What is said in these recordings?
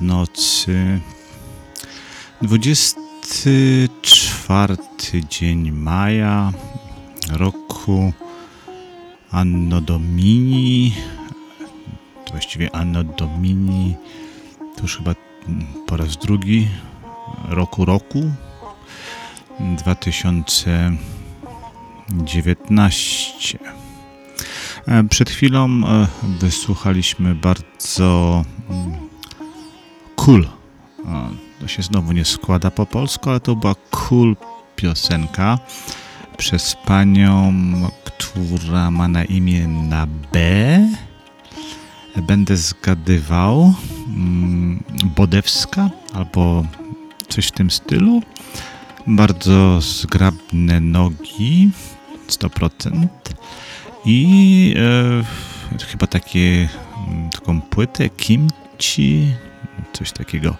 nocy dwudziesty czwarty dzień maja roku Anno Domini. Właściwie Anno Domini to już chyba po raz drugi roku roku. 2019. E, Przed chwilą e, wysłuchaliśmy bardzo cool. To się znowu nie składa po polsku, ale to była cool piosenka przez panią, która ma na imię na B. Będę zgadywał. mm, Bodewska albo coś w tym stylu. Bardzo zgrabne nogi, 100%. I e, chyba takie, mm, taką płytę kimchi, coś takiego.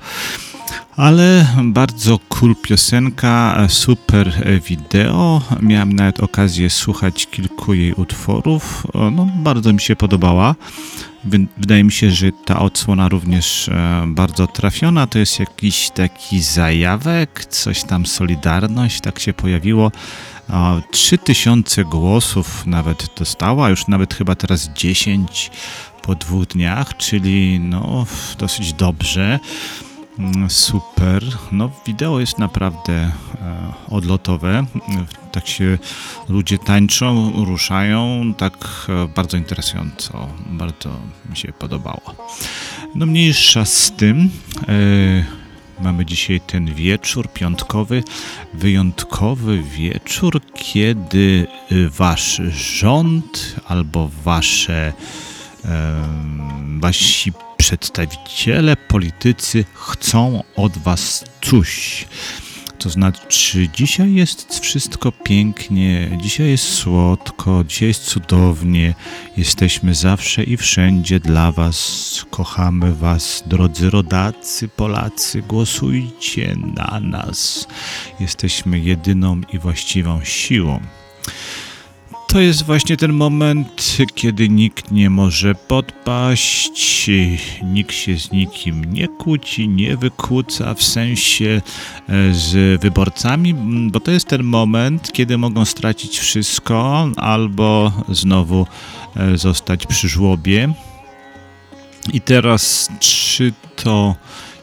Ale bardzo cool piosenka, super wideo. Miałem nawet okazję słuchać kilku jej utworów. No, bardzo mi się podobała. Wy- Wydaje mi się, że ta odsłona również e, bardzo trafiona. To jest jakiś taki zajawek, coś tam Solidarność, tak się pojawiło. O, 3000 głosów nawet dostała, już nawet chyba teraz 10 po dwóch dniach, czyli no dosyć dobrze. Mm, Super. No, wideo jest naprawdę e, odlotowe. Tak się ludzie tańczą, ruszają, tak e, bardzo interesująco. Bardzo mi się podobało. No, mniejsza z tym. E, mamy dzisiaj ten wieczór piątkowy, wyjątkowy wieczór, kiedy y, wasz rząd albo wasze wasi przedstawiciele, politycy chcą od was coś. To znaczy, dzisiaj jest wszystko pięknie, dzisiaj jest słodko, dzisiaj jest cudownie. Jesteśmy zawsze i wszędzie dla Was. Kochamy Was, drodzy rodacy, Polacy. Głosujcie na nas. Jesteśmy jedyną i właściwą siłą. To jest właśnie ten moment, kiedy nikt nie może podpaść, nikt się z nikim nie kłóci, nie wykłóca w sensie e, z wyborcami, bo to jest ten moment, kiedy mogą stracić wszystko albo znowu e, zostać przy żłobie. I teraz, czy to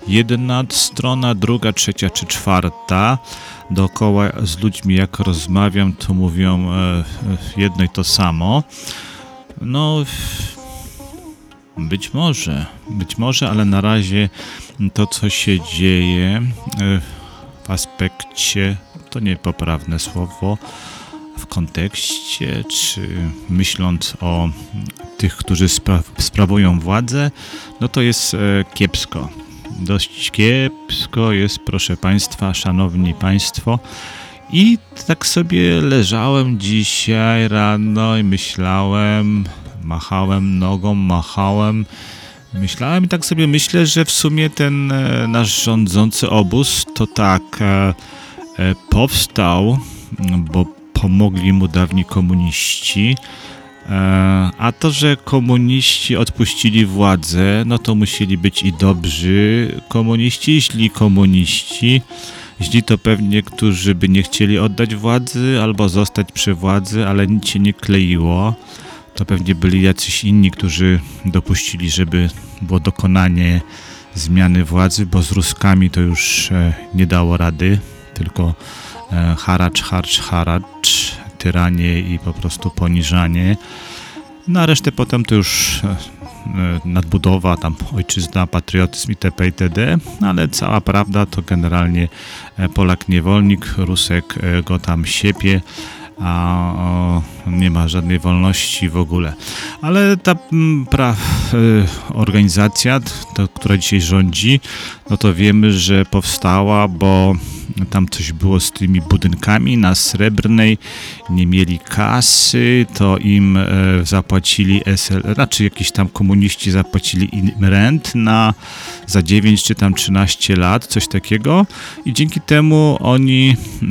jedna strona, druga, trzecia czy czwarta, dookoła z ludźmi, jak rozmawiam, to mówią e, e, jedno i to samo. No, Być może, być może, ale na razie to, co się dzieje e, w aspekcie, to niepoprawne słowo, w kontekście, czy myśląc o tych, którzy spra sprawują władzę, no to jest kiepsko. Dość kiepsko jest, proszę Państwa, Szanowni Państwo. I tak sobie leżałem dzisiaj rano i myślałem, machałem nogą, machałem. Myślałem i tak sobie myślę, że w sumie ten e, nasz rządzący obóz to tak e, e, powstał, bo pomogli mu dawni komuniści. E, a to, że komuniści odpuścili władzę, no to musieli być i dobrzy komuniści, i źli komuniści. Źli to pewnie, którzy by nie chcieli oddać władzy albo zostać przy władzy, ale nic się nie kleiło. To pewnie byli jacyś inni, którzy dopuścili, żeby było dokonanie zmiany władzy, bo z Ruskami to już e, nie dało rady, tylko e, haracz, haracz, haracz, tyranie i po prostu poniżanie. Na resztę potem to już e, nadbudowa, tam ojczyzna, patriotyzm itp. itd. Ale cała prawda to generalnie e, Polak niewolnik, Rusek e, go tam siepie, a o, nie ma żadnej wolności w ogóle. Ale ta mm, pra, e, organizacja, to, która dzisiaj rządzi, no to wiemy, że powstała, bo tam coś było z tymi budynkami na Srebrnej, nie mieli kasy, to im e, zapłacili SL, raczej jakiś tam komuniści zapłacili im rent na za 9 czy tam 13 lat, coś takiego i dzięki temu oni e,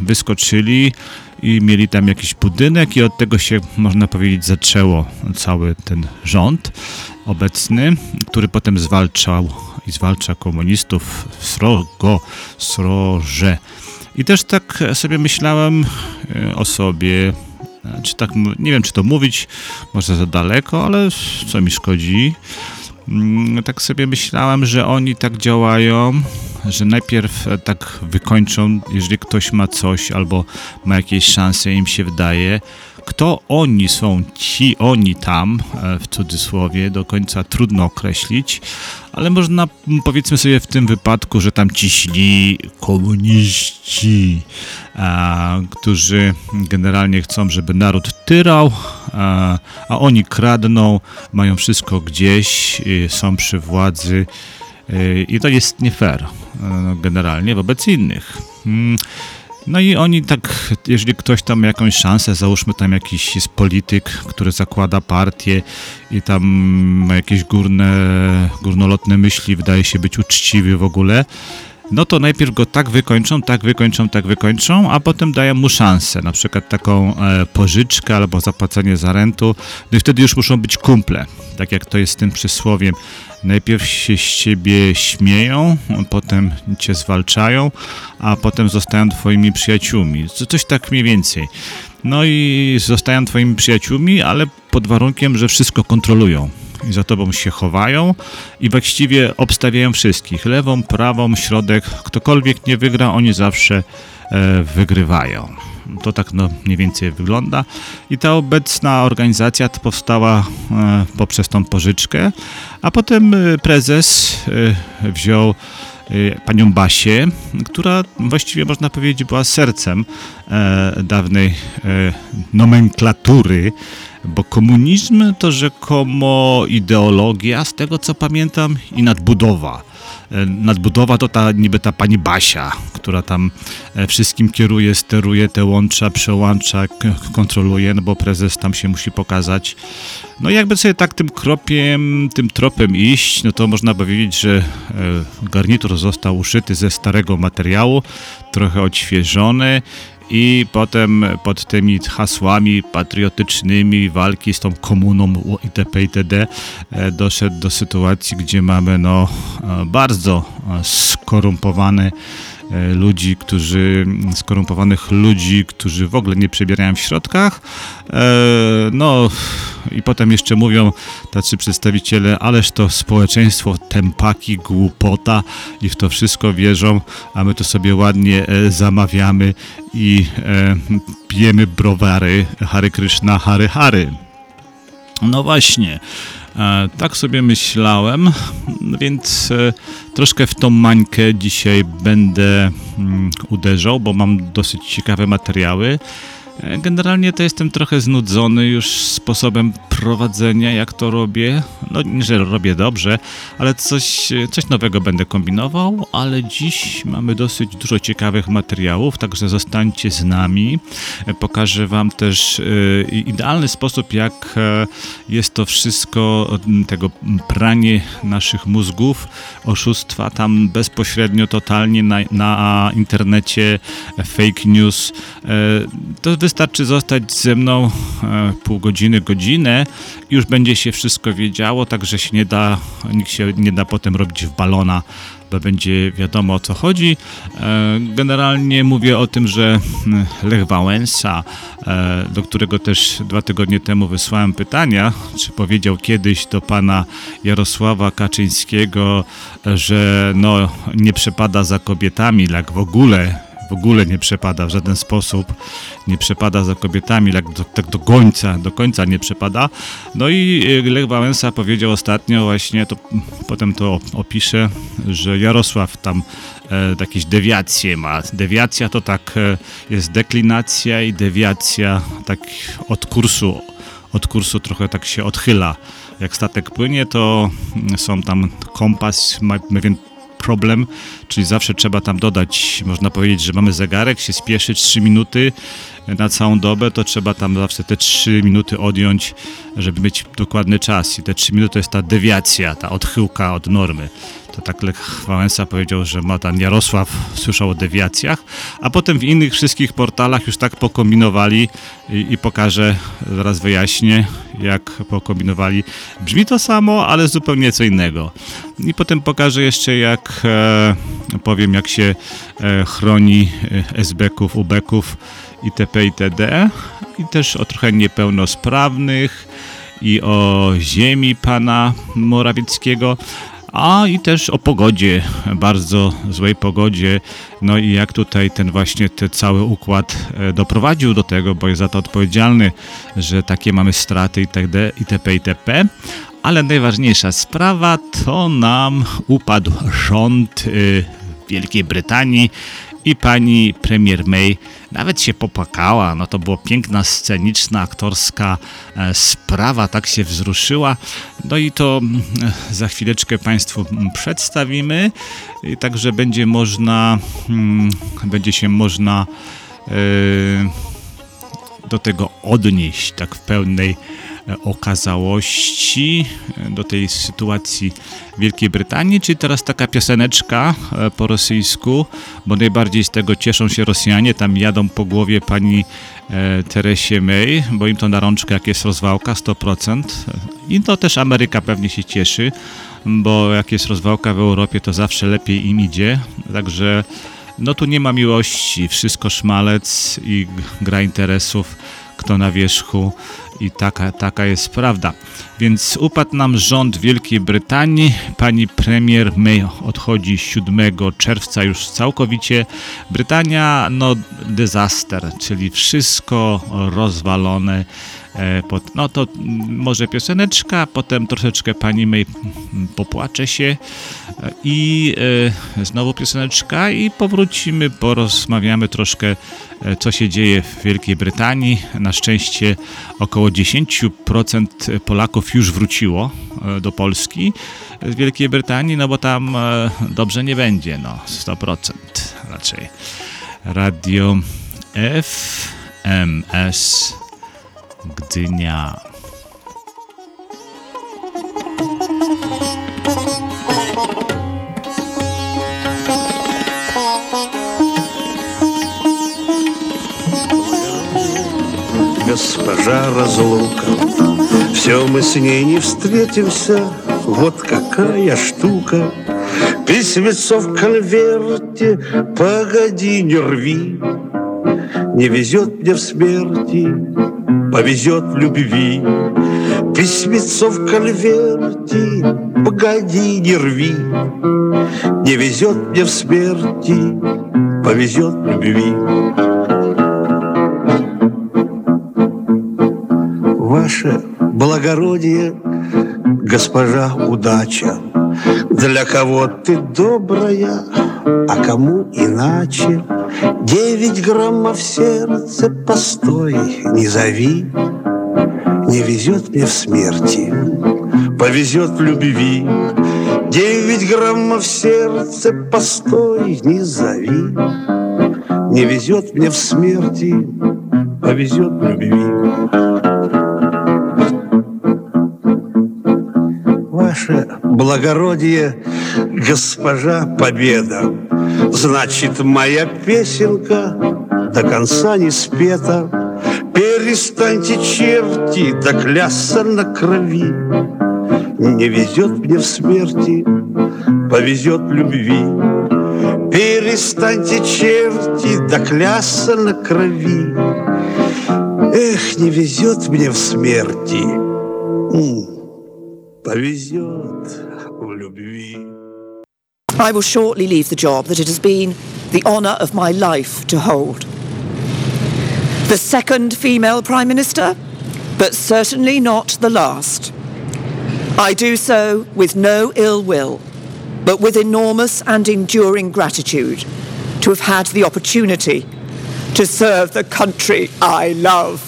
wyskoczyli i mieli tam jakiś budynek i od tego się, można powiedzieć, zaczęło cały ten rząd obecny, który potem zwalczał i zwalcza komunistów srogo, sroże. I też tak sobie myślałem e, o sobie, e, czy tak, nie wiem czy to mówić, może za daleko, ale co mi szkodzi. Mm, Tak sobie myślałem, że oni tak działają, że najpierw e, tak wykończą, jeżeli ktoś ma coś albo ma jakieś szanse, im się wydaje. Kto oni są, ci oni tam, e, w cudzysłowie, do końca trudno określić, ale można powiedzmy sobie w tym wypadku, że tam ci źli komuniści, a, którzy generalnie chcą, żeby naród tyrał, a, a oni kradną, mają wszystko gdzieś, są przy władzy y, i to jest nie fair generalnie wobec innych. Mm, No i oni tak, jeżeli ktoś tam jakąś szansę, załóżmy tam jakiś jest polityk, który zakłada partię i tam ma jakieś górne, górnolotne myśli, wydaje się być uczciwy w ogóle, no to najpierw go tak wykończą, tak wykończą, tak wykończą, a potem dają mu szansę, na przykład taką e, pożyczkę albo zapłacenie za rentu, no i wtedy już muszą być kumple, tak jak to jest z tym przysłowiem. Najpierw się z ciebie śmieją, potem cię zwalczają, a potem zostają twoimi przyjaciółmi. Co- Coś tak mniej więcej. No i zostają twoimi przyjaciółmi, ale pod warunkiem, że wszystko kontrolują. I za tobą się chowają i właściwie obstawiają wszystkich. Lewą, prawą, środek. Ktokolwiek nie wygra, oni zawsze e, wygrywają. To tak no, mniej więcej wygląda. I ta obecna organizacja powstała e, poprzez tą pożyczkę, a potem e, prezes e, wziął e, panią Basię, która właściwie można powiedzieć była sercem e, dawnej nomenklatury, bo komunizm to rzekomo ideologia, z tego co pamiętam, i nadbudowa. E, Nadbudowa to ta niby ta pani Basia, która tam e, wszystkim kieruje, steruje, te łącza, przełącza, kontroluje, no bo prezes tam się musi pokazać. No i jakby sobie tak tym kropiem, tym tropem iść, no to można powiedzieć, że e, garnitur został uszyty ze starego materiału, trochę odświeżony i potem pod tymi hasłami patriotycznymi walki z tą komuną itp. itd. e, doszedł do sytuacji, gdzie mamy no e, bardzo skorumpowane e, ludzi, którzy, skorumpowanych ludzi, którzy w ogóle nie przebierają w środkach. E, No i potem jeszcze mówią tacy przedstawiciele, ależ to społeczeństwo tempaki, głupota i w to wszystko wierzą, a my to sobie ładnie e, zamawiamy i e, pijemy browary Hare Krishna, Hare Hare. No właśnie. E, tak sobie myślałem, więc e, troszkę w tą mańkę dzisiaj będę mm, uderzał, bo mam dosyć ciekawe materiały. Generalnie to jestem trochę znudzony już sposobem prowadzenia, jak to robię. No nie, że robię dobrze, ale coś, coś nowego będę kombinował, ale dziś mamy dosyć dużo ciekawych materiałów, także zostańcie z nami. Pokażę Wam też e, idealny sposób, jak e, jest to wszystko, tego pranie naszych mózgów, oszustwa tam bezpośrednio, totalnie na, na internecie, e, fake news. To wystarczy zostać ze mną e, pół godziny, godzinę już będzie się wszystko wiedziało, także się nie da, nikt się nie da potem robić w balona, bo będzie wiadomo o co chodzi. E, Generalnie mówię o tym, że mm, Lech Wałęsa, e, do którego też dwa tygodnie temu wysłałem pytania, czy powiedział kiedyś do pana Jarosława Kaczyńskiego, że no, nie przepada za kobietami, jak w ogóle w ogóle nie przepada w żaden sposób, nie przepada za kobietami, tak do, tak do końca, do końca nie przepada. No i e, Lech Wałęsa powiedział ostatnio właśnie, to potem to opiszę, że Jarosław tam e, jakieś dewiacje ma. Dewiacja to tak e, jest deklinacja i dewiacja tak od kursu, od kursu trochę tak się odchyla. Jak statek płynie, to mm, są tam kompas, ma problem, czyli zawsze trzeba tam dodać, można powiedzieć, że mamy zegarek, się spieszy 3 minuty na całą dobę, to trzeba tam zawsze te 3 minuty odjąć, żeby mieć dokładny czas. I te 3 minuty to jest ta dewiacja, ta odchyłka od normy. To tak Lech Wałęsa powiedział, że ma ten Jarosław słyszał o dewiacjach, a potem w innych wszystkich portalach już tak pokombinowali i, i pokażę, zaraz wyjaśnię, jak pokombinowali. Brzmi to samo, ale zupełnie co innego. I potem pokażę jeszcze, jak e, powiem, jak się e, chroni e, SB-ków, UB-ków itp. itd. I też o trochę niepełnosprawnych i o ziemi pana Morawieckiego, a i też o pogodzie, bardzo złej pogodzie, no i jak tutaj ten właśnie ten cały układ e, doprowadził do tego, bo jest za to odpowiedzialny, że takie mamy straty itd. itp. itp. Ale najważniejsza sprawa to nam upadł rząd y, Wielkiej Brytanii i pani premier May nawet się popłakała. No to była piękna, sceniczna, aktorska e, sprawa, tak się wzruszyła. No i to mm, e, za chwileczkę Państwu przedstawimy, I także będzie można, mm, będzie się można e, do tego odnieść tak w pełnej okazałości e, do tej sytuacji Wielkiej Brytanii, czyli teraz taka pioseneczka e, po rosyjsku, bo najbardziej z tego cieszą się Rosjanie, tam jadą po głowie pani e, Teresie May, bo im to na rączkę jak jest rozwałka 100% i to też Ameryka pewnie się cieszy, bo jak jest rozwałka w Europie to zawsze lepiej im idzie, także no tu nie ma miłości, wszystko szmalec i gra interesów, kto na wierzchu i taka, taka jest prawda. Więc upadł nam rząd Wielkiej Brytanii. Pani premier May odchodzi 7 czerwca już całkowicie. Brytania, no dezaster, czyli wszystko rozwalone. E, No to może pioseneczka, potem troszeczkę pani May popłacze się e, i e, znowu pioseneczka i powrócimy, porozmawiamy troszkę co się dzieje w Wielkiej Brytanii. Na szczęście około 10% Polaków już wróciło do Polski z Wielkiej Brytanii, no bo tam dobrze nie będzie, no 100% raczej. Radio FMS Gdynia. госпожа разлука. Все мы с ней не встретимся, вот какая штука. Письмецо в конверте, погоди, не рви. Не везет мне в смерти, повезет в любви. Письмецо в конверте, погоди, не рви. Не везет мне в смерти, повезет в любви. Ваше благородие, госпожа удача. Для кого ты добрая, а кому иначе. Девять граммов сердце, постой, не зови. Не везет мне в смерти, повезет в любви. Девять граммов сердце, постой, не зови. Не везет мне в смерти, повезет в любви. Ваше благородие, госпожа Победа, Значит, моя песенка до конца не спета. Перестаньте, черти, доклясться на крови. Не везет мне в смерти, повезет любви. Перестаньте, черти, доклясться на крови. Эх, не везет мне в смерти, М, повезет в любви. I will shortly leave the job that it has been the honour of my life to hold. The second female Prime Minister, but certainly not the last. I do so with no ill will, but with enormous and enduring gratitude to have had the opportunity to serve the country I love.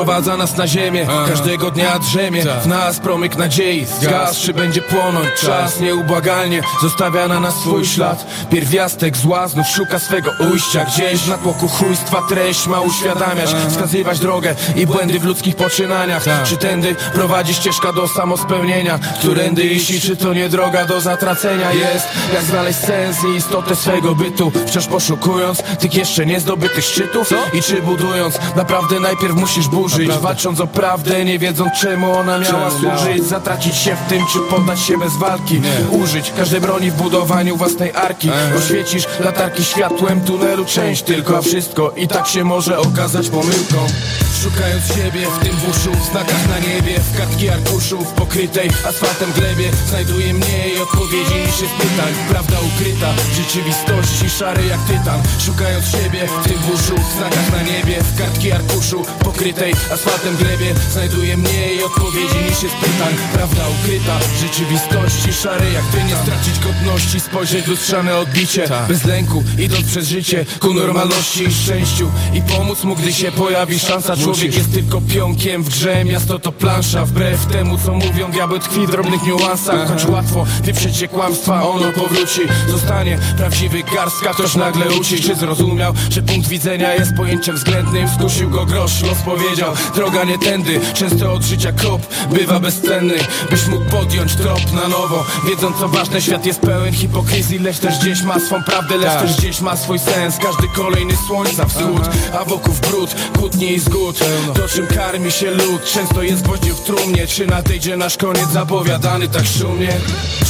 Sprowadza nas na ziemię, każdego dnia drzemie. W nas promyk nadziei, zgas czy będzie płonąć. Czas nieubłagalnie zostawia na nas swój ślad. Pierwiastek zła znów szuka swego ujścia. Gdzieś w natłoku chujstwa treść ma uświadamiać Wskazywać drogę i błędy w ludzkich poczynaniach. Czy tędy prowadzi ścieżka do samospełnienia? Którędy iść czy to nie droga do zatracenia? Jest jak znaleźć sens i istotę swego bytu. Wciąż poszukując tych jeszcze niezdobytych szczytów I czy budując naprawdę najpierw musisz burzyć Walcząc o prawdę, nie wiedząc czemu ona miała służyć. Zatracić się w tym, czy poddać się bez walki. Użyć każdej broni w budowaniu własnej arki. Oświecisz latarki światłem tunelu część tylko A wszystko i tak się może okazać pomyłką Szukając siebie w tym buszu, w znakach na niebie W kartki arkuszów pokrytej asfaltem glebie. Znajduję mniej odpowiedzi niż jest pytań. Prawda ukryta w rzeczywistości szary jak tytan. Szukając siebie w tym buszu, w znakach na niebie W kartki arkuszu pokrytej asfaltem glebie. Znajduję mniej odpowiedzi niż jest pytań. Prawda ukryta w rzeczywistości szary jak ty Nie stracić godności, spojrzeć w lustrzane odbicie. Bez lęku, idąc przez życie ku normalności i szczęściu. I pomóc mu, gdy się pojawi szansa Człowiek jest tylko pionkiem w grze, miasto to plansza. Wbrew temu co mówią, diabeł tkwi w drobnych niuansach. Choć łatwo wyprzeć się kłamstwa, ono powróci. Zostanie prawdziwy garstka, ktoś nagle uci. Czy zrozumiał, że punkt widzenia jest pojęciem względnym? Skusił go grosz, los powiedział, droga nie tędy. Często od życia krop bywa bezcenny. Byś mógł podjąć trop na nowo. Wiedząc co ważne, świat jest pełen hipokryzji. Lecz też gdzieś ma swą prawdę, lecz też gdzieś ma swój sens. Każdy kolejny słońca wschód, a wokół brud, kłótni i zgód To czym karmi się lud, często jest gwoździem w trumnie. Czy nadejdzie nasz koniec zapowiadany tak szumnie?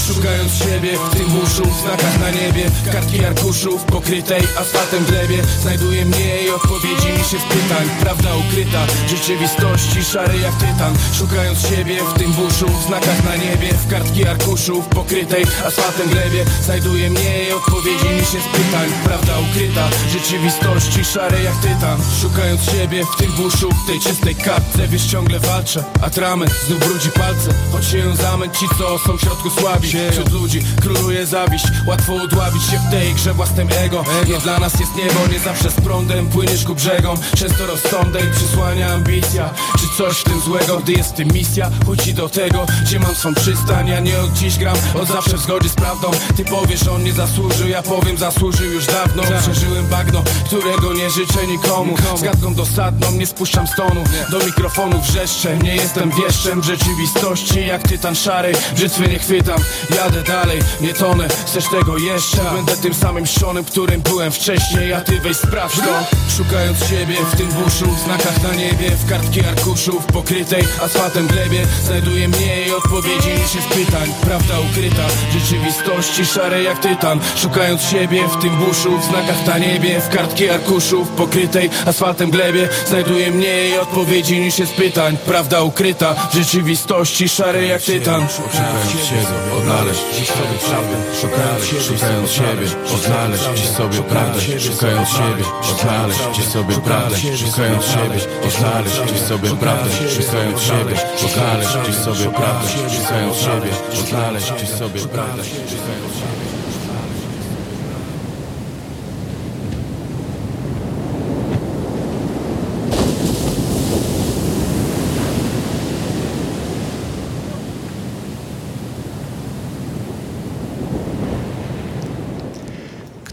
Szukając siebie w tym buszu, w znakach na niebie W kartki arkuszów pokrytej asfaltem glebie. Znajduję mniej odpowiedzi niż jest pytań. Prawda ukryta w rzeczywistości szary jak tytan. Szukając siebie w tym buszu, w znakach na niebie W kartki arkuszów pokrytej asfaltem glebie. Znajduję mniej odpowiedzi niż jest pytań. Prawda ukryta w rzeczywistości szary jak tytan. Szukając siebie w tym buszu, w tej czystej kartce Wiesz ciągle walczę, a trament znów brudzi palce Choć się ją zamęć ci co są w środku słabi. Wśród ludzi króluje zawiść Łatwo udławić się w tej grze własnym ego. Nie dla nas jest niebo, nie zawsze z prądem Płyniesz ku brzegom, często rozsądek Przysłania ambicja, czy coś w tym złego Gdy jest tym misja, chodzi do tego Gdzie mam swą przystań, ja nie od dziś gram Od zawsze w zgodzie z prawdą. Ty powiesz, on nie zasłużył, ja powiem zasłużył już dawno. Przeżyłem bagno, którego nie życzę nikomu. Z gadką dosadną, nie spuszczam stonu Do mikrofonu wrzeszczę, nie jestem wieszczem W rzeczywistości, jak tytan szary. Brzytwy nie chwytam, jadę dalej Nie tonę, chcesz tego jeszcze? Będę tym samym sionem, którym byłem wcześniej A ty weź sprawdź to. Szukając siebie w tym buszu W znakach na niebie, w kartki arkuszów Pokrytej asfaltem glebie. Znajduję mniej odpowiedzi niż jest pytań. Prawda ukryta rzeczywistości szare jak tytan. Szukając siebie w tym buszu W znakach na niebie, w kartki arkuszów Pokrytej asfaltem glebie. Znajduję mniej odpowiedzi niż jest pytań Prawda ukryta w rzeczywistości szary jak tytan Szukając siebie, odnaleźć dziś sobie prawdę Szukając siebie, szukając siebie, odnaleźć dziś sobie prawdę Szukając siebie, odnaleźć dziś sobie prawdę Szukając siebie, odnaleźć dziś sobie prawdę Szukając siebie, odnaleźć dziś sobie prawdę Szukając siebie, odnaleźć dziś sobie prawdę Szukając siebie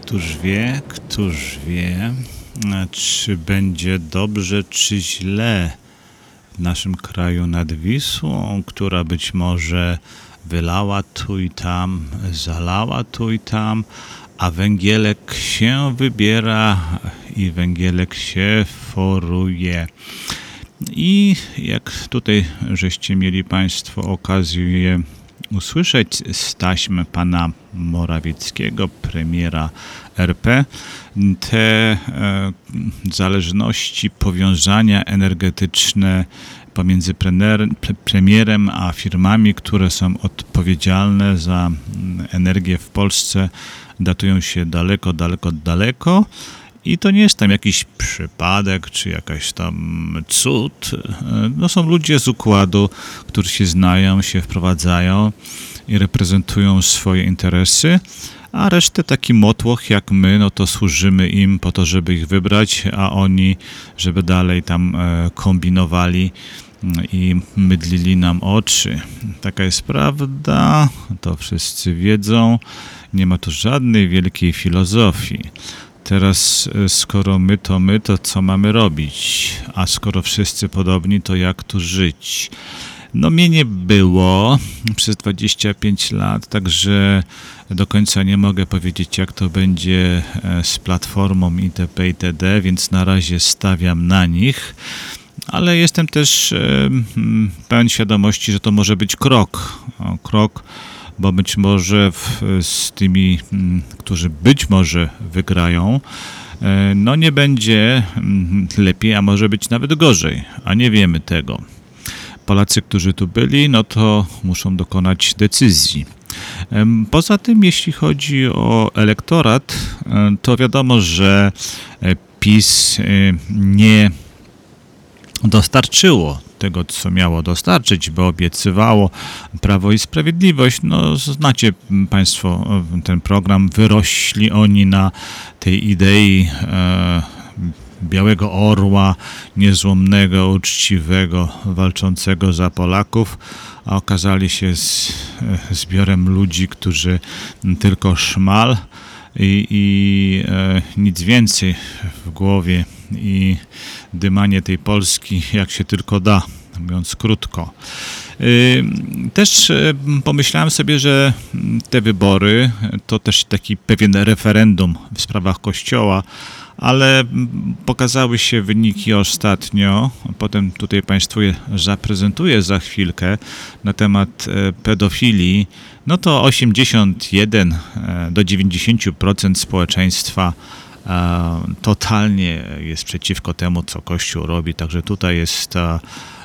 Któż wie, któż wie, e, czy będzie dobrze, czy źle w naszym kraju nad Wisłą, która być może wylała tu i tam, zalała tu i tam, a węgielek się wybiera i węgielek się foruje. I jak tutaj żeście mieli Państwo okazję usłyszeć z pana Morawieckiego, premiera RP, te e, zależności, powiązania energetyczne pomiędzy premierem a firmami, które są odpowiedzialne za energię w Polsce, datują się daleko, daleko, daleko. I to nie jest tam jakiś przypadek, czy jakaś tam cud. No są ludzie z układu, którzy się znają, się wprowadzają i reprezentują swoje interesy, a resztę taki motłoch jak my, no to służymy im po to, żeby ich wybrać, a oni, żeby dalej tam e, kombinowali i mydlili nam oczy. Taka jest prawda, to wszyscy wiedzą. Nie ma tu żadnej wielkiej filozofii. Teraz, e, skoro my to my, to co mamy robić? A skoro wszyscy podobni, to jak tu żyć? No mnie nie było przez 25 lat, także do końca nie mogę powiedzieć, jak to będzie e, z platformą itp. itd., więc na razie stawiam na nich. Ale jestem też e, pełen świadomości, że to może być krok. Krok bo być może w, z tymi, którzy być może wygrają, e, no nie będzie lepiej, a może być nawet gorzej, a nie wiemy tego. Polacy, którzy tu byli, no to muszą dokonać decyzji. Poza tym, jeśli chodzi o elektorat, to wiadomo, że e, PiS nie dostarczyło tego, co miało dostarczyć, bo obiecywało Prawo i Sprawiedliwość. No, znacie Państwo ten program, wyrośli oni na tej idei e, białego orła, niezłomnego, uczciwego, walczącego za Polaków, a okazali się z, e, zbiorem ludzi, którzy tylko szmal i, i e, nic więcej w głowie i dymanie tej Polski jak się tylko da, mówiąc krótko. Y, też y, pomyślałem sobie, że te wybory to też taki pewien referendum w sprawach Kościoła, ale pokazały się wyniki ostatnio, potem tutaj Państwu je zaprezentuję za chwilkę na temat e, pedofilii, no to 81 e, do 90% społeczeństwa totalnie jest przeciwko temu, co Kościół robi. Także tutaj jest,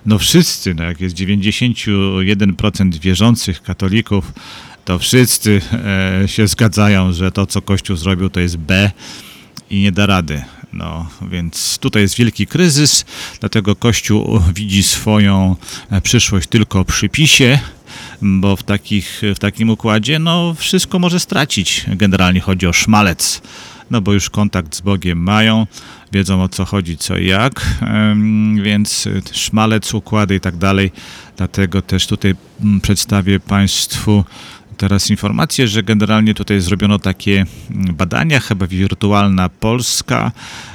no wszyscy, no jak jest 91% wierzących katolików, to wszyscy e, się zgadzają, że to, co Kościół zrobił, to jest B i nie da rady. No, więc tutaj jest wielki kryzys, dlatego Kościół widzi swoją e, przyszłość tylko przy PiSie, bo w, takich, w takim układzie no, wszystko może stracić. Generalnie chodzi o szmalec no bo już kontakt z Bogiem mają, wiedzą o co chodzi, co i jak, więc szmalec, układy i tak dalej. Dlatego też tutaj przedstawię Państwu teraz informację, że generalnie tutaj zrobiono takie mm, badania, chyba wirtualna Polska,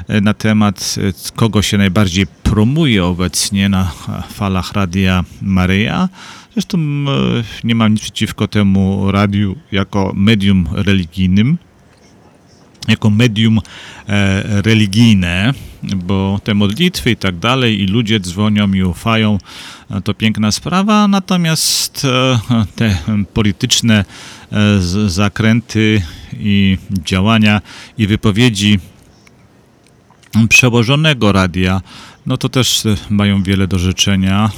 e, na temat e, kogo się najbardziej promuje obecnie na falach Radia Maryja. Zresztą e, nie mam nic przeciwko temu radiu jako medium religijnym jako medium e, religijne, bo te modlitwy i tak dalej, i ludzie dzwonią i ufają, to piękna sprawa, natomiast e, te polityczne e, zakręty i działania i wypowiedzi przełożonego radia no to też e, mają wiele do życzenia.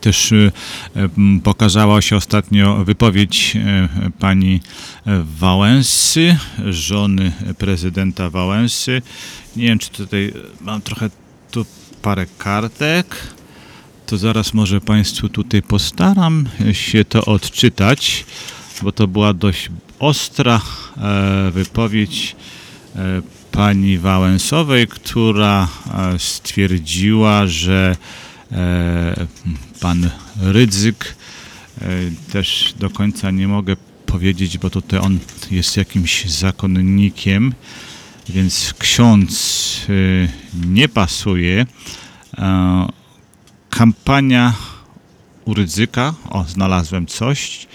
Też e, m, pokazała się ostatnio wypowiedź e, pani Wałęsy, żony prezydenta Wałęsy. Nie wiem, czy tutaj mam trochę tu parę kartek. To zaraz może Państwu tutaj postaram się to odczytać, bo to była dość ostra e, wypowiedź e, pani Wałęsowej, która e, stwierdziła, że e, pan Rydzyk e, też do końca nie mogę powiedzieć, bo tutaj on jest jakimś zakonnikiem, więc ksiądz nie pasuje. Kampania u Rydzyka, o znalazłem coś,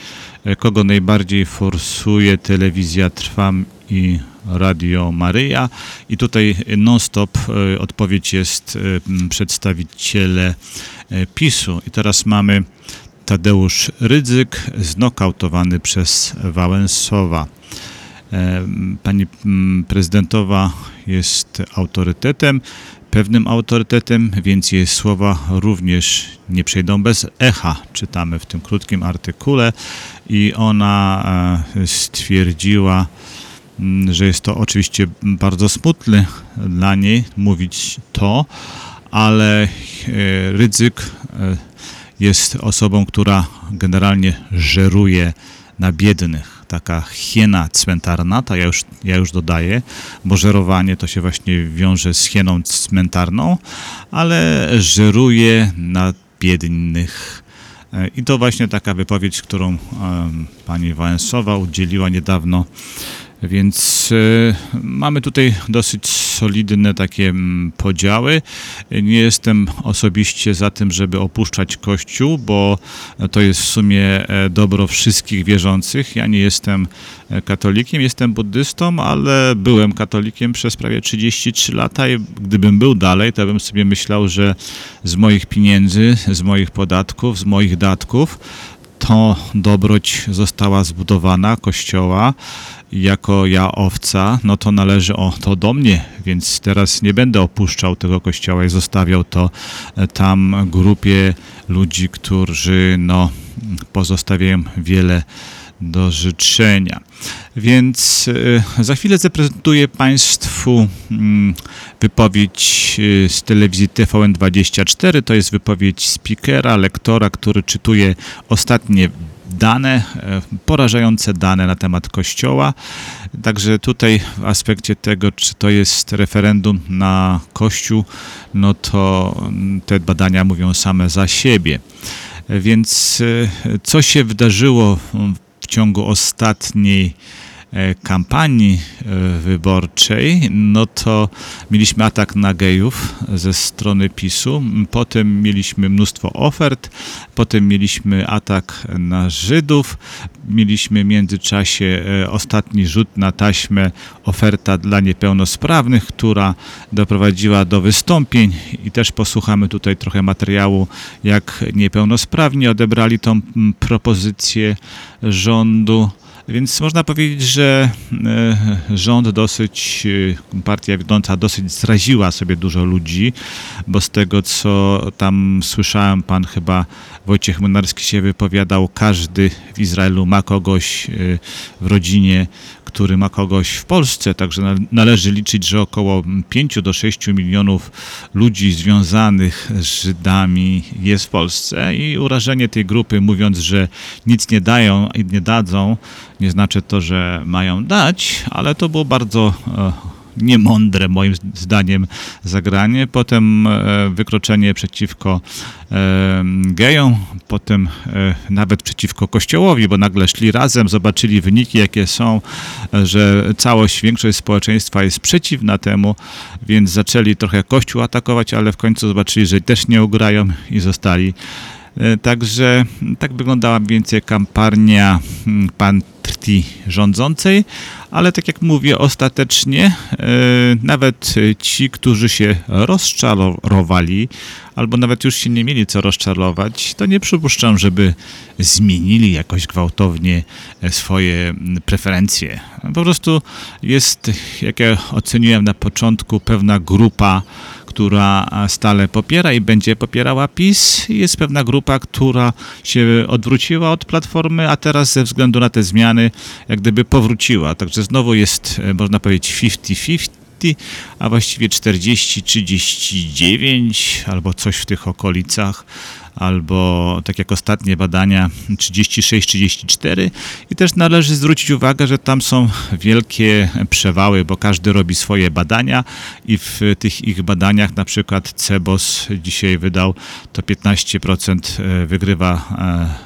kogo najbardziej forsuje telewizja Trwam i Radio Maryja i tutaj non-stop e, odpowiedź jest e, przedstawiciele e, PiSu i teraz mamy Tadeusz Rydzyk znokautowany przez Wałęsowa. Pani prezydentowa jest autorytetem, pewnym autorytetem, więc jej słowa również nie przejdą bez echa. Czytamy w tym krótkim artykule i ona stwierdziła, że jest to oczywiście bardzo smutne dla niej mówić to, ale e, Rydzyk e, jest osobą, która generalnie żeruje na biednych. Taka hiena cmentarna, to ja już, ja już dodaję, bo żerowanie to się właśnie wiąże z hieną cmentarną, ale żeruje na biednych. E, I to właśnie taka wypowiedź, którą pani Wałęsowa udzieliła niedawno. Więc e, mamy tutaj dosyć solidne takie mm, podziały. Nie jestem osobiście za tym, żeby opuszczać Kościół, bo to jest w sumie e, dobro wszystkich wierzących. Ja nie jestem e, katolikiem, jestem buddystą, ale byłem katolikiem przez prawie 33 lata i gdybym był dalej, to bym sobie myślał, że z moich pieniędzy, z moich podatków, z moich datków to dobroć została zbudowana, kościoła, jako ja owca, no to należy o to do mnie, więc teraz nie będę opuszczał tego kościoła i zostawiał to e, tam grupie ludzi, którzy no pozostawiają wiele do życzenia. Więc e, za chwilę zaprezentuję Państwu mm, wypowiedź e, z telewizji TVN24. To jest wypowiedź speakera, lektora, który czytuje ostatnie dane, e, porażające dane na temat Kościoła. Także tutaj w aspekcie tego, czy to jest referendum na Kościół, no to mm, te badania mówią same za siebie. E, Więc e, co się wydarzyło w ciągu ostatniej kampanii e, wyborczej, no to mieliśmy atak na gejów ze strony PiSu, potem mieliśmy mnóstwo ofert, potem mieliśmy atak na Żydów, mieliśmy w międzyczasie e, ostatni rzut na taśmę, oferta dla niepełnosprawnych, która doprowadziła do wystąpień. I też posłuchamy tutaj trochę materiału, jak niepełnosprawni odebrali tą propozycję rządu. Więc można powiedzieć, że e, rząd dosyć, e, partia wiodąca dosyć zraziła sobie dużo ludzi, bo z tego co tam słyszałem, pan chyba Wojciech Młynarski się wypowiadał, każdy w Izraelu ma kogoś e, w rodzinie, który ma kogoś w Polsce, także na- należy liczyć, że około 5 do 6 milionów ludzi związanych z Żydami jest w Polsce. I urażenie tej grupy mówiąc, że nic nie dają i nie dadzą, nie znaczy to, że mają dać, ale to było bardzo e, niemądre moim zdaniem zagranie. Potem e, wykroczenie przeciwko e, gejom, potem e, nawet przeciwko kościołowi, bo nagle szli razem, zobaczyli wyniki jakie są, że całość, większość społeczeństwa jest przeciwna temu, więc zaczęli trochę kościół atakować, ale w końcu zobaczyli, że też nie ugrają i zostali. Także tak wyglądała więcej kampania mm, partii rządzącej, ale tak jak mówię, ostatecznie e, nawet ci, którzy się rozczarowali, albo nawet już się nie mieli co rozczarować, to nie przypuszczam, żeby zmienili jakoś gwałtownie e, swoje preferencje. Po prostu jest, jak ja oceniłem na początku, pewna grupa, która stale popiera i będzie popierała PiS. Jest pewna grupa, która się odwróciła od Platformy, a teraz ze względu na te zmiany jak gdyby powróciła. Także znowu jest, e, można powiedzieć, 50-50 a właściwie 40-39 albo coś w tych okolicach albo tak jak ostatnie badania 36-34 i też należy zwrócić uwagę, że tam są wielkie przewały, bo każdy robi swoje badania i w tych ich badaniach na przykład Cebos dzisiaj wydał to 15% e, wygrywa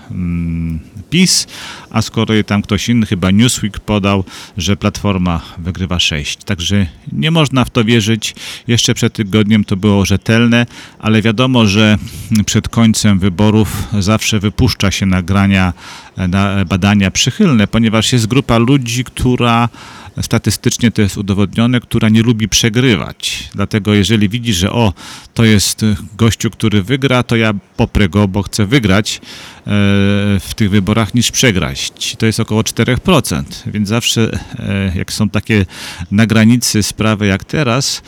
e, mm, PiS, a kolei tam ktoś inny, chyba Newsweek podał, że Platforma wygrywa 6. Także nie można w to wierzyć. Jeszcze przed tygodniem to było rzetelne, ale wiadomo, że przed końcem wyborów zawsze wypuszcza się nagrania, na badania przychylne, ponieważ jest grupa ludzi, która statystycznie to jest udowodnione, która nie lubi przegrywać. Dlatego jeżeli widzi, że o, to jest gościu, który wygra, to ja poprę go, bo chcę wygrać e, w tych wyborach niż przegrać. To jest około 4%, więc zawsze e, jak są takie na granicy sprawy jak teraz,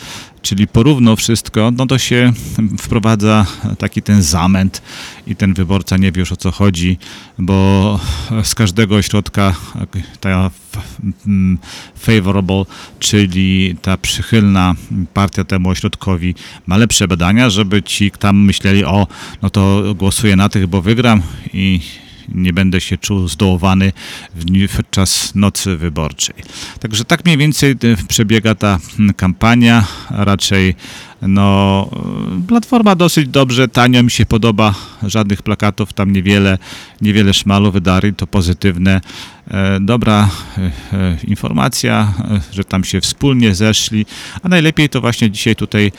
czyli porówno wszystko, no to się wprowadza taki ten zamęt i ten wyborca nie wie już o co chodzi, bo z każdego ośrodka ta favorable, czyli ta przychylna partia temu ośrodkowi ma lepsze badania, żeby ci tam myśleli, o, no to głosuję na tych, bo wygram i nie będę się czuł zdołowany w czas nocy wyborczej. Także tak mniej więcej e, przebiega ta kampania. Raczej no, e, platforma dosyć dobrze, tanio mi się podoba, żadnych plakatów, tam niewiele, niewiele szmalu wydali, to pozytywne. E, dobra informacja, że tam się wspólnie zeszli, a najlepiej to właśnie dzisiaj tutaj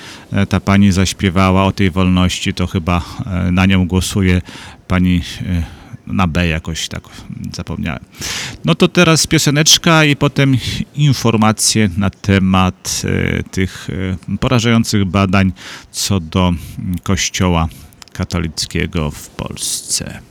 ta pani zaśpiewała o tej wolności, to chyba na nią głosuje pani na B jakoś tak zapomniałem. No to teraz pioseneczka i potem informacje na temat e, tych e, porażających badań co do Kościoła katolickiego w Polsce.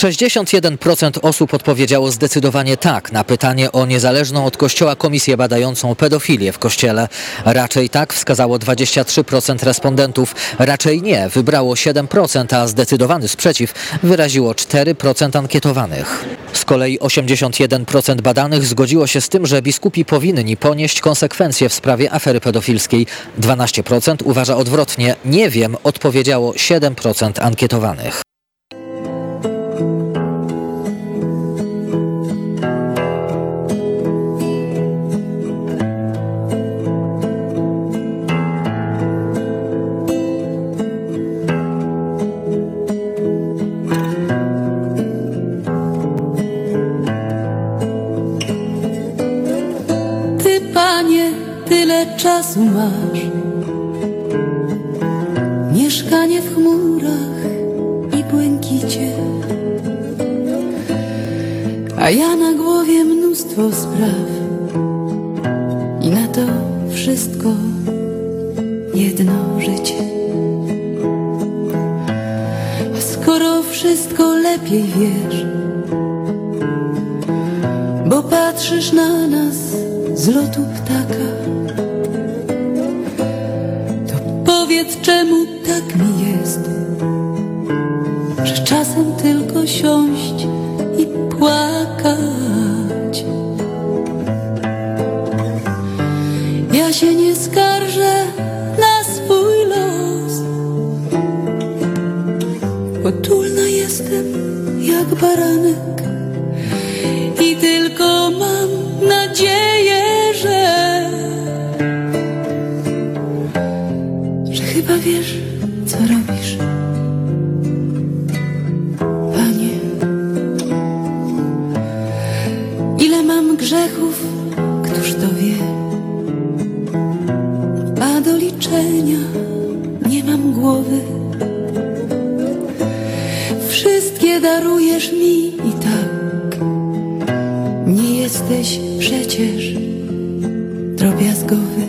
61% osób odpowiedziało zdecydowanie tak na pytanie o niezależną od Kościoła komisję badającą pedofilię w Kościele. Raczej tak wskazało 23% respondentów, raczej nie wybrało 7%, a zdecydowany sprzeciw wyraziło 4% ankietowanych. Z kolei 81% badanych zgodziło się z tym, że biskupi powinni ponieść konsekwencje w sprawie afery pedofilskiej. 12% uważa odwrotnie. Nie wiem, odpowiedziało 7% ankietowanych. Czasu masz. Mieszkanie w chmurach i błękicie. A ja na głowie mnóstwo spraw. I na to wszystko jedno życie. A skoro wszystko lepiej wiesz, bo patrzysz na nas z lotu ptaka. Powiedz, czemu tak mi jest, że czasem tylko siąść i płakać. Ja się nie skarżę na swój los, potulna jestem jak baranek. Przecież drobiazgowy.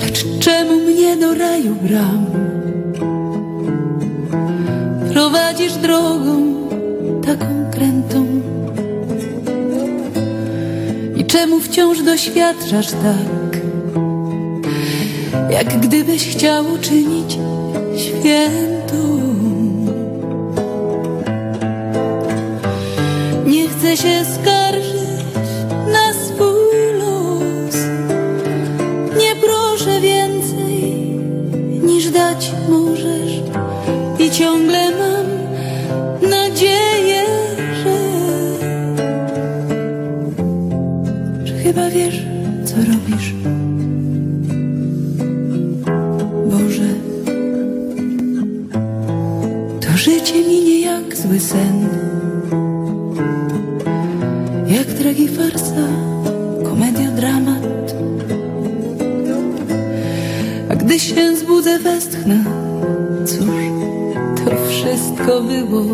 Lecz czemu mnie do raju bram? Prowadzisz drogą taką krętą. I czemu wciąż doświadczasz tak? Jak gdybyś chciał czynić świętą. delicious girl. Wszystko było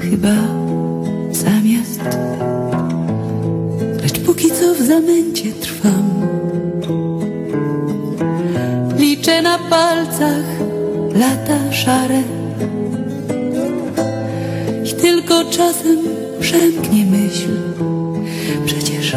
chyba zamiast. Lecz póki co w zamęcie trwam. Liczę na palcach lata szare i tylko czasem przemknie myśl. Przecież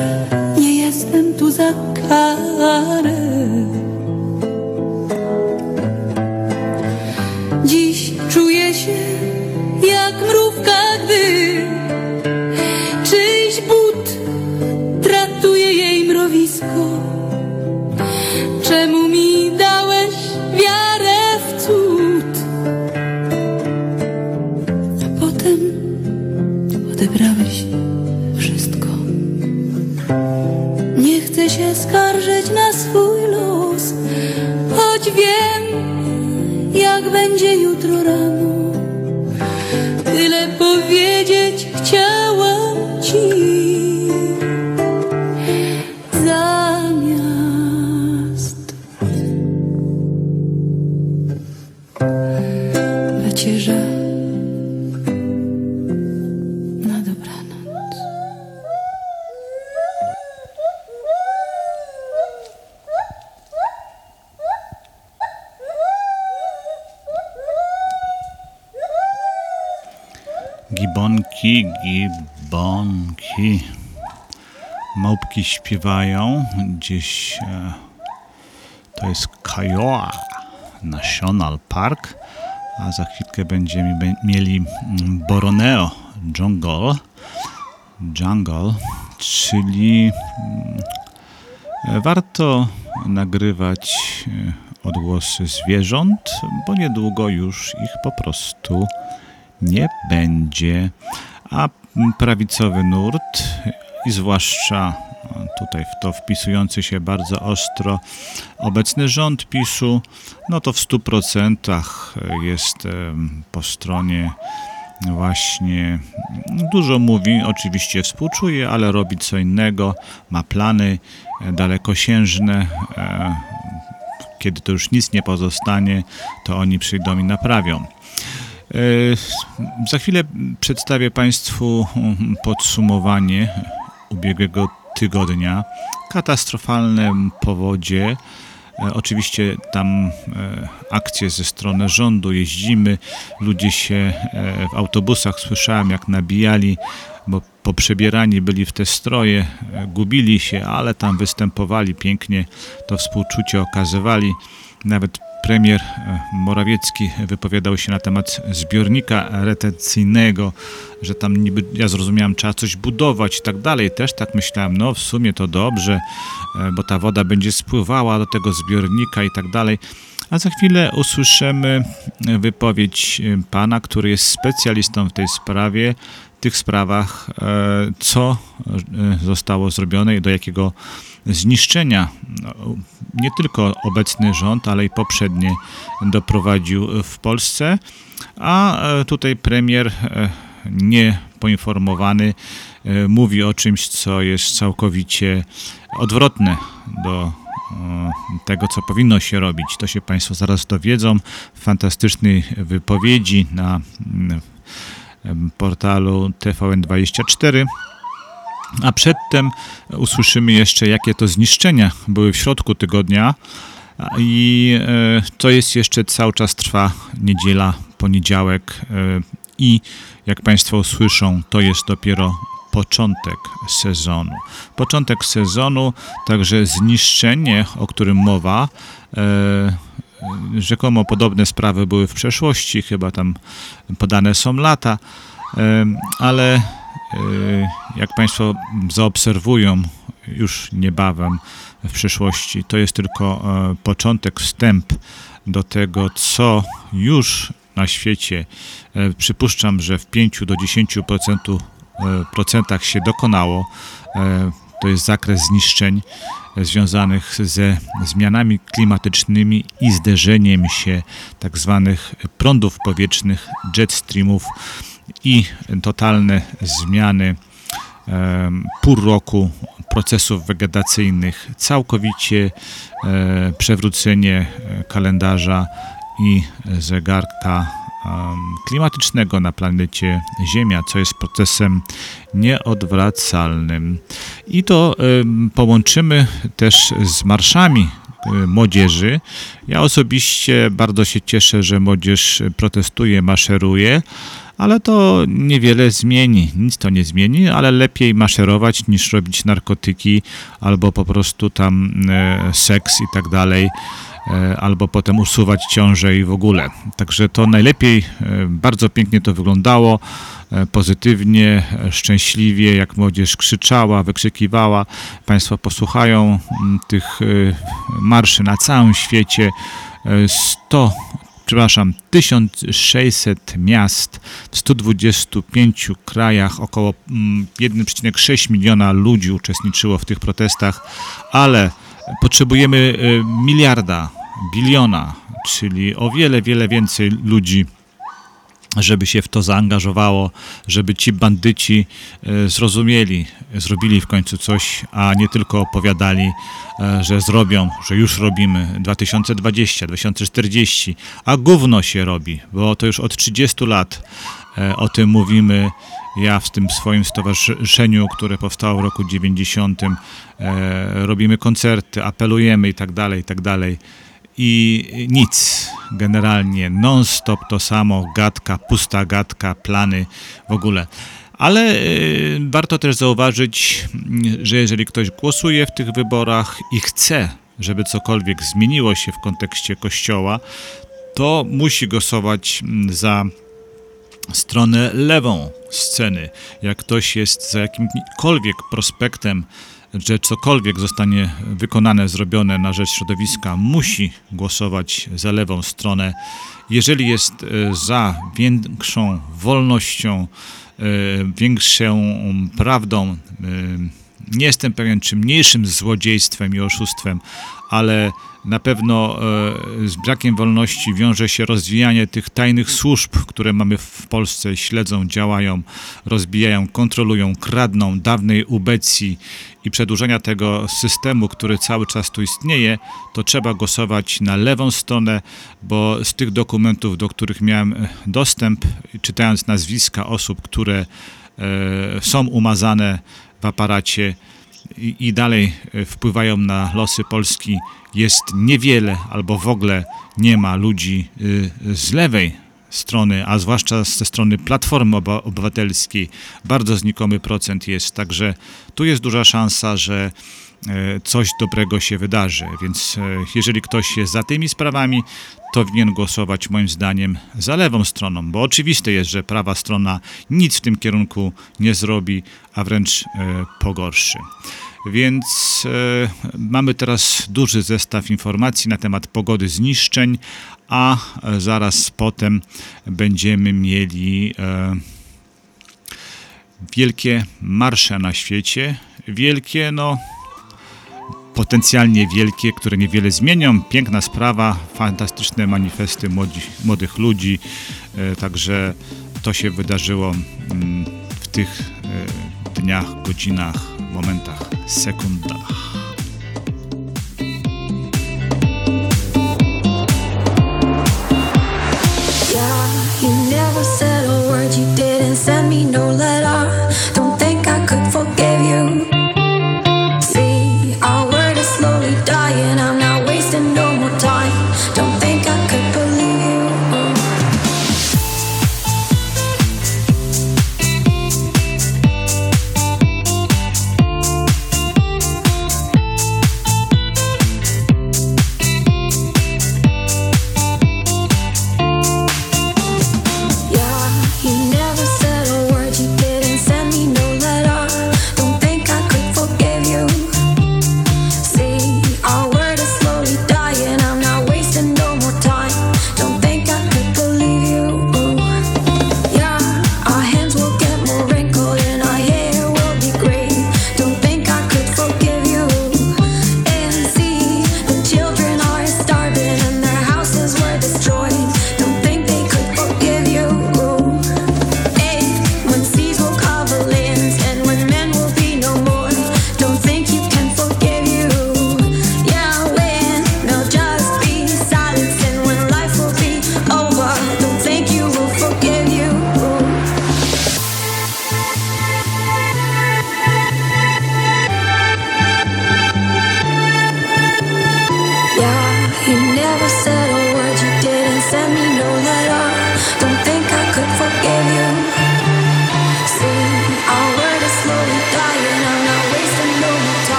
Gibonki, gibonki. Małpki śpiewają. Gdzieś e, to jest Kiowa National Park. A za chwilkę będziemy mieli mm, Borneo Jungle. Jungle, czyli mm, e, warto nagrywać e, odgłosy zwierząt, bo niedługo już ich po prostu nie będzie. A prawicowy nurt i zwłaszcza tutaj w to wpisujący się bardzo ostro obecny rząd PiSu, no to w 100% jest em, po stronie właśnie dużo mówi, oczywiście współczuje, ale robi co innego, ma plany e, dalekosiężne, e, kiedy to już nic nie pozostanie, to oni przyjdą i naprawią. E, Za chwilę przedstawię Państwu mm, podsumowanie ubiegłego tygodnia. Katastrofalne powodzie. E, Oczywiście tam e, akcje ze strony rządu, jeździmy, ludzie się w autobusach słyszałem jak nabijali, bo poprzebierani byli w te stroje, gubili się, ale tam występowali pięknie, to współczucie okazywali. Nawet premier e, Morawiecki wypowiadał się na temat zbiornika retencyjnego, że tam niby, ja zrozumiałem, trzeba coś budować i tak dalej. Też tak myślałem, no w sumie to dobrze, e, bo ta woda będzie spływała do tego zbiornika i tak dalej. A za chwilę usłyszymy wypowiedź e, pana, który jest specjalistą w tej sprawie, tych sprawach, e, co e, zostało zrobione i do jakiego zniszczenia no, nie tylko obecny rząd, ale i poprzednie doprowadził w Polsce. A e, tutaj premier nie poinformowany mówi o czymś, co jest całkowicie odwrotne do tego, co powinno się robić. To się Państwo zaraz dowiedzą w fantastycznej wypowiedzi na portalu TVN24. A przedtem usłyszymy jeszcze, jakie to zniszczenia były w środku tygodnia. I e, to jest jeszcze cały czas trwa niedziela, poniedziałek e, i jak Państwo usłyszą, to jest dopiero początek sezonu. Początek sezonu, także zniszczenie, o którym mowa, e, rzekomo podobne sprawy były w przeszłości, chyba tam podane są lata, ale jak Państwo zaobserwują już niebawem w przyszłości, to jest tylko e, początek, wstęp do tego, co już na świecie. E, przypuszczam, że w 5 do 10% procentach się dokonało. To jest zakres zniszczeń związanych ze zmianami klimatycznymi i zderzeniem się tak zwanych prądów powietrznych, jet streamów i totalne zmiany pół roku procesów wegetacyjnych, całkowicie e, przewrócenie kalendarza i zegarka klimatycznego na planecie Ziemia, co jest procesem nieodwracalnym. I to połączymy też z marszami e, młodzieży. Ja osobiście bardzo się cieszę, że młodzież protestuje, maszeruje ale to niewiele zmieni, nic to nie zmieni, ale lepiej maszerować niż robić narkotyki albo po prostu tam seks i tak dalej albo potem usuwać ciążę i w ogóle. Także to najlepiej, e, bardzo pięknie to wyglądało, pozytywnie, szczęśliwie, jak młodzież krzyczała, wykrzykiwała. Państwo posłuchają tych marszy na całym świecie. 100 przepraszam, 1600 miast w 125 krajach, około 1,6 mm, miliona ludzi uczestniczyło w tych protestach, ale potrzebujemy y, miliarda, biliona, czyli o wiele, wiele więcej ludzi żeby się w to zaangażowało, żeby ci bandyci e, zrozumieli, zrobili w końcu coś, a nie tylko opowiadali, e, że zrobią, że już robimy 2020, 2040, a gówno się robi, bo to już od 30 lat e, o tym mówimy. Ja w tym swoim stowarzyszeniu, które powstało w roku 90, robimy koncerty, apelujemy i tak dalej, i tak dalej i nic. Generalnie non-stop to samo, gadka, pusta gadka, plany w ogóle. Ale y, warto też zauważyć, że jeżeli ktoś głosuje w tych wyborach i chce, żeby cokolwiek zmieniło się w kontekście Kościoła, to musi głosować mm, za stronę lewą sceny. Jak ktoś jest za jakimkolwiek prospektem że cokolwiek zostanie wykonane, zrobione na rzecz środowiska, musi głosować za lewą stronę. Jeżeli jest e, za większą wolnością, e, większą prawdą, e, nie jestem pewien, czy mniejszym złodziejstwem i oszustwem, ale na pewno e, z brakiem wolności wiąże się rozwijanie tych tajnych służb, które mamy w Polsce, śledzą, działają, rozbijają, kontrolują, kradną dawnej ubecji i przedłużenia tego systemu, który cały czas tu istnieje, to trzeba głosować na lewą stronę, bo z tych dokumentów, do których miałem e, dostęp, czytając nazwiska osób, które e, są umazane w aparacie, i, dalej e, wpływają na losy Polski, jest niewiele albo w ogóle nie ma ludzi e, z lewej strony, a zwłaszcza ze strony Platformy Obywatelskiej, bardzo znikomy procent jest. Także tu jest duża szansa, że coś dobrego się wydarzy. Więc jeżeli ktoś jest za tymi sprawami, to winien głosować moim zdaniem za lewą stroną, bo oczywiste jest, że prawa strona nic w tym kierunku nie zrobi, a wręcz pogorszy. Więc e, mamy teraz duży zestaw informacji na temat pogody zniszczeń, a zaraz potem będziemy mieli e, wielkie marsze na świecie. Wielkie, no potencjalnie wielkie, które niewiele zmienią. Piękna sprawa, fantastyczne manifesty młodzi, młodych ludzi. E, także to się wydarzyło mm, w tych e, dniach, godzinach, momentach, sekundach. Said a word, you didn't send me no letter. Don't think I could forgive you.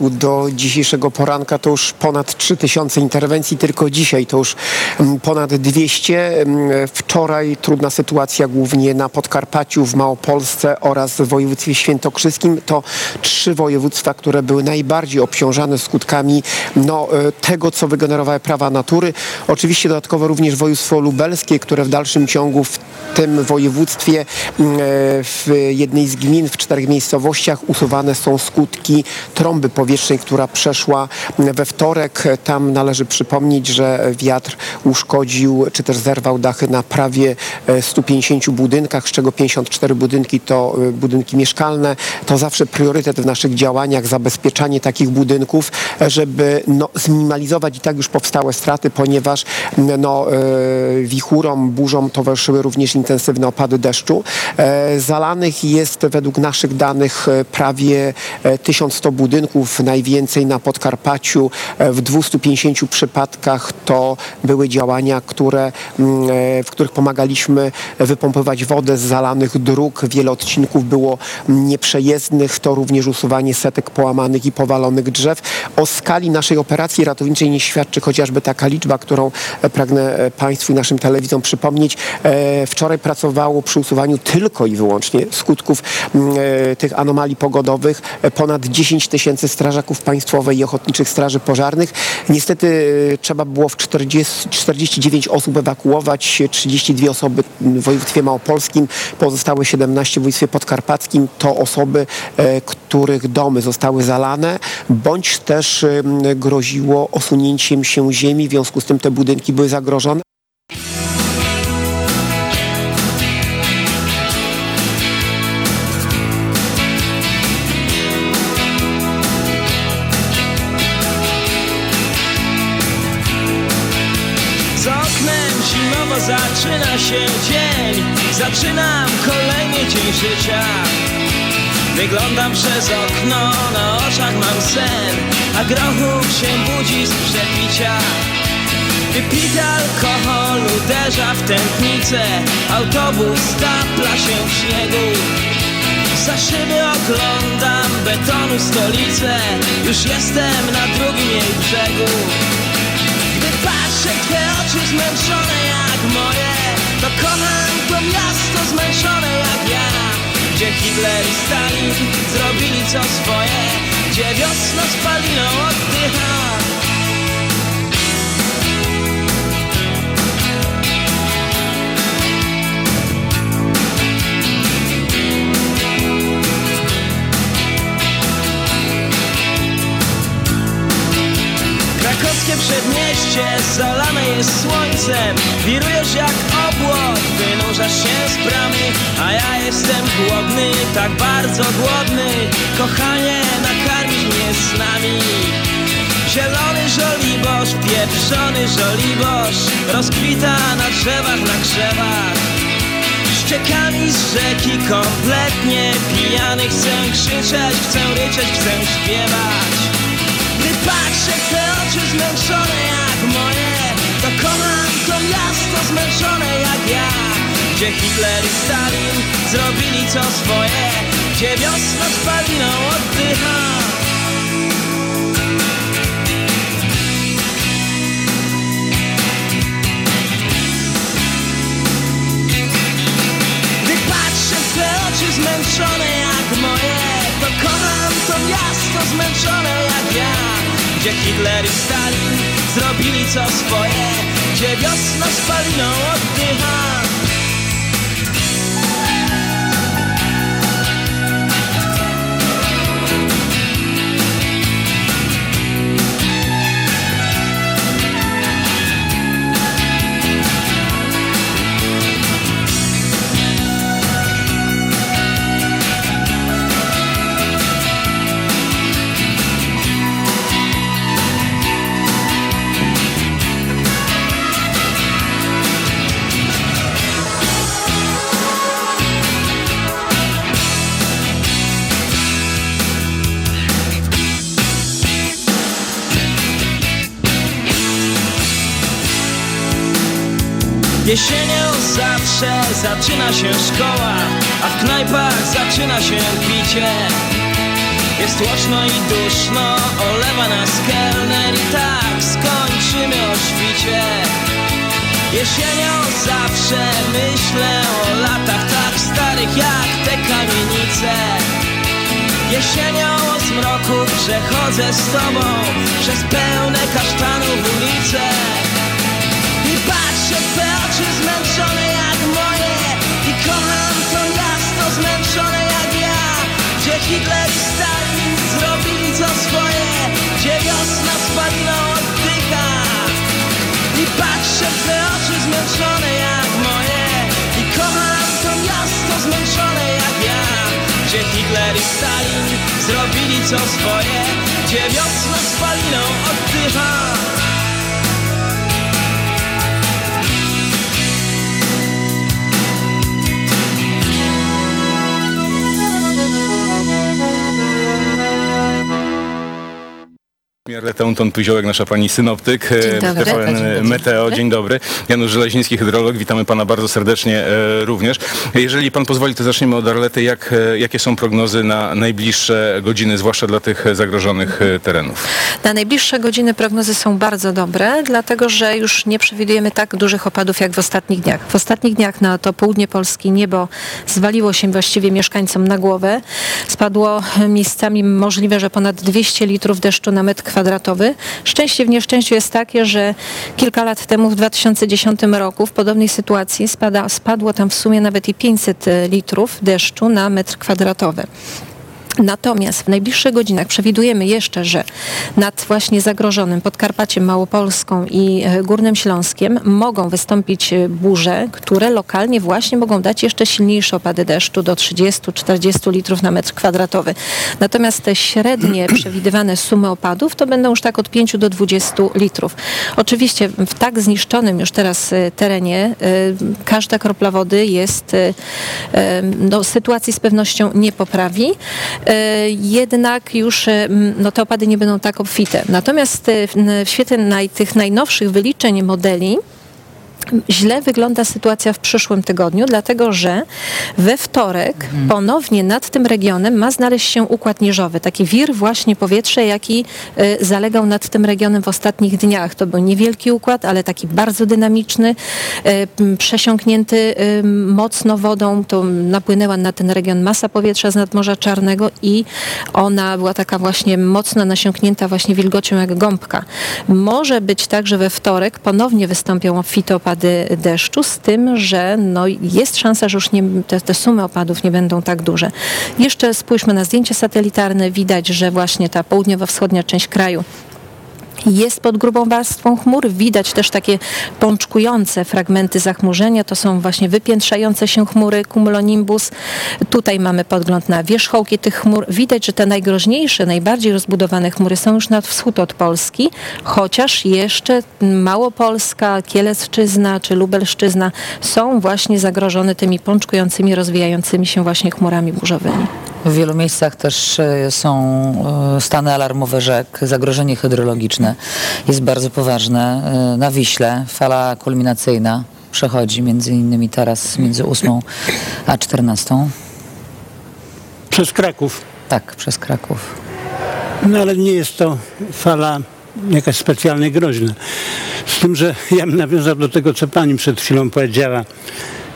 Wtorku do dzisiejszego poranka to już ponad 3000 interwencji, tylko dzisiaj to już mm, ponad 200. Mm, Wczoraj trudna sytuacja głównie na Podkarpaciu, w Małopolsce oraz w województwie świętokrzyskim. To trzy województwa, które były najbardziej obciążane skutkami no, e, tego, co wygenerowały prawa natury. Oczywiście dodatkowo również województwo lubelskie, które w dalszym ciągu w tym województwie mm, e, w jednej z gmin, w czterech miejscowościach usuwane są skutki trąby powietrznej, która przeszła we wtorek. Tam należy przypomnieć, że wiatr uszkodził czy też zerwał dachy na prawie e, 150 budynkach, z czego 54 budynki to e, budynki mieszkalne. To zawsze priorytet w naszych działaniach, zabezpieczanie takich budynków, e, żeby no, zminimalizować i tak już powstałe straty, ponieważ no, e, wichurom, burzom towarzyszyły również intensywne opady deszczu. E, Zalanych jest według naszych danych e, prawie e, 1100 budynków, najwięcej na Podkarpaciu. E, W 250 przypadkach to były działania, które, mm, e, w których pomagaliśmy wypompować wodę z zalanych dróg. Wiele odcinków było nieprzejezdnych, to również usuwanie setek połamanych i powalonych drzew. O skali naszej operacji ratowniczej nie świadczy chociażby taka liczba, którą e, pragnę Państwu i naszym telewizom przypomnieć. Wczoraj pracowało przy usuwaniu tylko i wyłącznie skutków mm, tych anomalii pogodowych ponad 10 tysięcy strażaków państwowej i ochotniczych straży pożarnych. Niestety e, trzeba było w 40, 49 osób ewakuować, 32 osoby w województwie małopolskim, pozostałe 17 w województwie podkarpackim. To osoby, e, których domy zostały zalane, bądź też groziło osunięciem się ziemi, w związku z tym te budynki były zagrożone. Się dzień Zaczynam kolejny dzień życia. Wyglądam przez okno, na oczach mam sen A grochów się budzi z przepicia. Wypity alkohol uderza w tętnicę Autobus stapla się w śniegu. Za szyby oglądam betonu stolicę Już jestem na drugim jej brzegu. Gdy patrzę te oczy zmęczone jak moje To kocham to miasto zmęczone jak ja. Gdzie Hitler i Stalin zrobili co swoje Gdzie wiosna spaliną oddycha przedmieście zalane jest słońcem. Wirujesz jak obłok, wynurzasz się z bramy. A ja jestem głodny, tak bardzo głodny. Kochanie, nakarmisz mnie z nami. Zielony żoliborz, pieprzony żoliborz Rozkwita na drzewach, na krzewach. Ściekami z rzeki kompletnie pijany Chcę krzyczeć, chcę ryczeć, chcę śpiewać patrzę te oczy zmęczone jak moje. To kocham to miasto zmęczone jak ja. Gdzie Hitler i Stalin zrobili co swoje Gdzie wiosna spaliną oddycha. Gdy patrzę w te oczy zmęczone jak moje To kocham to miasto zmęczone jak ja Gdzie Hitler i Stalin zrobili co swoje Gdzie wiosna spaliną oddycha Jesienią zawsze zaczyna się szkoła A w knajpach zaczyna się picie Jest tłoczno i duszno, olewa nas kelner i tak skończymy o świcie. Jesienią zawsze myślę o latach tak starych jak te kamienice. Jesienią o zmroku przechodzę z tobą Przez pełne kasztanów ulice patrzę te oczy zmęczone jak moje I kocham to miasto zmęczone jak ja. Gdzie Hitler i Stalin zrobili co swoje Gdzie wiosna spaliną oddycha. I patrzę te oczy zmęczone jak moje I kocham to miasto zmęczone jak ja. Gdzie Hitler i Stalin zrobili co swoje Gdzie wiosna spaliną oddycha Teunton Pyziołek, nasza pani synoptyk e, Dzień dobry. TVN Dzień. Meteo. Dzień dobry. Janusz Żeleźniński, hydrolog. Witamy pana bardzo serdecznie e, również. Jeżeli pan pozwoli, to zaczniemy od Arlety. Jak, e, jakie są prognozy na najbliższe godziny, zwłaszcza dla tych zagrożonych terenów? Na najbliższe godziny prognozy są bardzo dobre, dlatego że już nie przewidujemy tak dużych opadów jak w ostatnich dniach. W ostatnich dniach na to południe Polski niebo zwaliło się właściwie mieszkańcom na głowę. Spadło miejscami możliwe, że ponad 200 litrów deszczu na metr kwadratowy. Szczęście w nieszczęściu jest takie, że kilka lat temu w 2010 roku w podobnej sytuacji spada, spadło tam w sumie nawet i 500 litrów deszczu na metr kwadratowy. Natomiast w najbliższych godzinach przewidujemy jeszcze, że nad właśnie zagrożonym Podkarpaciem Małopolską i e, Górnym Śląskiem mogą wystąpić e, burze, które lokalnie właśnie mogą dać jeszcze silniejsze opady deszczu do 30-40 litrów na metr kwadratowy. Natomiast te średnie przewidywane sumy opadów to będą już tak od 5 do 20 litrów. Oczywiście w tak zniszczonym już teraz e, terenie każda kropla wody jest no, sytuacji z pewnością nie poprawi. E, Jednak już e, no, te opady nie będą tak obfite. Natomiast e, w, świetle tych najnowszych wyliczeń modeli źle wygląda sytuacja w przyszłym tygodniu, dlatego że we wtorek ponownie nad tym regionem ma znaleźć się układ niżowy. Taki wir właśnie powietrze, jaki e, zalegał nad tym regionem w ostatnich dniach. To był niewielki układ, ale taki bardzo dynamiczny, m, przesiąknięty e, mocno wodą. To napłynęła na ten region masa powietrza z nadmorza Czarnego i ona była taka właśnie mocno nasiąknięta właśnie wilgocią jak gąbka. Może być tak, że we wtorek ponownie wystąpią obfite opady deszczu, z tym, że no jest szansa, że już nie, te, te sumy opadów nie będą tak duże. Jeszcze spójrzmy na zdjęcie satelitarne. Widać, że właśnie ta południowo-wschodnia część kraju jest pod grubą warstwą chmur. Widać też takie pączkujące fragmenty zachmurzenia. To są właśnie wypiętrzające się chmury, cumulonimbus. Tutaj mamy podgląd na wierzchołki tych chmur. Widać, że te najgroźniejsze, najbardziej rozbudowane chmury są już nad wschód od Polski, chociaż jeszcze Małopolska, Kielecczyzna czy Lubelszczyzna są właśnie zagrożone tymi pączkującymi, rozwijającymi się właśnie chmurami burzowymi. W wielu miejscach też e, są e, stany alarmowe rzek, zagrożenie hydrologiczne jest bardzo poważne. E, Na Wiśle fala kulminacyjna przechodzi między innymi teraz między 8 a 14. Przez Kraków. Tak, przez Kraków. No ale nie jest to fala jakaś specjalnie groźna. Z tym, że ja bym nawiązał do tego, co pani przed chwilą powiedziała.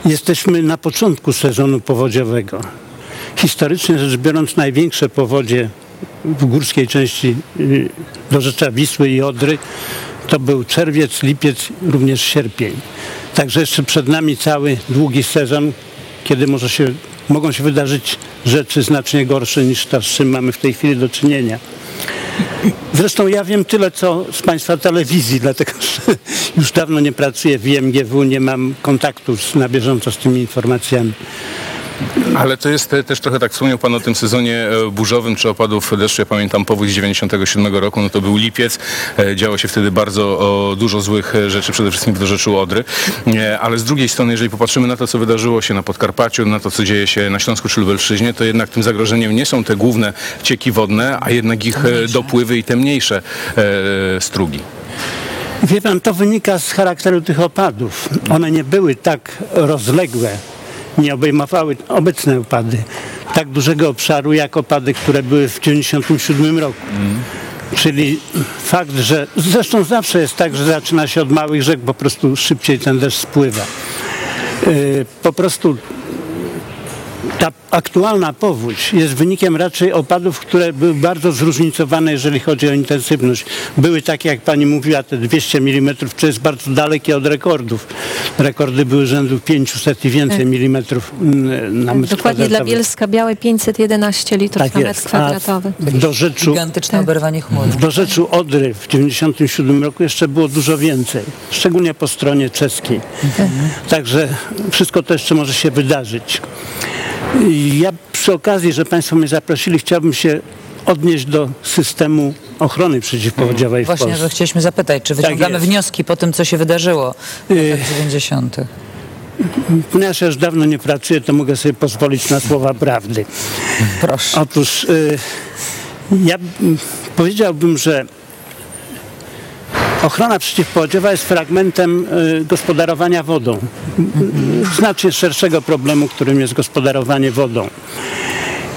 Jesteśmy na początku sezonu powodziowego. Historycznie rzecz biorąc, największe powodzie w górskiej części y, dorzecza Wisły i Odry to był czerwiec, lipiec, również sierpień. Także jeszcze przed nami cały długi sezon, kiedy może się, mogą się wydarzyć rzeczy znacznie gorsze niż to, z czym mamy w tej chwili do czynienia. Zresztą ja wiem tyle, co z Państwa telewizji, dlatego że już dawno nie pracuję w IMGW, nie mam kontaktów na bieżąco z tymi informacjami. Ale to jest e, też trochę tak, wspomniał Pan o tym sezonie e, burzowym czy opadów deszczu. Ja pamiętam powódź z 97 roku, no to był lipiec. E, Działo się wtedy bardzo dużo złych rzeczy, przede wszystkim w dorzeczu Odry. Ale z drugiej strony, jeżeli popatrzymy na to, co wydarzyło się na Podkarpaciu, na to, co dzieje się na Śląsku czy Lubelszczyźnie, to jednak tym zagrożeniem nie są te główne cieki wodne, a jednak ich dopływy i te mniejsze strugi. Wie pan, to wynika z charakteru tych opadów. One nie były tak rozległe nie obejmowały obecne opady tak dużego obszaru jak opady, które były w 1997 roku. Czyli fakt, że zresztą zawsze jest tak, że zaczyna się od małych rzek, po prostu szybciej ten deszcz spływa. Yy, Po prostu ta aktualna powódź jest wynikiem raczej opadów, które były bardzo zróżnicowane, jeżeli chodzi o intensywność. Były takie, jak pani mówiła, te 200 mm, to jest bardzo dalekie od rekordów. Rekordy były rzędu 500 i więcej Tak. milimetrów mm, na metr Dokładnie dla. Bielska Białe 511 litrów Tak na metr jest. Kwadratowy. do rzeczu, Gigantyczne oberwanie chmur. do rzeczu Odry w 97 roku jeszcze było dużo więcej. Szczególnie po stronie czeskiej. Także wszystko to jeszcze może się wydarzyć. Ja przy okazji, że Państwo mnie zaprosili, chciałbym się odnieść do systemu ochrony przeciwpowodziowej w Właśnie, Polsce. że chcieliśmy zapytać, czy Tak wyciągamy jest. wnioski po tym, co się wydarzyło w latach 90. Ponieważ ja już dawno nie pracuję, to mogę sobie pozwolić na słowa prawdy. Proszę. Otóż y, ja powiedziałbym, że ochrona przeciwpowodziowa jest fragmentem y, gospodarowania wodą. Y, Znacznie szerszego problemu, którym jest gospodarowanie wodą.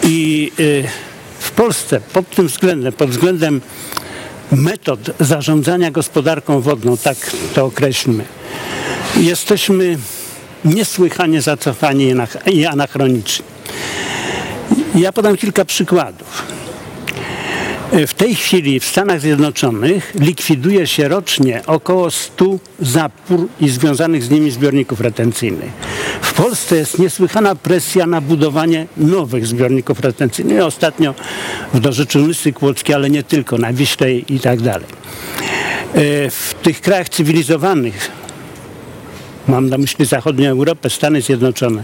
I y, w Polsce pod tym względem, pod względem metod zarządzania gospodarką wodną, tak to określmy, jesteśmy niesłychanie zacofani i anach- i anachroniczni. Ja podam kilka przykładów. W tej chwili w Stanach Zjednoczonych likwiduje się rocznie około 100 zapór i związanych z nimi zbiorników retencyjnych. W Polsce jest niesłychana presja na budowanie nowych zbiorników retencyjnych. Ostatnio w dorzeczu Kłodzkiej, ale nie tylko, na Wiśle i tak dalej. E, W tych krajach cywilizowanych, mam na myśli zachodnią Europę, Stany Zjednoczone,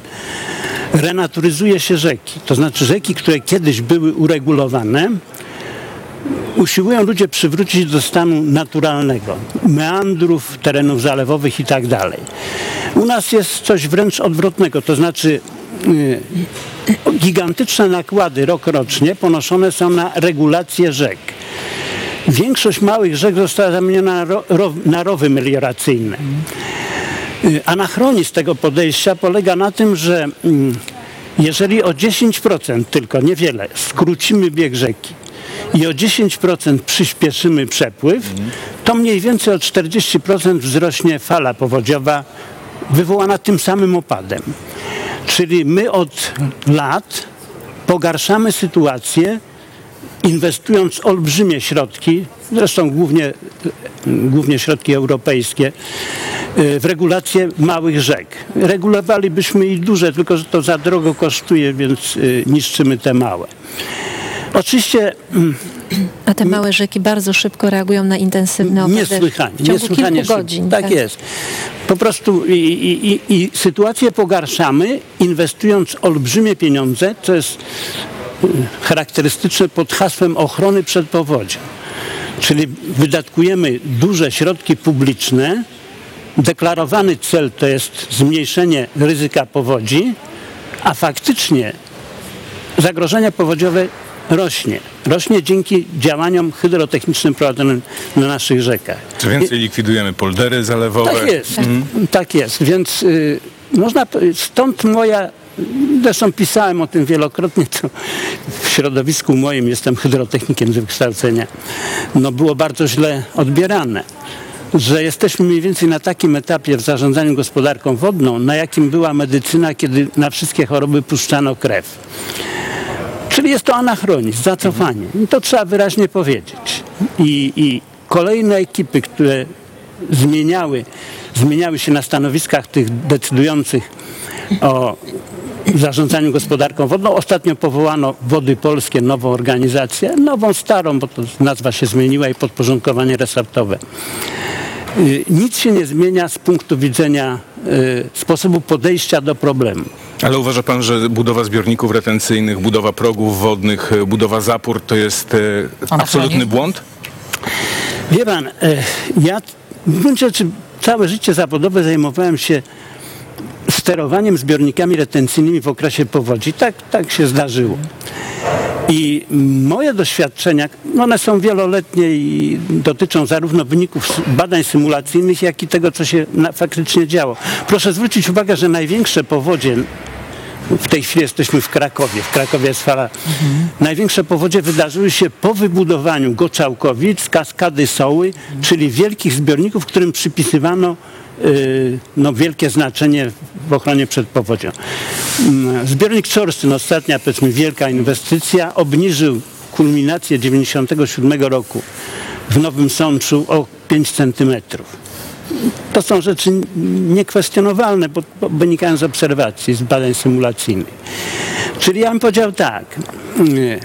renaturyzuje się rzeki. To znaczy rzeki, które kiedyś były uregulowane, usiłują ludzie przywrócić do stanu naturalnego, meandrów, terenów zalewowych i tak dalej. U nas jest coś wręcz odwrotnego, to znaczy y, gigantyczne nakłady rokrocznie ponoszone są na regulację rzek. Większość małych rzek została zamieniona na, ro, na rowy melioracyjne. Y, Anachronizm tego podejścia polega na tym, że mm, jeżeli o 10% tylko, niewiele, skrócimy bieg rzeki i o 10% przyspieszymy przepływ, to mniej więcej o 40% wzrośnie fala powodziowa wywołana tym samym opadem. Czyli my od lat pogarszamy sytuację, inwestując olbrzymie środki, zresztą głównie, głównie środki europejskie, y, w regulację małych rzek. Regulowalibyśmy i duże, tylko że to za drogo kosztuje, więc y, niszczymy te małe. Oczywiście mm, A te małe rzeki bardzo szybko reagują na intensywne opady. Niesłychanie, w ciągu niesłychanie kilku godzin. Tak, jest. Po prostu i, i, i, sytuację pogarszamy, inwestując olbrzymie pieniądze, co jest y, charakterystyczne pod hasłem ochrony przed powodzią. Czyli wydatkujemy duże środki publiczne, deklarowany cel to jest zmniejszenie ryzyka powodzi, a faktycznie zagrożenie powodziowe rośnie. Rośnie dzięki działaniom hydrotechnicznym prowadzonym na naszych rzekach. Co więcej, likwidujemy poldery zalewowe. Tak jest, Mhm. tak jest. Więc y, można, stąd moja, zresztą pisałem o tym wielokrotnie, to w środowisku moim jestem hydrotechnikiem z wykształcenia. No było bardzo źle odbierane że jesteśmy mniej więcej na takim etapie w zarządzaniu gospodarką wodną, na jakim była medycyna, kiedy na wszystkie choroby puszczano krew. Czyli jest to anachronizm, zacofanie. I to trzeba wyraźnie powiedzieć. I, i kolejne ekipy, które zmieniały, zmieniały się na stanowiskach tych decydujących o zarządzaniu gospodarką wodną. Ostatnio powołano Wody Polskie, nową organizację, nową, starą, bo to nazwa się zmieniła i podporządkowanie resortowe. Y, Nic się nie zmienia z punktu widzenia y, sposobu podejścia do problemu. Ale uważa pan, że budowa zbiorników retencyjnych, budowa progów wodnych, e, budowa zapór to jest absolutny błąd? Wie pan, ja w gruncie rzeczy całe życie zawodowe zajmowałem się sterowaniem zbiornikami retencyjnymi w okresie powodzi. Tak, tak się zdarzyło. I moje doświadczenia, one są wieloletnie i dotyczą zarówno wyników badań symulacyjnych, jak i tego, co się faktycznie działo. Proszę zwrócić uwagę, że największe powodzie W tej chwili jesteśmy w Krakowie. W Krakowie jest fala. Największe powodzie wydarzyły się po wybudowaniu Goczałkowic, Kaskady Soły, czyli wielkich zbiorników, którym przypisywano no, wielkie znaczenie w ochronie przed powodzią. Mm, Zbiornik Czorstyn, ostatnia powiedzmy wielka inwestycja, obniżył kulminację 97 roku w Nowym Sączu o 5 centymetrów. To są rzeczy niekwestionowalne, bo, bo wynikają z obserwacji, z badań symulacyjnych. Czyli ja bym powiedział tak. y,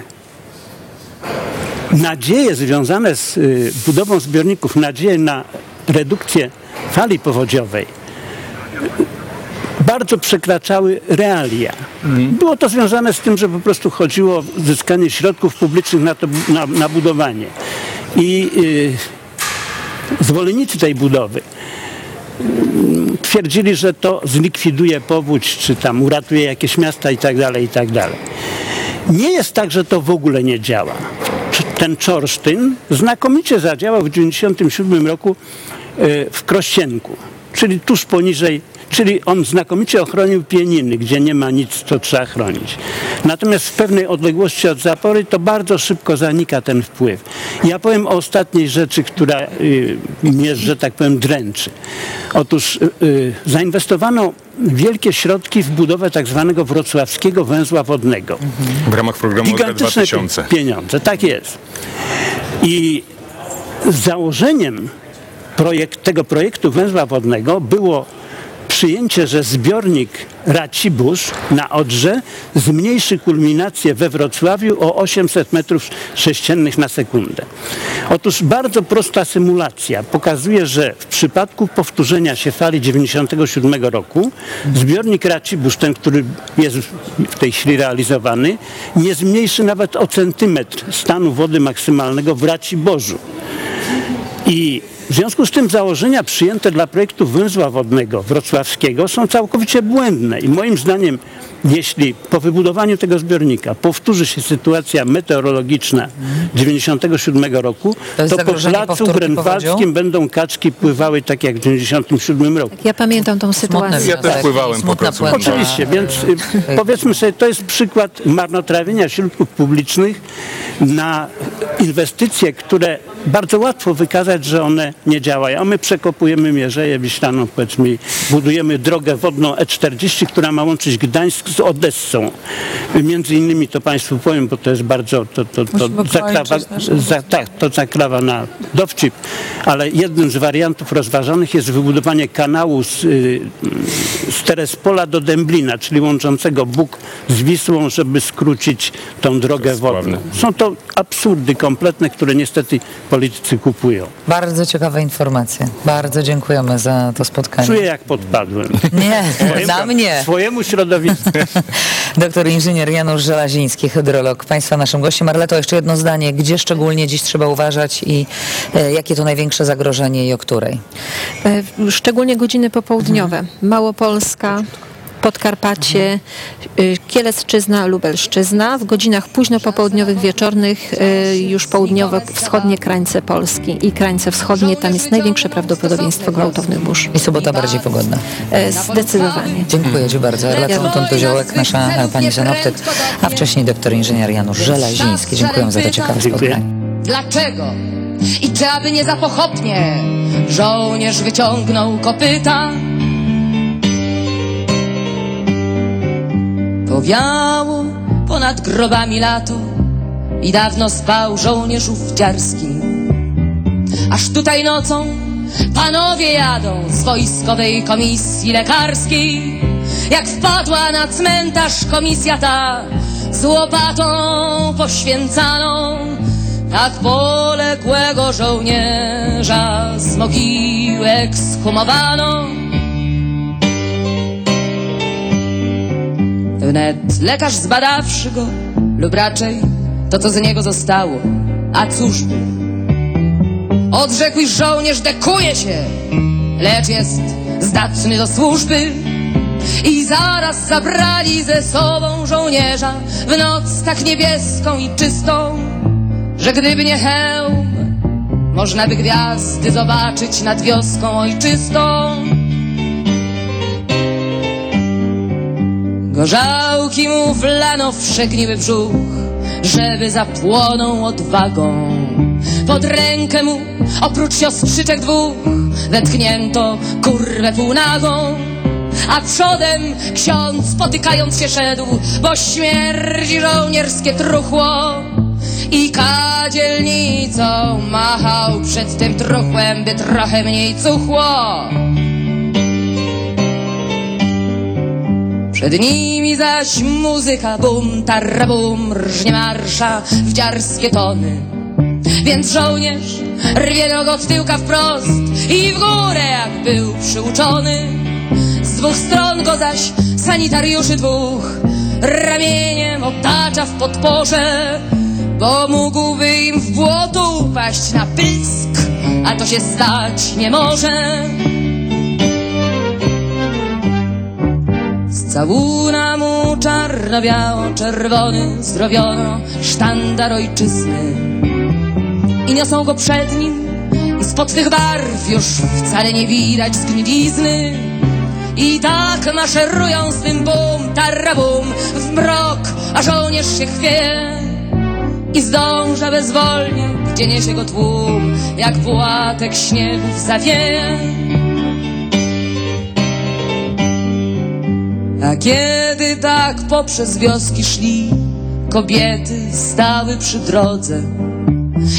Nadzieje związane z y, budową zbiorników, nadzieje na redukcję fali powodziowej bardzo przekraczały realia. Było to związane z tym, że po prostu chodziło o zyskanie środków publicznych na, to, na, na budowanie. I y, zwolennicy tej budowy mm, twierdzili, że to zlikwiduje powódź, czy tam uratuje jakieś miasta i tak dalej, i tak dalej. Nie jest tak, że to w ogóle nie działa. Ten Czorsztyn znakomicie zadziałał w 1997 roku w Krościenku, czyli tuż poniżej, czyli on znakomicie ochronił pieniny, gdzie nie ma nic, co trzeba chronić. Natomiast w pewnej odległości od zapory to bardzo szybko zanika ten wpływ. Ja powiem o ostatniej rzeczy, która y, mnie, że tak powiem, dręczy. Otóż y, y, zainwestowano wielkie środki w budowę tak zwanego wrocławskiego węzła wodnego. W ramach programu OZE Gigantyczne 2000. pieniądze, tak jest. I założeniem projekt, tego projektu węzła wodnego było przyjęcie, że zbiornik Racibórz na Odrze zmniejszy kulminację we Wrocławiu o 800 metrów sześciennych na sekundę. Otóż bardzo prosta symulacja pokazuje, że w przypadku powtórzenia się fali 97 roku zbiornik Racibórz, ten, który jest w tej chwili realizowany, nie zmniejszy nawet o centymetr stanu wody maksymalnego w Raciborzu. I w związku z tym założenia przyjęte dla projektu węzła wodnego wrocławskiego są całkowicie błędne i moim zdaniem jeśli po wybudowaniu tego zbiornika powtórzy się sytuacja meteorologiczna 97 roku, To to, po placu powodzią? będą kaczki pływały tak jak w 97 roku. Ja pamiętam tą sytuację. Ja też pływałem po prostu. Oczywiście, więc y, powiedzmy sobie, to jest przykład marnotrawienia środków publicznych na inwestycje, które bardzo łatwo wykazać, że one nie działają. A my przekopujemy Mierzeję Wiślaną, powiedzmy, i budujemy drogę wodną E40, która ma łączyć Gdańsk z Odessą. Między innymi to Państwu powiem, bo to jest bardzo, to, to, to, zakrawa, naszą za, tak, to zakrawa na dowcip, ale jednym z wariantów rozważanych jest wybudowanie kanału z, y, z Terespola do Dęblina, czyli łączącego Bóg z Wisłą, żeby skrócić tą drogę wodną. Są to absurdy kompletne, które niestety politycy kupują. Bardzo ciekawe informacje. Bardzo dziękujemy za to spotkanie. Czuję jak podpadłem. Nie, Swojemu- na mnie. Swojemu środowisku. Doktor inżynier Janusz Żelaziński, hydrolog. Państwa naszym gościem. Arleto, jeszcze jedno zdanie. Gdzie szczególnie dziś trzeba uważać i e, jakie to największe zagrożenie i o której? E, Szczególnie godziny popołudniowe. Małopolska, Podkarpacie, y, Kielecczyzna, Lubelszczyzna. W godzinach późno popołudniowych, wieczornych y, już południowo-wschodnie krańce Polski i krańce wschodnie. Tam jest największe prawdopodobieństwo gwałtownych burz. I sobota bardziej pogodna. E, Zdecydowanie. Dziękuję Ci bardzo. Arleta Anton-Koziołek, nasza e, pani synoptyk, a wcześniej doktor inżynier Janusz Żelaziński. Dziękuję za to ciekawe spotkanie. Dlaczego? I czy aby nie za pochopnie żołnierz wyciągnął kopyta? Powiało ponad grobami lato i dawno spał żołnierz ów dziarski. Aż tutaj nocą panowie jadą z wojskowej komisji lekarskiej. Jak wpadła na cmentarz komisja ta z łopatą poświęcaną, tak poległego żołnierza z mogiły ekshumowano. Wnet lekarz zbadawszy go, lub raczej to, co z niego zostało, a cóż? Odrzekł, iż żołnierz dekuje się, lecz jest zdatny do służby. I zaraz zabrali ze sobą żołnierza w noc tak niebieską i czystą, że gdyby nie hełm, można by gwiazdy zobaczyć nad wioską ojczystą. Gorzałki mu wlano w przegniły brzuch, żeby zapłonął odwagą. Pod rękę mu, oprócz siostrzyczek dwóch, wetknięto kurwę półnagą. A przodem ksiądz potykając się szedł, bo śmierdzi żołnierskie truchło. I kadzielnicą machał przed tym truchłem, by trochę mniej cuchło. Przed nimi zaś muzyka bum, tarabum, rżnie marsza w dziarskie tony. Więc żołnierz rwie nogą w tyłka wprost i w górę jak był przyuczony. Z dwóch stron go zaś sanitariuszy dwóch ramieniem otacza w podporze, bo mógłby im w błoto upaść na pysk, a to się stać nie może. Całuna mu czarno-biało-czerwony zrobiono sztandar ojczyzny i niosą go przed nim i spod tych barw już wcale nie widać zgnilizny. I tak maszerują z tym bum, tarabum w mrok, a żołnierz się chwieje i zdąża bezwolnie, gdzie niesie go tłum, jak płatek śniegów zawieje. A kiedy tak poprzez wioski szli, kobiety stały przy drodze.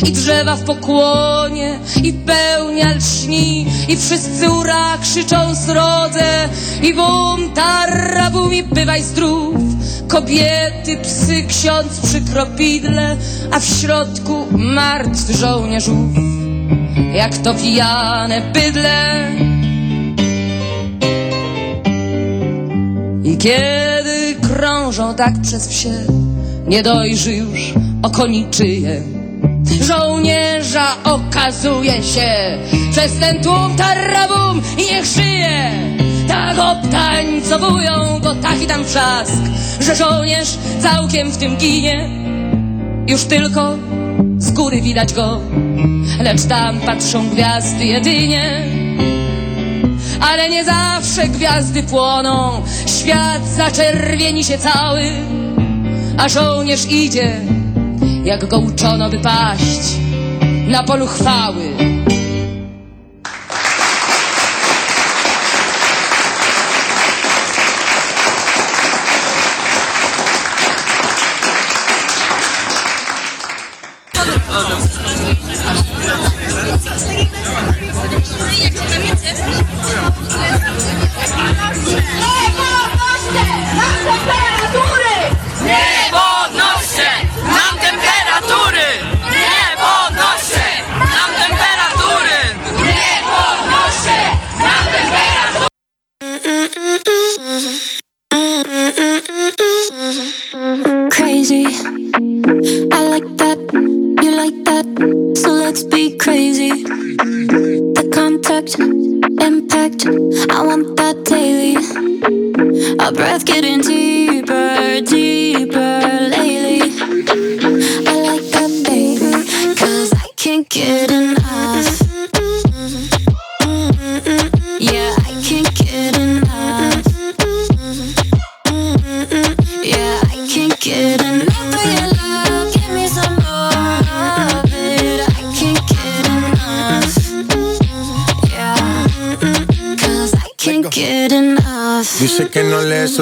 I drzewa w pokłonie, i pełnia lśni, i wszyscy ura krzyczą srodze. I bum, tarabum, i bywaj zdrów. Kobiety, psy, ksiądz przy kropidle, a w środku martwy żołnierzów, jak to pijane bydle. I kiedy krążą tak przez wsie, nie dojrzy już okoniczyje. Żołnierza okazuje się przez ten tłum tarabum i niech żyje. Tak obtańcowują go taki tam wrzask, że żołnierz całkiem w tym ginie. Już tylko z góry widać go, lecz tam patrzą gwiazdy jedynie. Ale nie zawsze gwiazdy płoną, świat zaczerwieni się cały, a żołnierz idzie, jak go uczono by paść na polu chwały.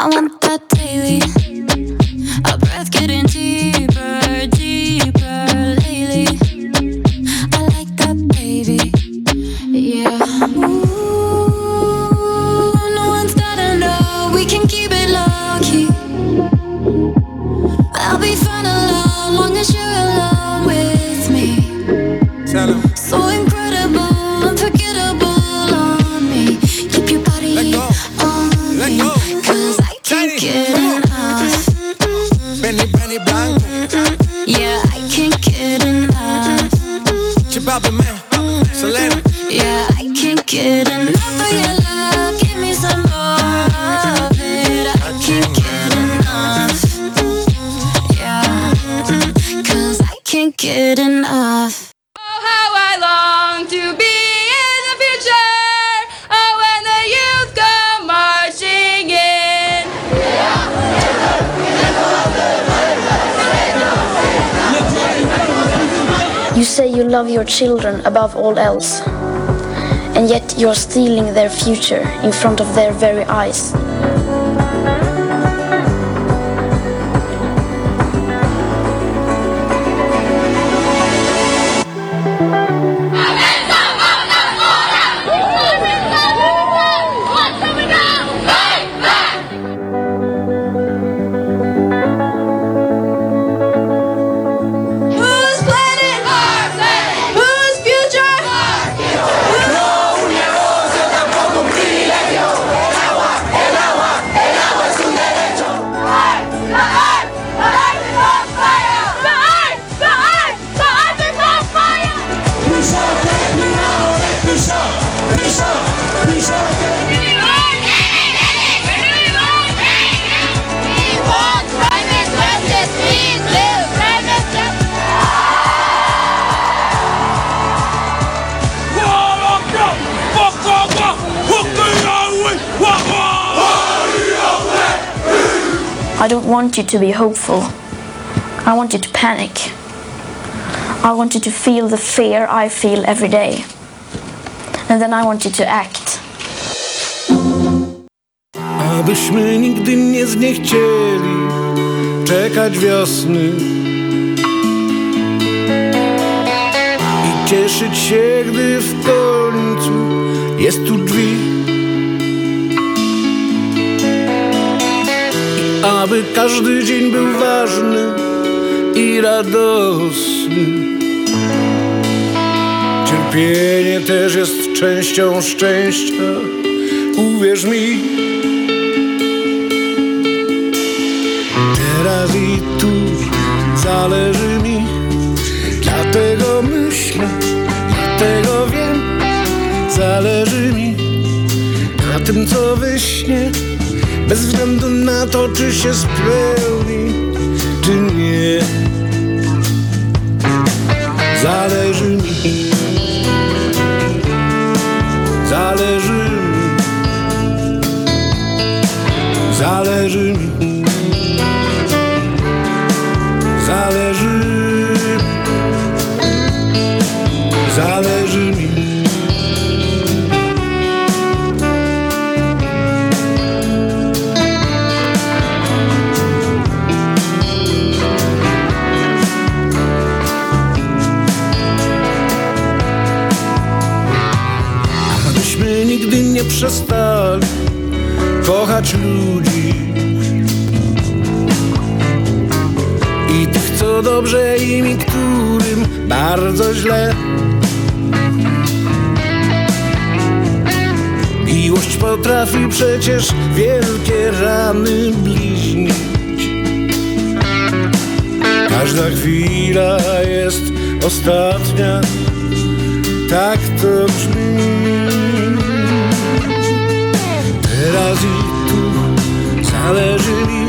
I want that daily. Children above all else, and yet you're stealing their future in front of their very eyes. Want you to be hopeful. I want you to panic. I want you to feel the fear I feel every day. And then I want you to act. Abyśmy nigdy nie zniechcieli czekać wiosny i cieszyć się, gdy w końcu jest tu drzwi. Aby każdy dzień był ważny i radosny. Cierpienie też jest częścią szczęścia, uwierz mi. Teraz i tu zależy mi, dlatego myślę, dlatego wiem, zależy mi na tym, co wyśnie, bez względu na to, czy się spełni, czy nie. Zależy mi, zależy mi, zależy mi. Przestali kochać ludzi. I tych, co dobrze im i którym bardzo źle. Miłość potrafi przecież wielkie rany bliźnić. Każda chwila jest ostatnia. Tak to brzmi zależy mi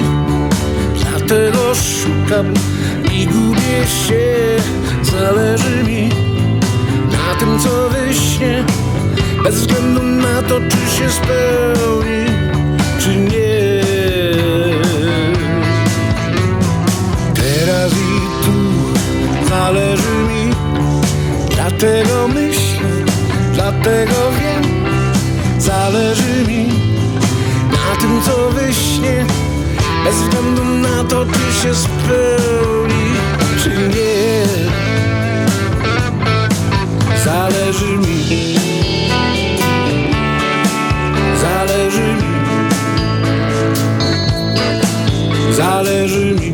Dlatego szukam i gubię się. Zależy mi na tym, co wyśnie. Bez względu na to, czy się spełni, czy nie. Teraz i tu zależy mi. Dlatego myślę, dlatego wiem. Zależy mi wyśnie bez względu na to, czy się spełni, czy nie. Zależy mi. Zależy mi. Zależy mi.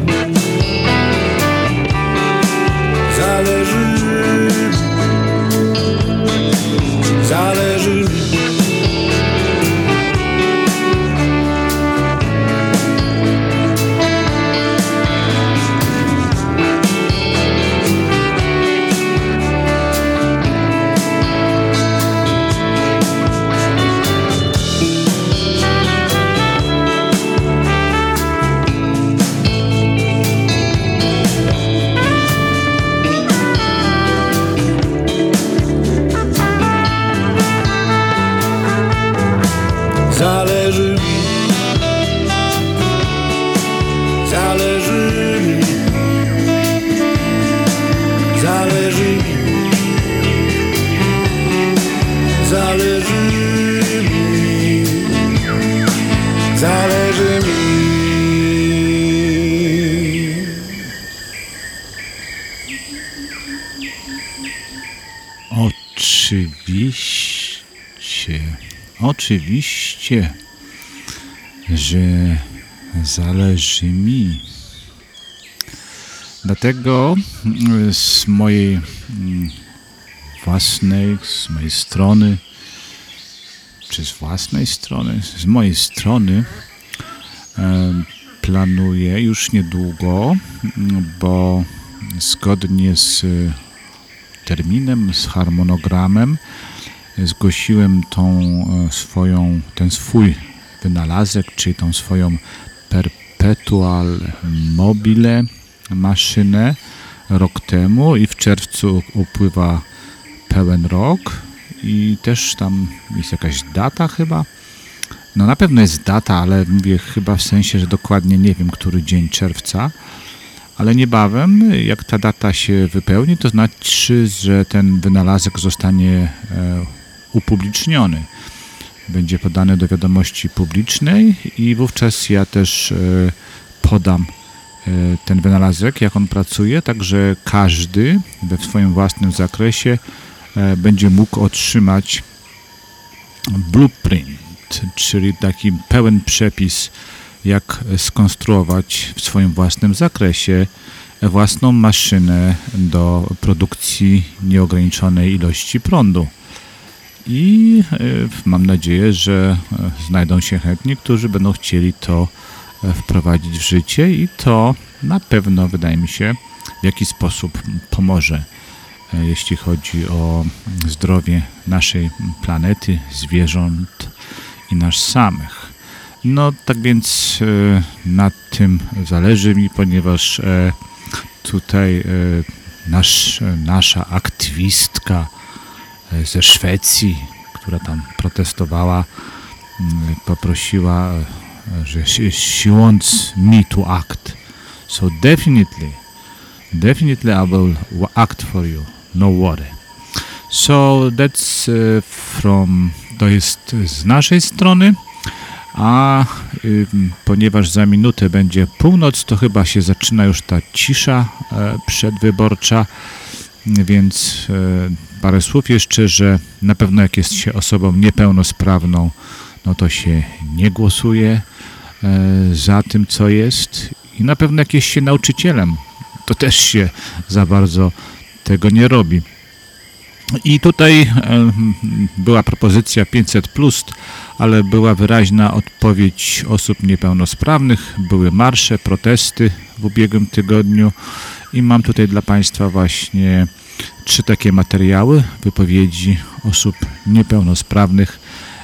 Zależy mi. Zależy oczywiście, że zależy mi. Dlatego mm, z mojej mm, własnej, z mojej strony, czy z własnej strony, z mojej strony planuję już niedługo, mm, bo zgodnie z terminem, z harmonogramem zgłosiłem tą e, swoją, ten swój wynalazek, czy tą swoją perpetual mobile maszynę rok temu i w czerwcu upływa pełen rok i też tam jest jakaś data chyba. No na pewno jest data, ale mówię chyba w sensie, że dokładnie nie wiem, który dzień czerwca, ale niebawem, jak ta data się wypełni, to znaczy, że ten wynalazek zostanie e, upubliczniony. Będzie podany do wiadomości publicznej i wówczas ja też e, podam e, ten wynalazek, jak on pracuje, także każdy we swoim własnym zakresie e, będzie mógł otrzymać blueprint, czyli taki pełen przepis, jak skonstruować w swoim własnym zakresie własną maszynę do produkcji nieograniczonej ilości prądu. I e, mam nadzieję, że e, znajdą się chętni, którzy będą chcieli to e, wprowadzić w życie i to na pewno, wydaje mi się, w jakiś sposób pomoże, e, jeśli chodzi o zdrowie naszej planety, zwierząt i nas samych. No tak więc e, na tym zależy mi, ponieważ e, tutaj e, nasz, nasza aktywistka e, ze Szwecji, która tam protestowała, mm, poprosiła, e, że she, wants me to act. So definitely, definitely I will act for you. No worry. So that's uh, from, to jest z naszej strony. A y, ponieważ za minutę będzie północ, to chyba się zaczyna już ta cisza e, przedwyborcza, więc e, parę słów jeszcze, że na pewno jak jest się osobą niepełnosprawną, no to się nie głosuje e, za tym, co jest i na pewno jak jest się nauczycielem, to też się za bardzo tego nie robi. I tutaj e, była propozycja 500, ale była wyraźna odpowiedź osób niepełnosprawnych. Były marsze, protesty w ubiegłym tygodniu i mam tutaj dla Państwa właśnie trzy takie materiały wypowiedzi osób niepełnosprawnych,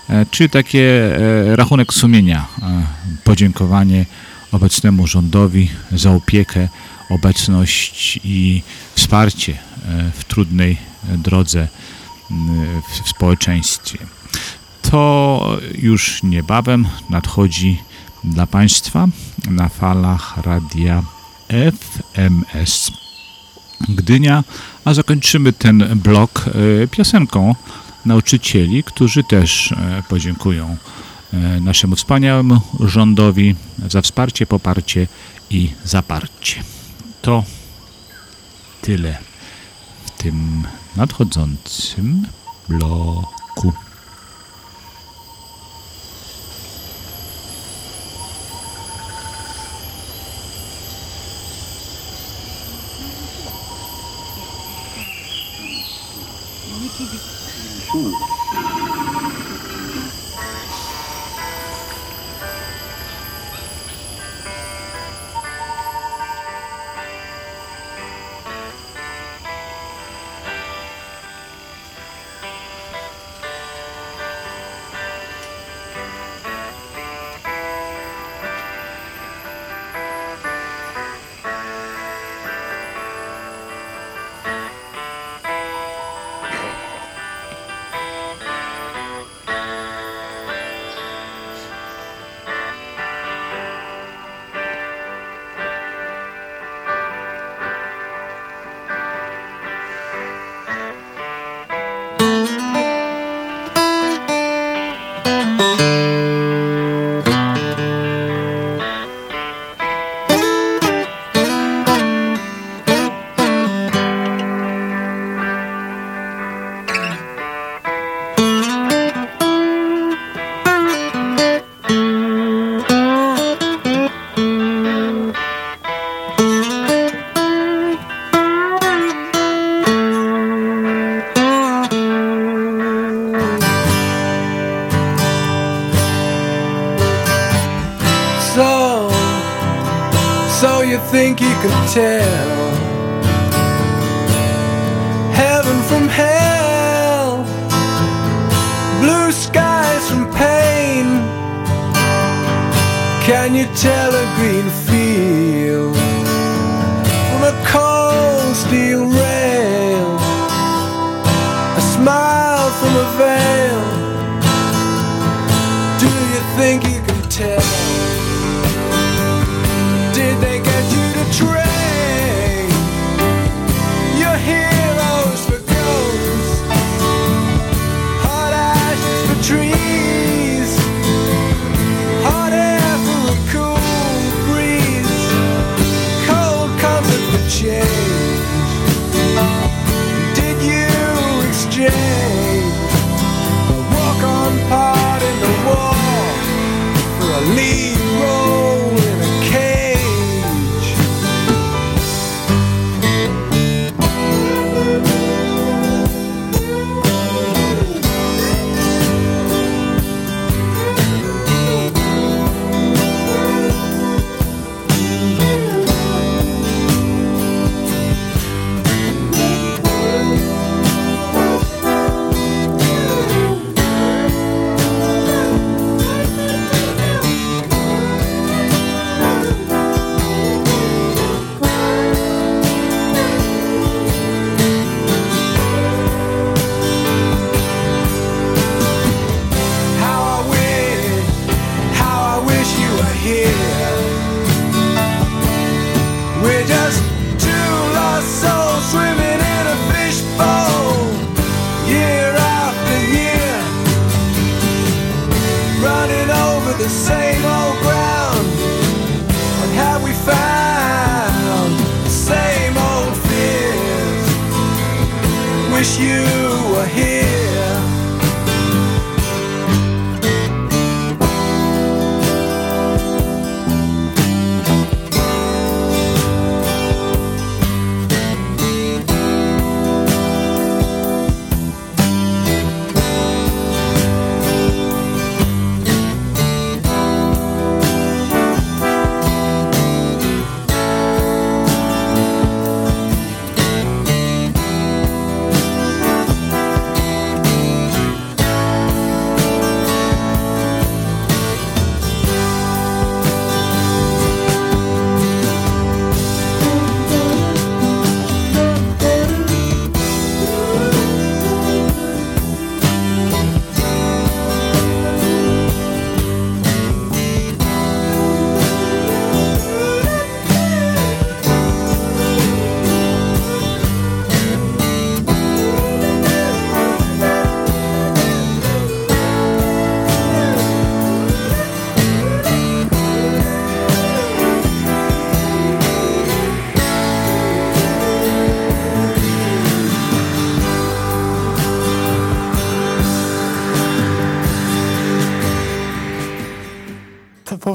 e, czy takie e, rachunek sumienia, e, podziękowanie obecnemu rządowi za opiekę, obecność i wsparcie e, w trudnej e, drodze w społeczeństwie. To już niebawem nadchodzi dla Państwa na falach radia FMS Gdynia, a zakończymy ten blok e, piosenką nauczycieli, którzy też e, podziękują e, naszemu wspaniałemu rządowi za wsparcie, poparcie i zaparcie. To tyle w tym nadchodzącym bloku.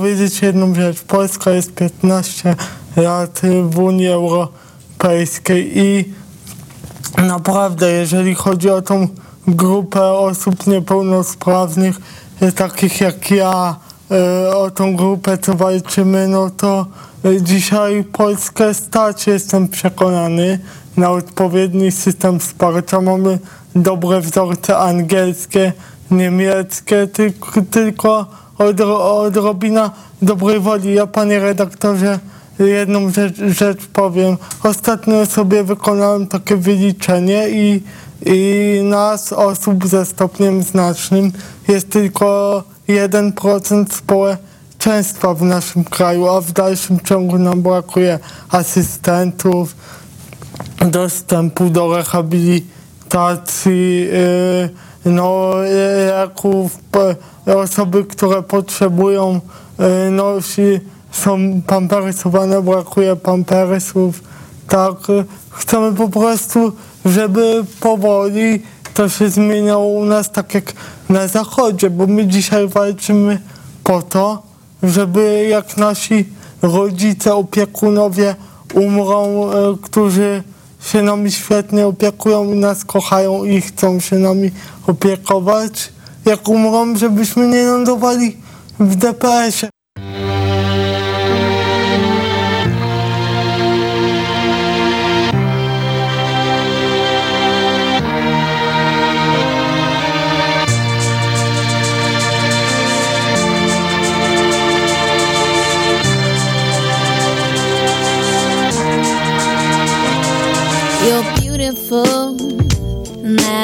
Powiedzieć jedną rzecz. Polska jest 15 lat w Unii Europejskiej i naprawdę, jeżeli chodzi o tą grupę osób niepełnosprawnych, takich jak ja, e, o tą grupę, co walczymy, no to e, dzisiaj Polskę stać, jestem przekonany, na odpowiedni system wsparcia. Mamy dobre wzorce angielskie, niemieckie, tylko, tylko odro, odrobina dobrej woli. Ja, panie redaktorze, jedną rzecz, rzecz powiem. Ostatnio sobie wykonałem takie wyliczenie i, i nas, osób ze stopniem znacznym, jest tylko 1% społeczeństwa w naszym kraju, a w dalszym ciągu nam brakuje asystentów, dostępu do rehabilitacji, yy, no, leków, osoby, które potrzebują yy, nosi, są pampersowane, brakuje pampersów. Tak, chcemy po prostu, żeby powoli to się zmieniało u nas tak jak na zachodzie, bo my dzisiaj walczymy po to, żeby jak nasi rodzice, opiekunowie umrą, e, którzy się nami świetnie opiekują i nas kochają i chcą się nami opiekować, jak umrą, żebyśmy nie lądowali w DPS-ie.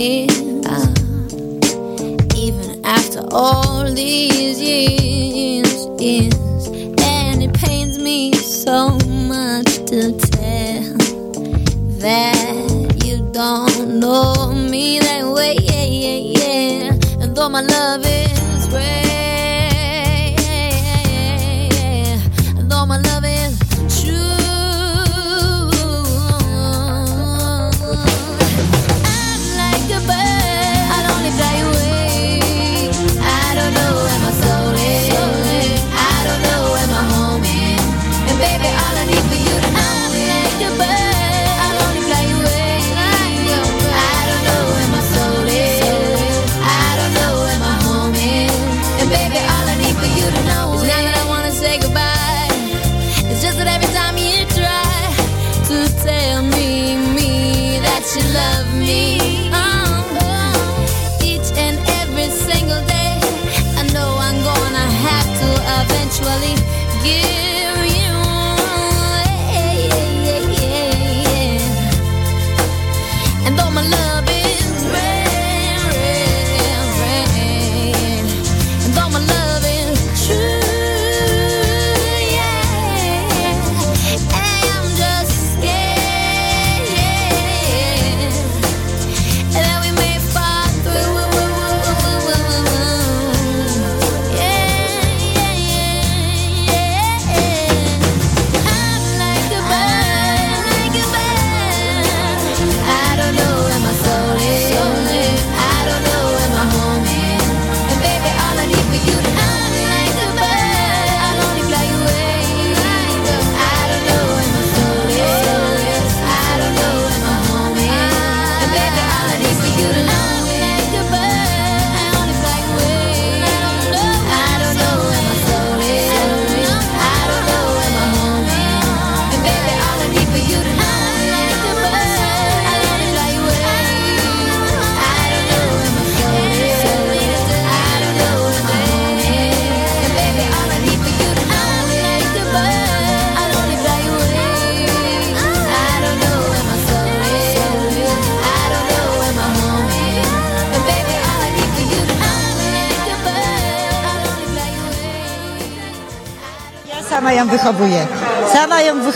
to tears. Uh, even after all these years, years, and it pains me so much to tell that you don't know me that way, yeah, yeah, yeah. And though my love is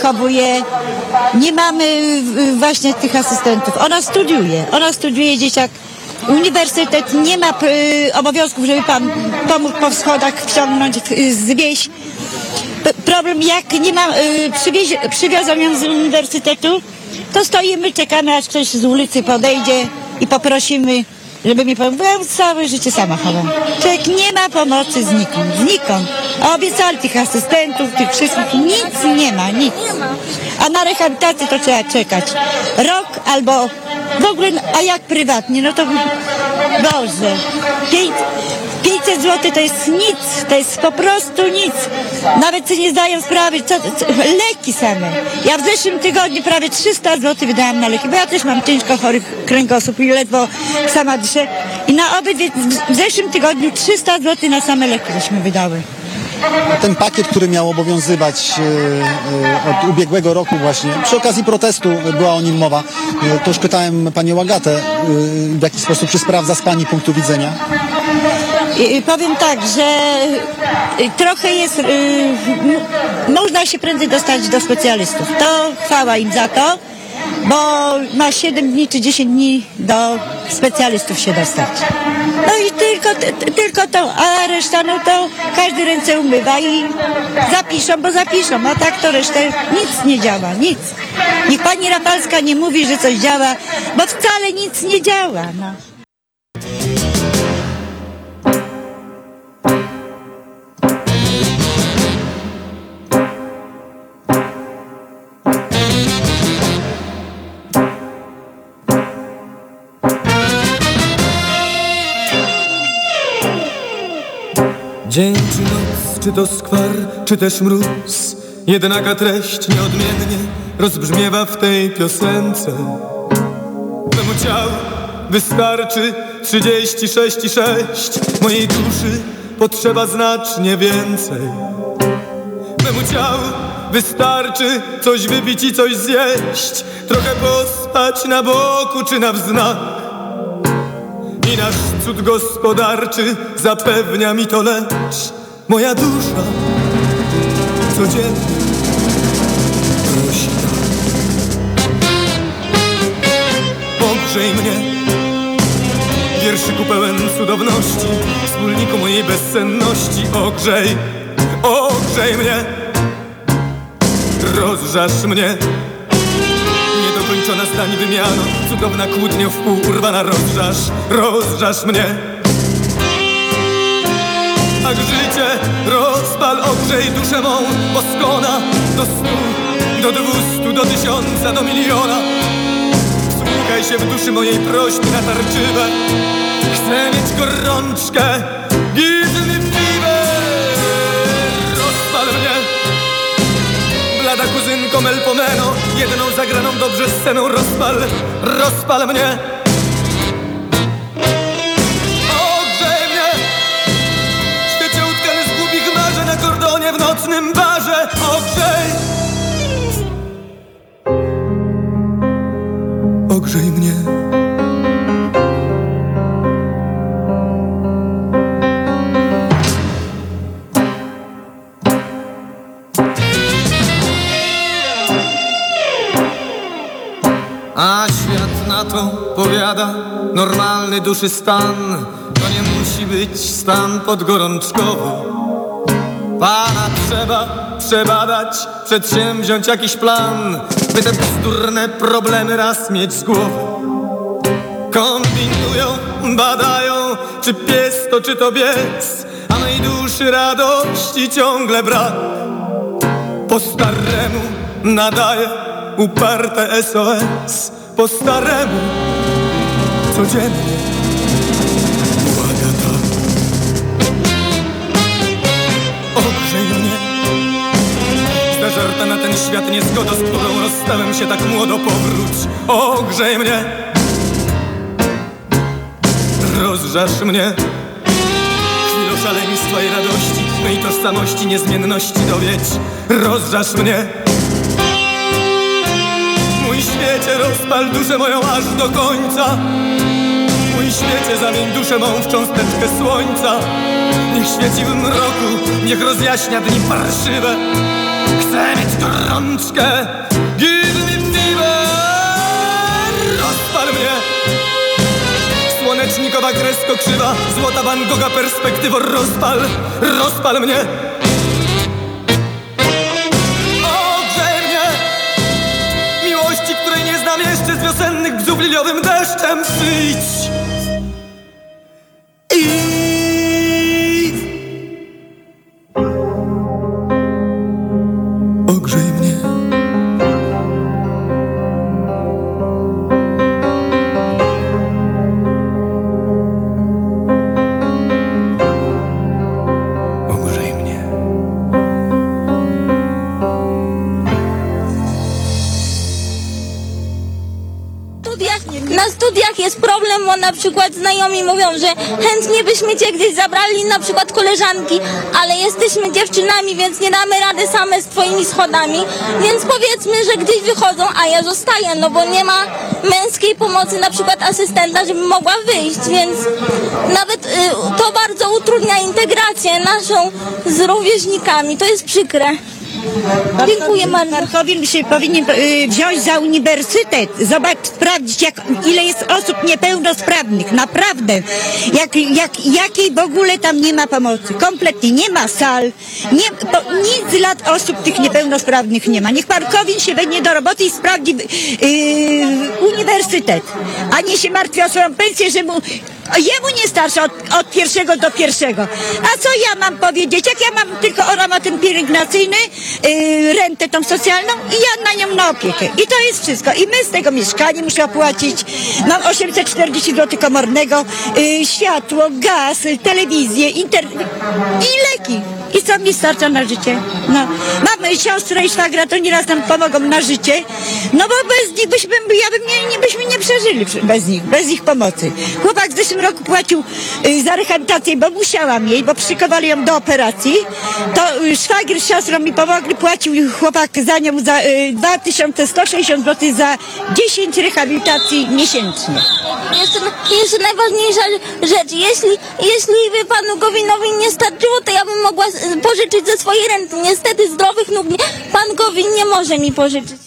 Wychowuję. Nie mamy y, właśnie tych asystentów. Ona studiuje. Ona studiuje dzieciak. Uniwersytet nie ma y, obowiązków, żeby pan pomógł po schodach wciągnąć y, z wieś. Problem jak nie ma, y, przywiozą ją z uniwersytetu, to stoimy, czekamy aż ktoś z ulicy podejdzie i poprosimy, żeby mi pomógł. Całe życie sama chowam. Człowiek nie ma pomocy znikąd, znikąd. A obiecali tych asystentów, tych wszystkich, nic nie ma, nic. A na rehabilitację to trzeba czekać rok albo w ogóle, a jak prywatnie, no to Boże, 500 zł to jest nic, to jest po prostu nic. Nawet sobie nie zdają sprawy, co, co, leki same. Ja w zeszłym tygodniu prawie 300 zł wydałam na leki, bo ja też mam ciężko chory kręgosłup i ledwo sama dyszę. I na obydwie, w- zeszłym tygodniu 300 zł na same leki żeśmy wydały. Ten pakiet, który miał obowiązywać e, e, od ubiegłego roku właśnie, przy okazji protestu była o nim mowa, e, to już pytałem Panią Agatę, w jaki sposób się sprawdza z Pani punktu widzenia. Powiem tak, że y, trochę jest, y, można się prędzej dostać do specjalistów. To chwała im za to, bo ma 7 dni czy 10 dni do specjalistów się dostać. No i tylko, ty- ty- tylko to, a reszta no to każdy ręce umywa i zapiszą, bo zapiszą, a tak to resztę nic nie działa, nic. Niech pani Rafalska nie mówi, że coś działa, bo wcale nic nie działa. No. Dzień czy noc, czy to skwar, czy też mróz Jednaka treść nieodmiennie rozbrzmiewa w tej piosence. Memu ciału wystarczy 36 i 6 Mojej duszy potrzeba znacznie więcej. Memu ciału wystarczy coś wypić i coś zjeść Trochę pospać na boku czy na wznak i nasz cud gospodarczy zapewnia mi to lecz Moja dusza codziennie prosi. Pogrzej mnie Wierszyku pełen cudowności Wspólniku mojej bezsenności Ogrzej, ogrzej mnie Rozżasz mnie Niedokończona zdań wymiano. Cudowna kłótnia w pół urwana. Rozżasz, rozżasz mnie. Tak życie rozpal, ogrzej duszę mą. Poskona do stu, do dwustu, do tysiąca, do miliona. Wsłuchaj się w duszy mojej prośby natarczywe Chcę mieć gorączkę. Give kuzynko Melpomeno Jedną zagraną dobrze sceną Rozpal, rozpal mnie. Ogrzej mnie. Świecie utkany z głupich marzeń Na kordonie w nocnym barze. Ogrzej Ogrzej mnie to powiada Normalny duszy stan. To nie musi być stan podgorączkowy. Pana trzeba przebadać Przedsięwziąć jakiś plan By te bzdurne problemy raz mieć z głowy. Kombinują, badają Czy pies to czy to bies A mej duszy radości ciągle brak. Po staremu nadaje uparte SOS Po staremu codziennie. Błaga tak Ogrzej mnie Zażarta na ten świat niezgoda, z którą rozstałem się tak młodo Powróć, ogrzej mnie. Rozżasz mnie. Chwilą szaleństwa i radości Mej tożsamości, niezmienności dowiedź. Rozżasz mnie. Mój świecie rozpal duszę moją aż do końca świecie zamień duszę mą w cząsteczkę słońca. Niech świeci w mroku, niech rozjaśnia dni parszywe. Chcę mieć gorączkę Give me fever Rozpal mnie. Słonecznikowa kresko krzywa Złota Van Gogha perspektywo Rozpal, rozpal mnie. Wiosennych bzów liliowym deszczem. Przyjdź przykład znajomi mówią, że chętnie byśmy cię gdzieś zabrali, na przykład koleżanki, ale jesteśmy dziewczynami, więc nie damy rady same z twoimi schodami, więc powiedzmy, że gdzieś wychodzą, a ja zostaję, no bo nie ma męskiej pomocy, na przykład asystenta, żeby mogła wyjść, więc nawet y, to bardzo utrudnia integrację naszą z rówieśnikami, to jest przykre. Dziękuję bardzo. Markowin się powinien y, wziąć za uniwersytet, zobacz, sprawdzić jak, ile jest osób niepełnosprawnych, naprawdę. Jak, jak, jakiej w ogóle tam nie ma pomocy, kompletnie nie ma sal, nie, bo nic dla osób tych niepełnosprawnych nie ma. Niech Markowin się weźmie do roboty i sprawdzi y, uniwersytet, a nie się martwi o swoją pensję, że mu Jemu nie starczy od, od pierwszego do pierwszego. A co ja mam powiedzieć? Jak ja mam tylko, ona ma ten pielęgnacyjny, yy, rentę tą socjalną i ja na nią na opiekę. I to jest wszystko. I my z tego mieszkania muszę opłacić. Mam 840 zł komornego, yy, światło, gaz, telewizję, internet i leki. I co mi starcza na życie? No. Mamy siostrę i szwagra, to nieraz nam pomogą na życie. No bo bez nich byśmy, ja bym nie, byśmy nie przeżyli bez nich, bez ich pomocy. Chłopak w zeszłym roku płacił y, za rehabilitację, bo musiałam jej, bo przykowali ją do operacji. To y, szwagier z siostrą mi pomogli, płacił chłopak za nią za y, 2160 zł za 10 rehabilitacji miesięcznie. Jeszcze, jeszcze najważniejsza rzecz, jeśli, jeśli by panu Gowinowi nie starczyło, to ja bym mogła pożyczyć ze swojej renty. Niestety zdrowych nóg pan Gowin nie może mi pożyczyć.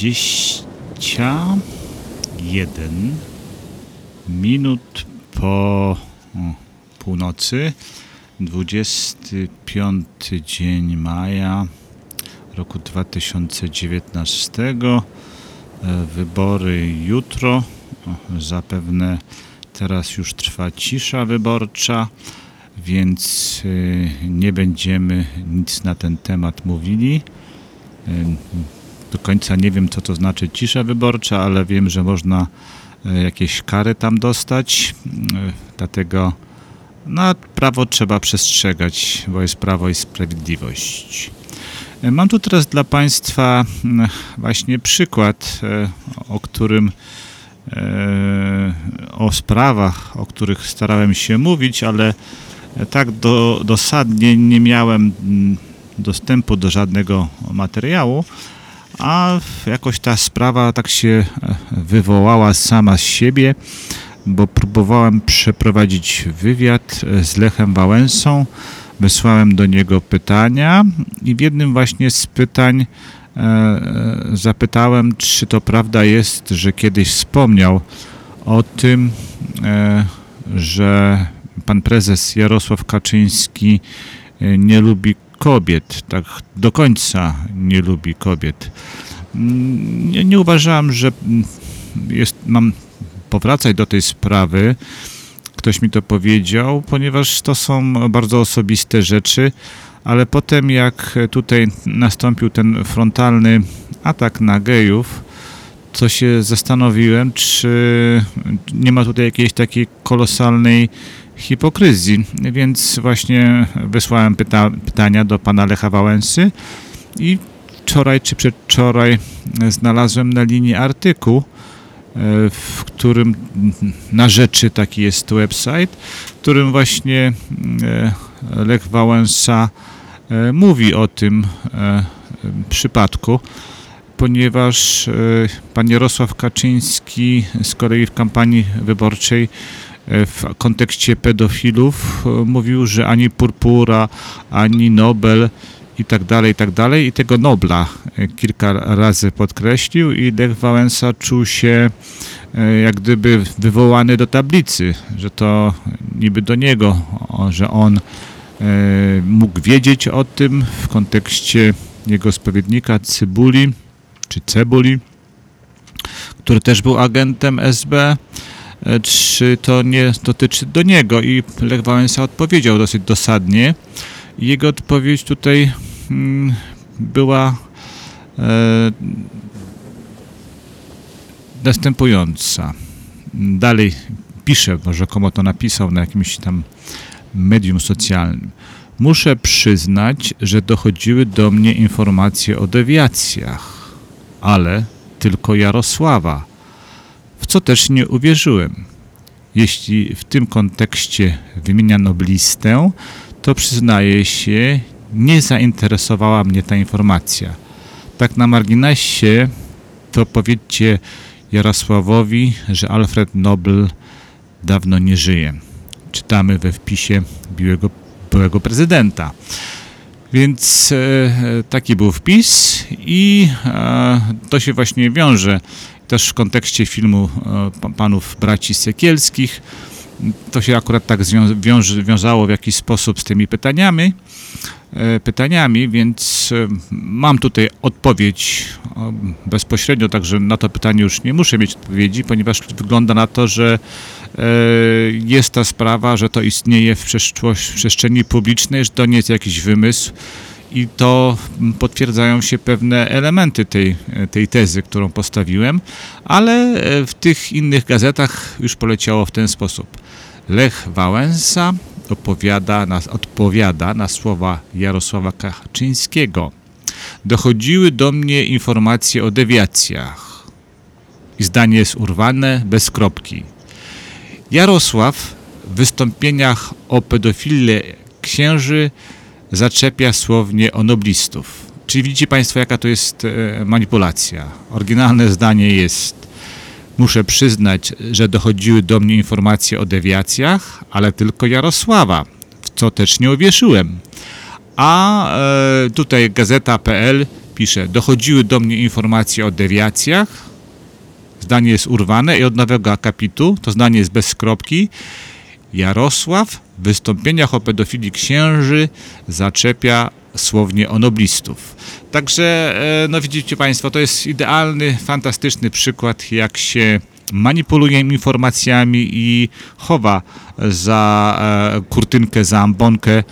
21 minut po północy, 25 dzień maja roku 2019. Wybory jutro. Zapewne teraz już trwa cisza wyborcza, więc y, nie będziemy nic na ten temat mówili y, do końca nie wiem, co to znaczy cisza wyborcza, ale wiem, że można e, jakieś kary tam dostać. E, Dlatego no, prawo trzeba przestrzegać, bo jest prawo i sprawiedliwość. E, Mam tu teraz dla Państwa mm, właśnie przykład, o którym o sprawach, o których starałem się mówić, ale tak do, dosadnie nie miałem mm, dostępu do żadnego materiału, a jakoś ta sprawa tak się e, wywołała sama z siebie, bo próbowałem przeprowadzić wywiad e, z Lechem Wałęsą, wysłałem do niego pytania i w jednym właśnie z pytań e, zapytałem, czy to prawda jest, że kiedyś wspomniał o tym, że pan prezes Jarosław Kaczyński nie lubi kobiet, tak do końca nie lubi kobiet. Mm, Nie, nie uważałem, że jest, mam powracać do tej sprawy. Ktoś mi to powiedział, ponieważ to są bardzo osobiste rzeczy, ale potem jak tutaj nastąpił ten frontalny atak na gejów, to się zastanowiłem, czy nie ma tutaj jakiejś takiej kolosalnej hipokryzji. Więc właśnie wysłałem pyta pytania do pana Lecha Wałęsy i wczoraj czy przedwczoraj znalazłem na linii artykuł, e, w którym na rzeczy taki jest website, w którym właśnie e, Lech Wałęsa e, mówi o tym przypadku, ponieważ pan Jarosław Kaczyński z kolei w kampanii wyborczej w kontekście pedofilów e, mówił, że ani Purpura, ani Nobel i tak dalej, i tak dalej. I tego Nobla e, kilka razy podkreślił i Lech Wałęsa czuł się e, jak gdyby wywołany do tablicy, że to niby do niego, że on mógł wiedzieć o tym w kontekście jego spowiednika Cybuli, czy Cebuli, który też był agentem SB, czy to nie dotyczy do niego i Lech Wałęsa odpowiedział dosyć dosadnie. Jego odpowiedź tutaj mm, była e, następująca. Dalej pisze, może komu to napisał na jakimś tam medium socjalnym. Muszę przyznać, że dochodziły do mnie informacje o dewiacjach, ale tylko Jarosława, co też nie uwierzyłem. Jeśli w tym kontekście wymienia noblistę, to przyznaję się, nie zainteresowała mnie ta informacja. Tak na marginesie, to powiedzcie Jarosławowi, że Alfred Nobel dawno nie żyje. Czytamy we wpisie byłego, prezydenta. Więc e, taki był wpis i e, to się właśnie wiąże też w kontekście filmu e, pa- panów braci Sekielskich. To się akurat tak wiązało w jakiś sposób z tymi pytaniami, e, pytaniami, więc e, mam tutaj odpowiedź bezpośrednio, także na to pytanie już nie muszę mieć odpowiedzi, ponieważ wygląda na to, że jest ta sprawa, że to istnieje w przestrzeni publicznej, że to nie jest jakiś wymysł i to potwierdzają się pewne elementy tej, tej tezy, którą postawiłem, ale e, w tych innych gazetach już poleciało w ten sposób. Lech Wałęsa opowiada na, odpowiada na słowa Jarosława Kaczyńskiego. Dochodziły do mnie informacje o dewiacjach. I zdanie jest urwane bez kropki. Jarosław w wystąpieniach o pedofilii księży zaczepia słownie o noblistów. Czyli widzicie Państwo, jaka to jest e, manipulacja. Oryginalne zdanie jest Muszę przyznać, że dochodziły do mnie informacje o dewiacjach, ale tylko Jarosława, w co też nie uwierzyłem. A e, tutaj gazeta.pl pisze, dochodziły do mnie informacje o dewiacjach, zdanie jest urwane i od nowego akapitu, to zdanie jest bez kropki, Jarosław wystąpieniach o pedofilii księży zaczepia słownie o noblistów. Także, e, no widzicie Państwo, to jest idealny, fantastyczny przykład, jak się manipuluje informacjami i chowa za e, kurtynkę, za ambonkę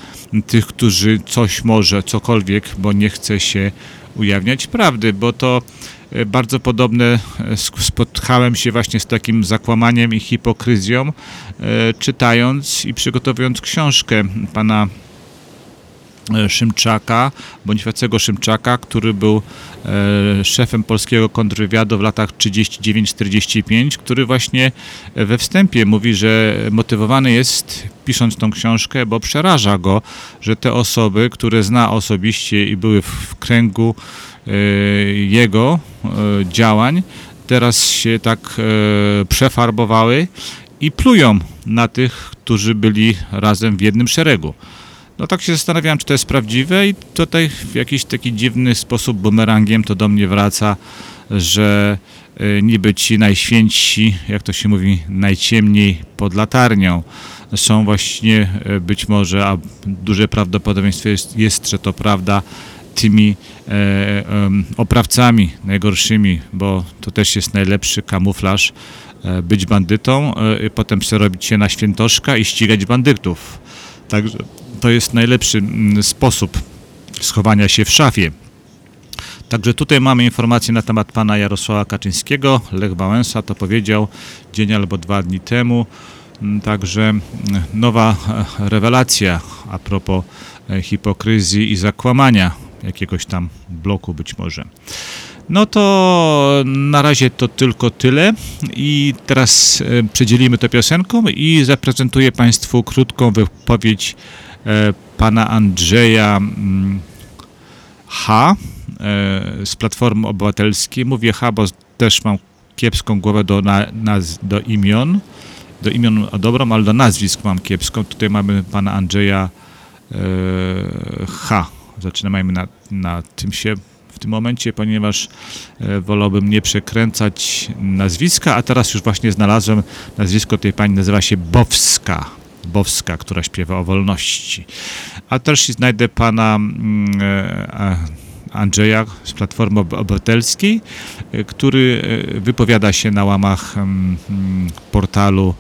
tych, którzy coś może, cokolwiek, bo nie chce się ujawniać prawdy, bo to bardzo podobne e, spotkałem się właśnie z takim zakłamaniem i hipokryzją, e, czytając i przygotowując książkę pana e, Szymczaka, Bonifacego Szymczaka, który był e, szefem polskiego kontrwywiadu w latach 39-45, który właśnie we wstępie mówi, że motywowany jest pisząc tą książkę, bo przeraża go, że te osoby, które zna osobiście i były w, kręgu e, jego e, działań, teraz się tak e, przefarbowały i plują na tych, którzy byli razem w jednym szeregu. No tak się zastanawiałem, czy to jest prawdziwe i tutaj w jakiś taki dziwny sposób bumerangiem to do mnie wraca, że y, niby ci najświętsi, jak to się mówi, najciemniej pod latarnią są właśnie y, być może, a duże prawdopodobieństwo jest, jest że to prawda, tymi e, em, oprawcami najgorszymi, bo to też jest najlepszy kamuflaż, e, być bandytą, e, potem przerobić się na świętoszka i ścigać bandytów. Także to jest najlepszy mm, sposób schowania się w szafie. Także tutaj mamy informacje na temat pana Jarosława Kaczyńskiego. Lech Wałęsa to powiedział dzień albo dwa dni temu. Mm, Także mm, nowa e, rewelacja a propos e, hipokryzji i zakłamania jakiegoś tam bloku być może. No to na razie to tylko tyle i teraz e, przedzielimy to piosenką i zaprezentuję Państwu krótką wypowiedź e, pana Andrzeja mm, H. e, z Platformy Obywatelskiej. Mówię H, bo też mam kiepską głowę do, na, naz, do imion. Do imion dobrą, ale do nazwisk mam kiepską. Tutaj mamy pana Andrzeja H. Zaczynamy na, na tym się w tym momencie, ponieważ e, wolałbym nie przekręcać nazwiska, a teraz już właśnie znalazłem nazwisko tej pani, nazywa się Bowska. Bowska, która śpiewa o wolności. A też znajdę pana mm, e, Andrzeja z Platformy Ob- Obywatelskiej, e, który wypowiada się na łamach mm, mm, portalu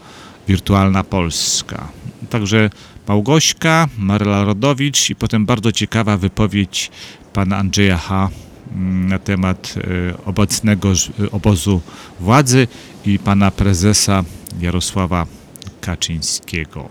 Wirtualna Polska. Także Małgośka, Maryla Rodowicz i potem bardzo ciekawa wypowiedź pana Andrzeja H. mm, na temat e, obecnego ż- obozu władzy i pana prezesa Jarosława Kaczyńskiego.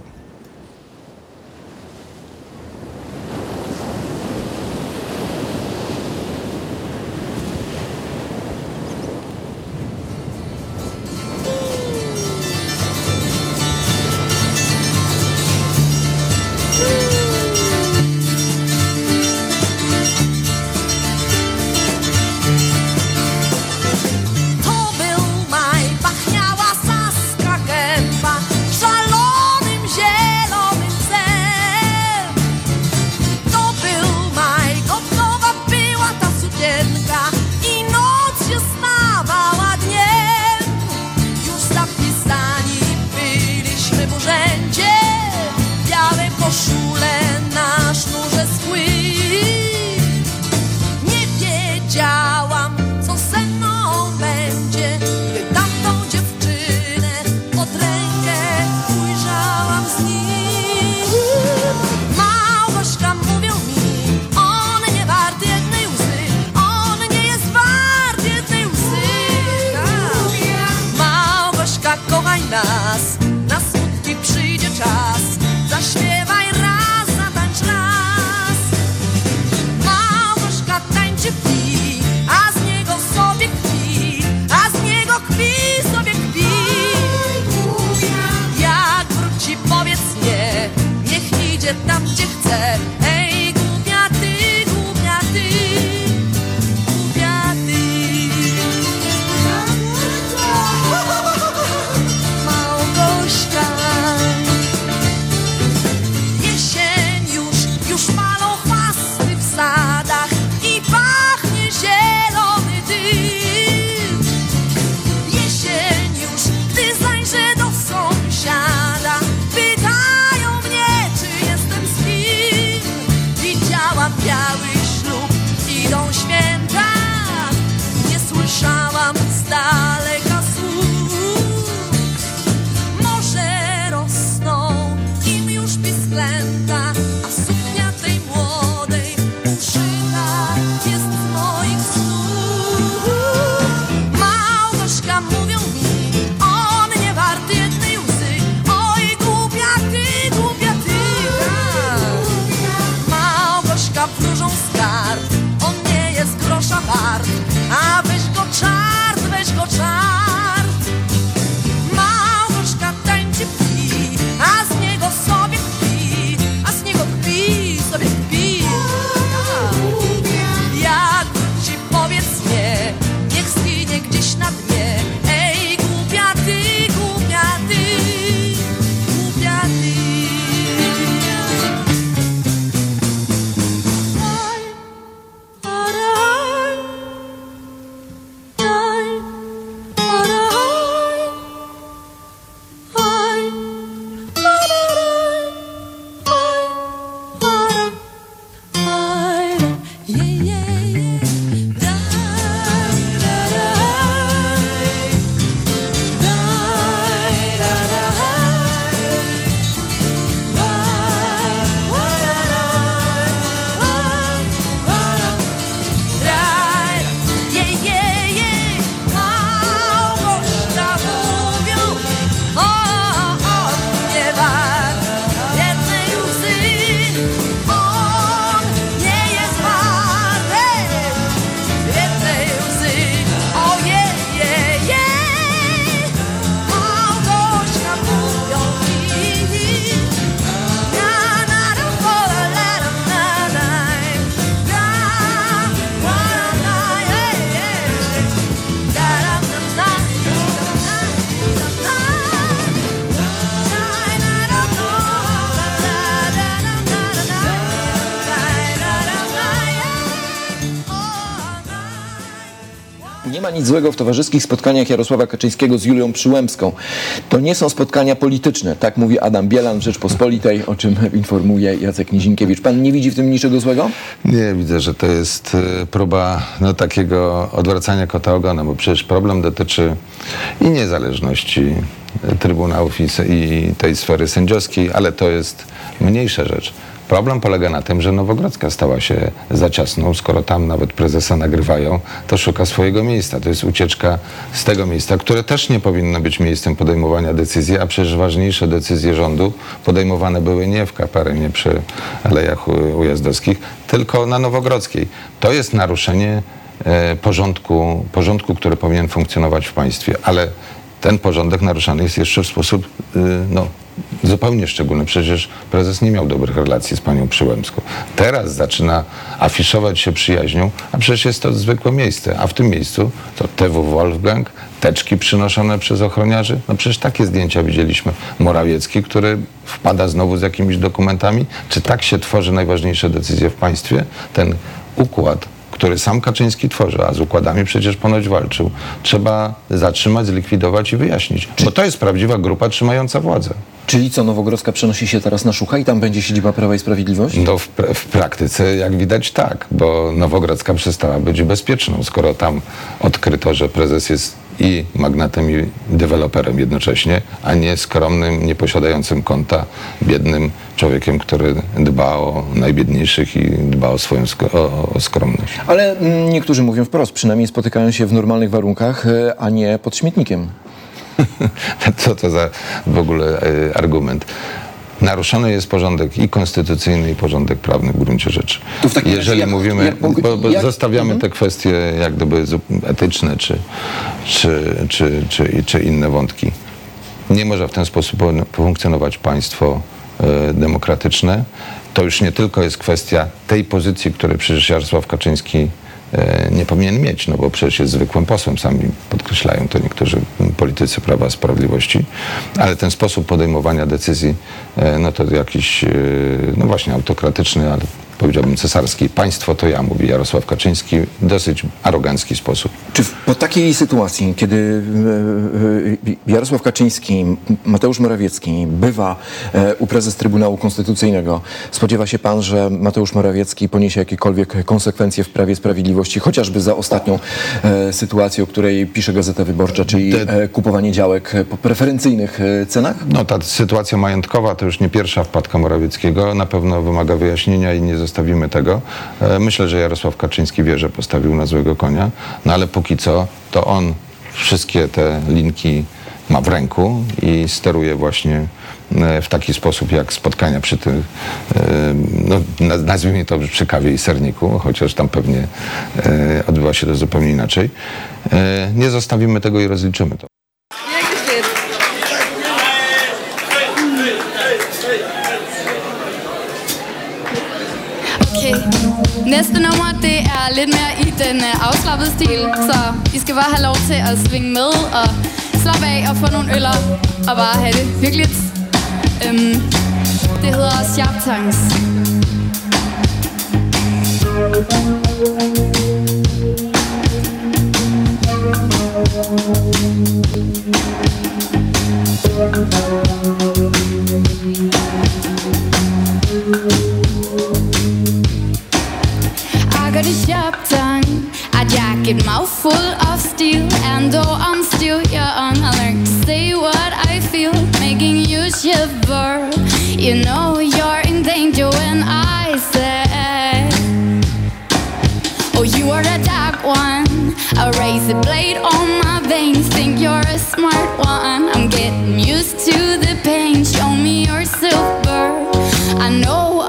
Nic złego w towarzyskich spotkaniach Jarosława Kaczyńskiego z Julią Przyłębską. To nie są spotkania polityczne, tak mówi Adam Bielan w Rzeczpospolitej, o czym informuje Jacek Nizinkiewicz. Pan nie widzi w tym niczego złego? Nie, widzę, że to jest e, próba no, takiego odwracania kota ogonem, bo przecież problem dotyczy i niezależności e, trybunałów i, i tej sfery sędziowskiej, ale to jest mniejsza rzecz. Problem polega na tym, że Nowogrodzka stała się za ciasną. Skoro tam nawet prezesa nagrywają, to szuka swojego miejsca. To jest ucieczka z tego miejsca, które też nie powinno być miejscem podejmowania decyzji, a przecież ważniejsze decyzje rządu podejmowane były nie w KPRM-ie przy Alejach Ujazdowskich, tylko na Nowogrodzkiej. To jest naruszenie e, porządku, porządku, który powinien funkcjonować w państwie, ale ten porządek naruszany jest jeszcze w sposób y, no, zupełnie szczególny. Przecież prezes nie miał dobrych relacji z panią Przyłębską. Teraz zaczyna afiszować się przyjaźnią, a przecież jest to zwykłe miejsce. A w tym miejscu to TW Wolfgang, teczki przynoszone przez ochroniarzy. No przecież takie zdjęcia widzieliśmy. Morawiecki, który wpada znowu z jakimiś dokumentami. Czy tak się tworzy najważniejsze decyzje w państwie? Ten układ który sam Kaczyński tworzy, a z układami przecież ponoć walczył, trzeba zatrzymać, zlikwidować i wyjaśnić. Bo to jest prawdziwa grupa trzymająca władzę. Czyli co, Nowogrodzka przenosi się teraz na Szucha i tam będzie siedziba Prawa i Sprawiedliwości? No w, pra- w praktyce, jak widać, tak, bo Nowogrodzka przestała być bezpieczną, skoro tam odkryto, że prezes jest i magnatem, i deweloperem jednocześnie, a nie skromnym, nieposiadającym konta, biednym człowiekiem, który dba o najbiedniejszych i dba o swoją sk- o, o skromność. Ale mm, niektórzy mówią wprost, przynajmniej spotykają się w normalnych warunkach, e, a nie pod śmietnikiem. Co to za w ogóle y, argument? Naruszony jest porządek i konstytucyjny, i porządek prawny w gruncie rzeczy. Jeżeli jak- mówimy, jak bo, zostawiamy Mhm. te kwestie jak gdyby etyczne, czy, czy, czy, czy, czy inne wątki. Nie może w ten sposób po- funkcjonować państwo e, demokratyczne. To już nie tylko jest kwestia tej pozycji, której przecież Jarosław Kaczyński nie powinien mieć, no bo przecież jest zwykłym posłem, sami podkreślają to niektórzy politycy Prawa Sprawiedliwości, ale ten sposób podejmowania decyzji, e, no to jakiś, e, no właśnie autokratyczny, ale powiedziałbym cesarski. Państwo to ja, mówi Jarosław Kaczyński, w dosyć arogancki sposób. Czy w- po takiej sytuacji, kiedy e, e, Jarosław Kaczyński, Mateusz Morawiecki bywa e, u prezes Trybunału Konstytucyjnego, spodziewa się pan, że Mateusz Morawiecki poniesie jakiekolwiek konsekwencje w Prawie Sprawiedliwości, chociażby za ostatnią sytuację, o której pisze Gazeta Wyborcza, czyli e, kupowanie działek po preferencyjnych cenach? No ta sytuacja majątkowa to już nie pierwsza wpadka Morawieckiego, na pewno wymaga wyjaśnienia i nie zostawimy tego. E, Myślę, że Jarosław Kaczyński wie, że postawił na złego konia, no ale póki co to on wszystkie te linki ma w ręku i steruje właśnie e, w taki sposób jak spotkania przy tym, e, no, na- nazwijmy to przy kawie i serniku, chociaż tam pewnie odbywa się to zupełnie inaczej. Nie zostawimy tego i rozliczymy to. Næste nummer, det er lidt mere i den øh, afslappede stil, så I skal bare have lov til at svinge med og slappe af og få nogle øller og bare have det hyggeligt. Øhm, det hedder Sharp Tongues. you. Got a tongue, a jacket mouthful of steel. And though I'm still young, I learned to say what I feel, making you shiver. You know you're in danger when I say, Oh, you are the dark one, a razor blade on my veins. Think you're a smart one. I'm getting used to the pain. Show me your silver. I know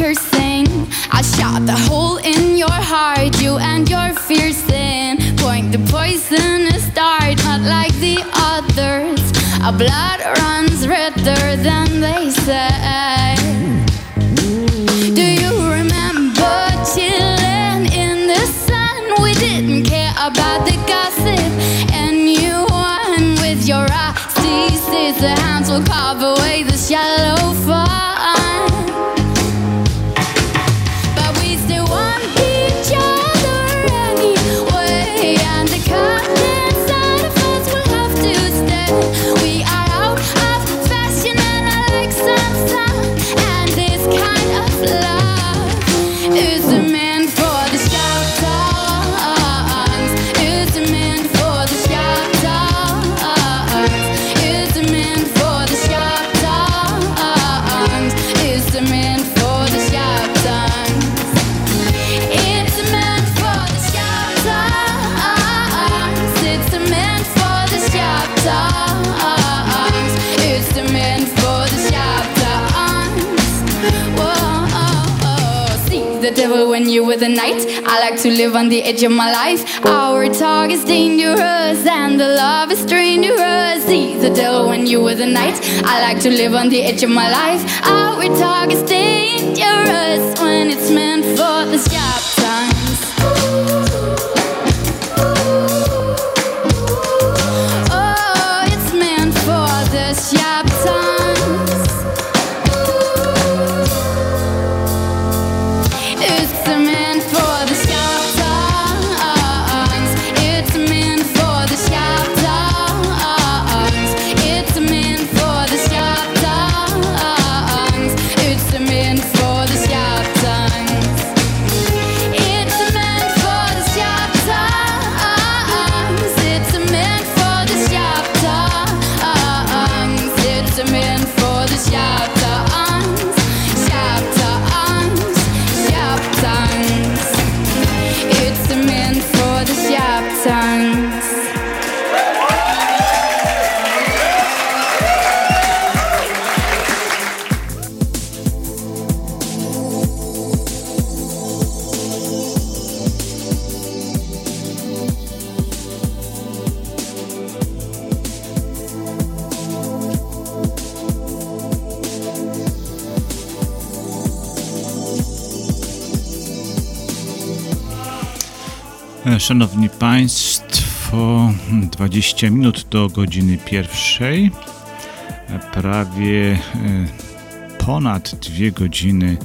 Be piercing. I shot the hole in your heart, you and your fear sin. Point the poisonous dart, not like the others. Our blood runs redder than they say. Do you remember chilling in the sun? We didn't care about the gossip, and you won with your rusty the hands will carve away the shallow fun. The night. I like to live on the edge of my life. Our talk is dangerous and the love is strenuous. See the devil when you were the night. I like to live on the edge of my life. Our talk is dangerous when it's meant for the sharp Szanowni Państwo, 20 minut do godziny pierwszej. Prawie e, ponad dwie godziny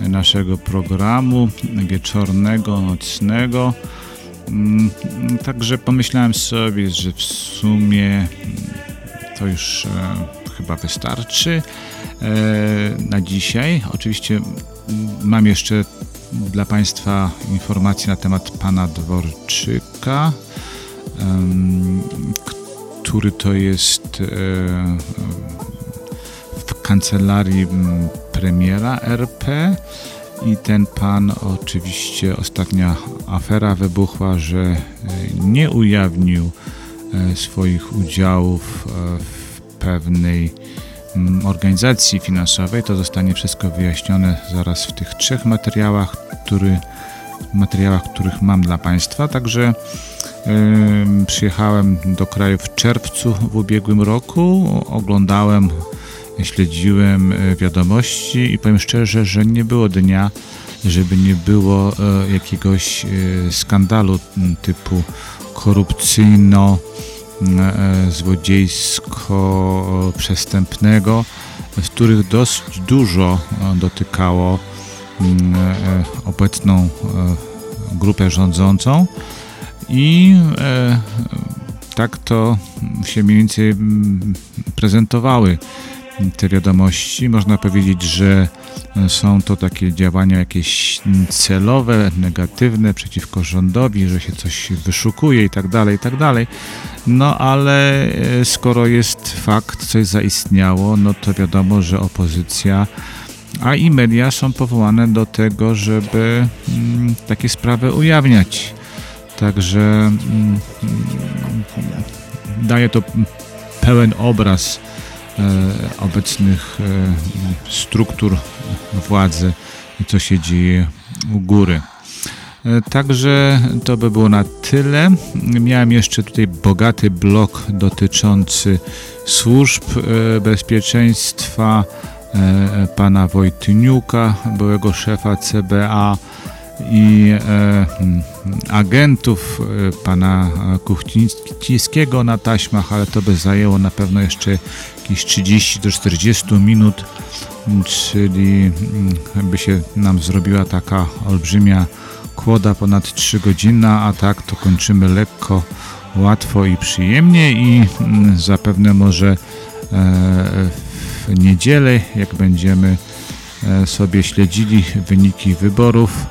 naszego programu wieczornego, nocnego. Mm, Także pomyślałem sobie, że w sumie to już e, chyba wystarczy e, na dzisiaj. Oczywiście mm, mam jeszcze dla Państwa informacje na temat pana Dworczyka, który to jest e, w kancelarii premiera RP i ten pan oczywiście ostatnia afera wybuchła, że e, nie ujawnił e, swoich udziałów w pewnej organizacji finansowej. To zostanie wszystko wyjaśnione zaraz w tych trzech materiałach, który, materiałach których mam dla Państwa. Także Ym, Przyjechałem do kraju w czerwcu w ubiegłym roku. Oglądałem, śledziłem e, wiadomości i powiem szczerze, że nie było dnia, żeby nie było e, jakiegoś e, skandalu typu korupcyjno e, złodziejsko przestępnego, w których dosyć dużo dotykało obecną e, grupę rządzącą i e, tak to się mniej więcej mm, prezentowały te wiadomości. Można powiedzieć, że są to takie działania jakieś celowe, negatywne przeciwko rządowi, że się coś wyszukuje i tak dalej, i tak dalej. No ale e, skoro jest fakt, coś zaistniało, no to wiadomo, że opozycja a i media są powołane do tego, żeby mm, takie sprawy ujawniać. Także mm, daje to pełen obraz e, obecnych e, struktur władzy i co się dzieje u góry. E, Także to by było na tyle. Miałem jeszcze tutaj bogaty blok dotyczący służb bezpieczeństwa pana Wojtyniuka, byłego szefa CBA i e, agentów e, pana Kuchcińskiego na taśmach, ale to by zajęło na pewno jeszcze jakieś 30 do 40 minut, czyli by się nam zrobiła taka olbrzymia kłoda ponad 3 godziny, a tak to kończymy lekko, łatwo i przyjemnie i zapewne może e, w niedzielę, jak będziemy e, sobie śledzili wyniki wyborów,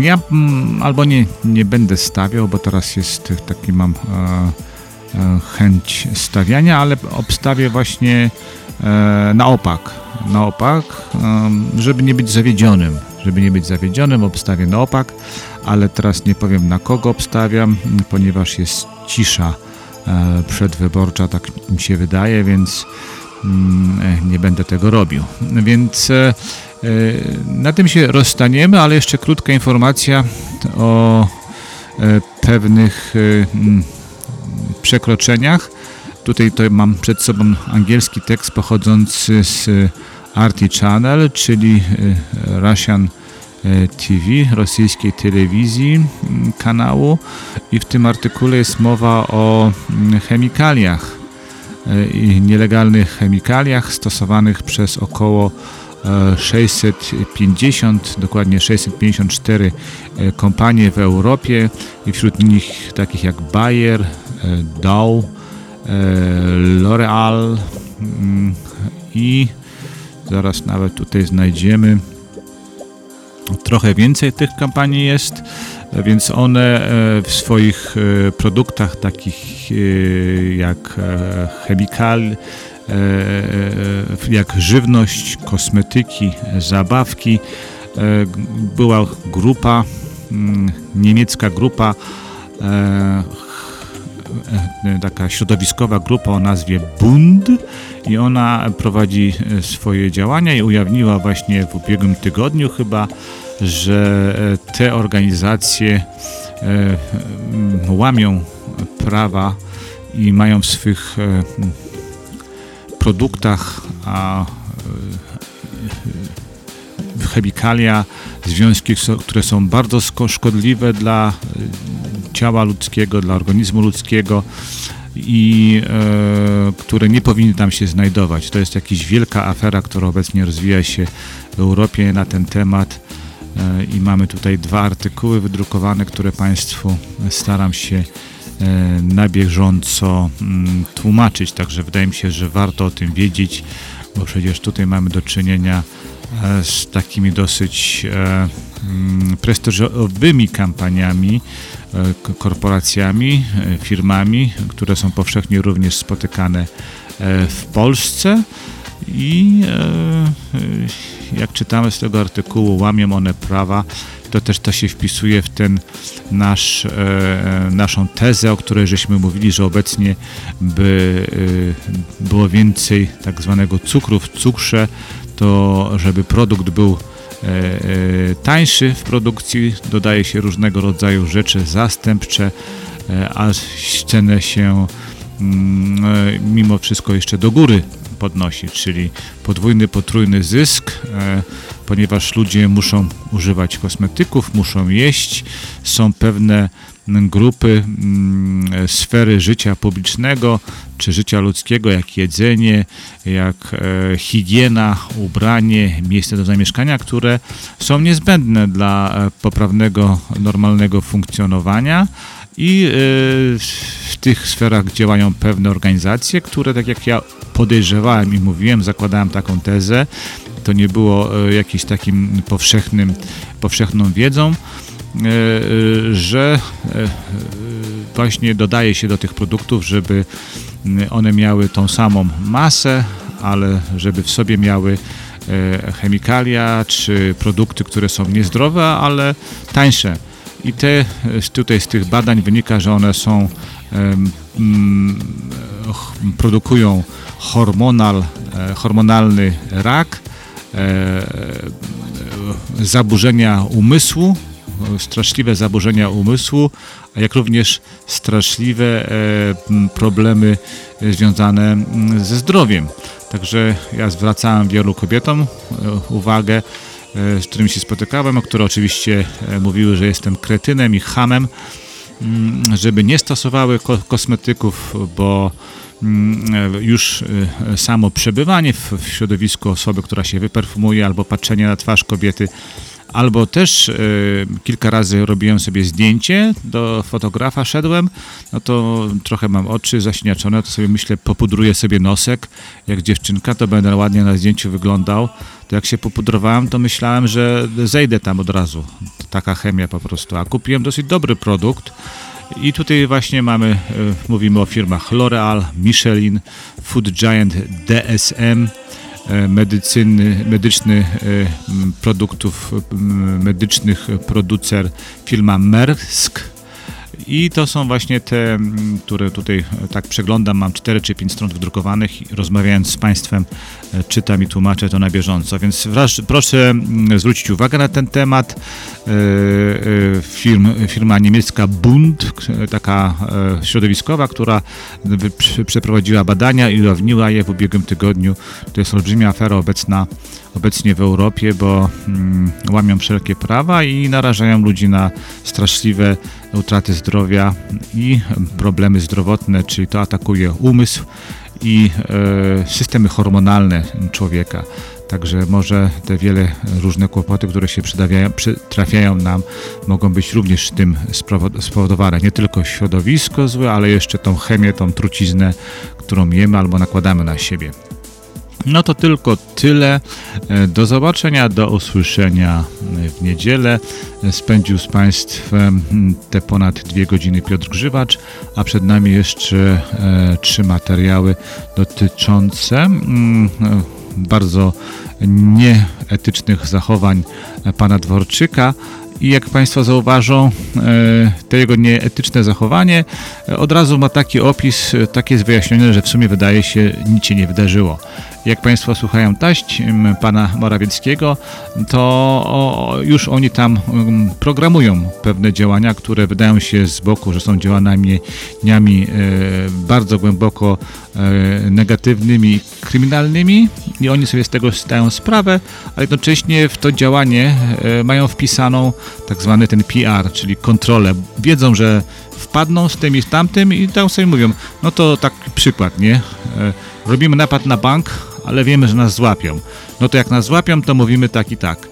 ja mm, albo nie, nie będę stawiał, bo teraz jest taki mam e, e, chęć stawiania, ale obstawię właśnie na opak. Na opak, żeby nie być zawiedzionym. Żeby nie być zawiedzionym, obstawię na opak, ale teraz nie powiem na kogo obstawiam, ponieważ jest cisza przedwyborcza, tak mi się wydaje, więc mm, nie będę tego robił. Więc e, e, na tym się rozstaniemy, ale jeszcze krótka informacja o e, pewnych e, mm, przekroczeniach. Tutaj to mam przed sobą angielski tekst pochodzący z RT Channel, czyli e, Russian e, TV, rosyjskiej telewizji mm, kanału i w tym artykule jest mowa o mm, chemikaliach e, i nielegalnych chemikaliach stosowanych przez około e, 650, dokładnie 654 e, kompanie w Europie i wśród nich takich jak Bayer, e, Dow, e, L'Oreal mm, i zaraz nawet tutaj znajdziemy. Trochę więcej tych kampanii jest, e, więc one e, w swoich e, produktach takich e, jak chemikal, jak żywność, kosmetyki, zabawki. Była grupa, mm, niemiecka grupa, taka środowiskowa grupa o nazwie Bund i ona prowadzi swoje działania i ujawniła właśnie w ubiegłym tygodniu chyba, że e, te organizacje e, łamią prawa i mają w swych e, produktach a chemikalia, związki, które są bardzo szkodliwe dla ciała ludzkiego, dla organizmu ludzkiego. i e, które nie powinny tam się znajdować. To jest jakaś wielka afera, która obecnie rozwija się w Europie na ten temat i mamy tutaj dwa artykuły wydrukowane, które Państwu staram się e, na bieżąco mm, tłumaczyć, także wydaje mi się, że warto o tym wiedzieć, bo przecież tutaj mamy do czynienia e, z takimi dosyć e, mm, prestiżowymi kampaniami, e, korporacjami, e, firmami, które są powszechnie również spotykane e, w Polsce i e, jak czytamy z tego artykułu, łamią one prawa, to też to się wpisuje w ten nasz, e, naszą tezę, o której żeśmy mówili, że obecnie by e, było więcej tak zwanego cukru w cukrze, to żeby produkt był tańszy w produkcji, dodaje się różnego rodzaju rzeczy zastępcze, a cenę się mm, mimo wszystko jeszcze do góry podnosi, czyli podwójny, potrójny zysk, e, ponieważ ludzie muszą używać kosmetyków, muszą jeść, są pewne grupy, mm, sfery życia publicznego czy życia ludzkiego, jak jedzenie, jak e, higiena, ubranie, miejsce do zamieszkania, które są niezbędne dla e, poprawnego, normalnego funkcjonowania. I e, w tych sferach działają pewne organizacje, które, tak jak ja podejrzewałem i mówiłem, zakładałem taką tezę, to nie było e, jakimś takim powszechnym, powszechną wiedzą, e, że właśnie dodaje się do tych produktów, żeby m, one miały tą samą masę, ale żeby w sobie miały chemikalia czy produkty, które są niezdrowe, ale tańsze. I te, e, tutaj z tych badań wynika, że one są, ch- produkują hormonal, e, hormonalny rak, e, e, zaburzenia umysłu, straszliwe zaburzenia umysłu, jak również straszliwe problemy związane ze zdrowiem. Także ja zwracałem wielu kobietom uwagę, z którymi się spotykałem, które oczywiście e, mówiły, że jestem kretynem i hamem, mm, żeby nie stosowały ko- kosmetyków, bo mm, e, już e, samo przebywanie w środowisku osoby, która się wyperfumuje, albo patrzenie na twarz kobiety, albo też e, kilka razy robiłem sobie zdjęcie do fotografa, szedłem, no to trochę mam oczy zaśniaczone, to sobie myślę, popudruję sobie nosek, jak dziewczynka, to będę ładnie na zdjęciu wyglądał. To jak się popudrowałem, to myślałem, że zejdę tam od razu. Taka chemia po prostu. A kupiłem dosyć dobry produkt. I tutaj właśnie mamy, e, mówimy o firmach L'Oreal, Michelin, Food Giant, DSM, medycyny, medyczny e, produktów medycznych producer firma Merck. I to są właśnie te, które tutaj e, tak przeglądam, mam 4 czy 5 stron wydrukowanych rozmawiając z Państwem e, czytam i tłumaczę to na bieżąco. Więc proszę zwrócić uwagę na ten temat. E, Firm, firma niemiecka Bund, taka środowiskowa, która przeprowadziła badania i ujawniła je w ubiegłym tygodniu. To jest olbrzymia afera obecna obecnie w Europie, bo mm, łamią wszelkie prawa i narażają ludzi na straszliwe utraty zdrowia i problemy zdrowotne, czyli to atakuje umysł i e, systemy hormonalne człowieka. Także może te wiele różne kłopoty, które się przydawiają, przy, trafiają nam, mogą być również tym spowodowane. Nie tylko środowisko złe, ale jeszcze tą chemię, tą truciznę, którą jemy albo nakładamy na siebie. No to tylko tyle. E, Do zobaczenia, do usłyszenia e, w niedzielę. E, Spędził z Państwem mm, te ponad dwie godziny Piotr Grzywacz, a przed nami jeszcze trzy materiały dotyczące mm, e, bardzo nieetycznych zachowań pana Dworczyka. I jak Państwo zauważą, to jego nieetyczne zachowanie od razu ma taki opis, takie jest wyjaśnione, że w sumie wydaje się, nic się nie wydarzyło. Jak Państwo słuchają taść pana Morawieckiego, to już oni tam programują pewne działania, które wydają się z boku, że są działaniami e, bardzo głęboko e, negatywnymi, kryminalnymi i oni sobie z tego zdają sprawę, a jednocześnie w to działanie e, mają wpisaną tak zwany ten PR, czyli kontrolę. Wiedzą, że w napadną z tym i z tamtym i tam sobie mówią, no to taki przykład, nie? Robimy napad na bank, ale wiemy, że nas złapią. No to jak nas złapią, to mówimy tak i tak.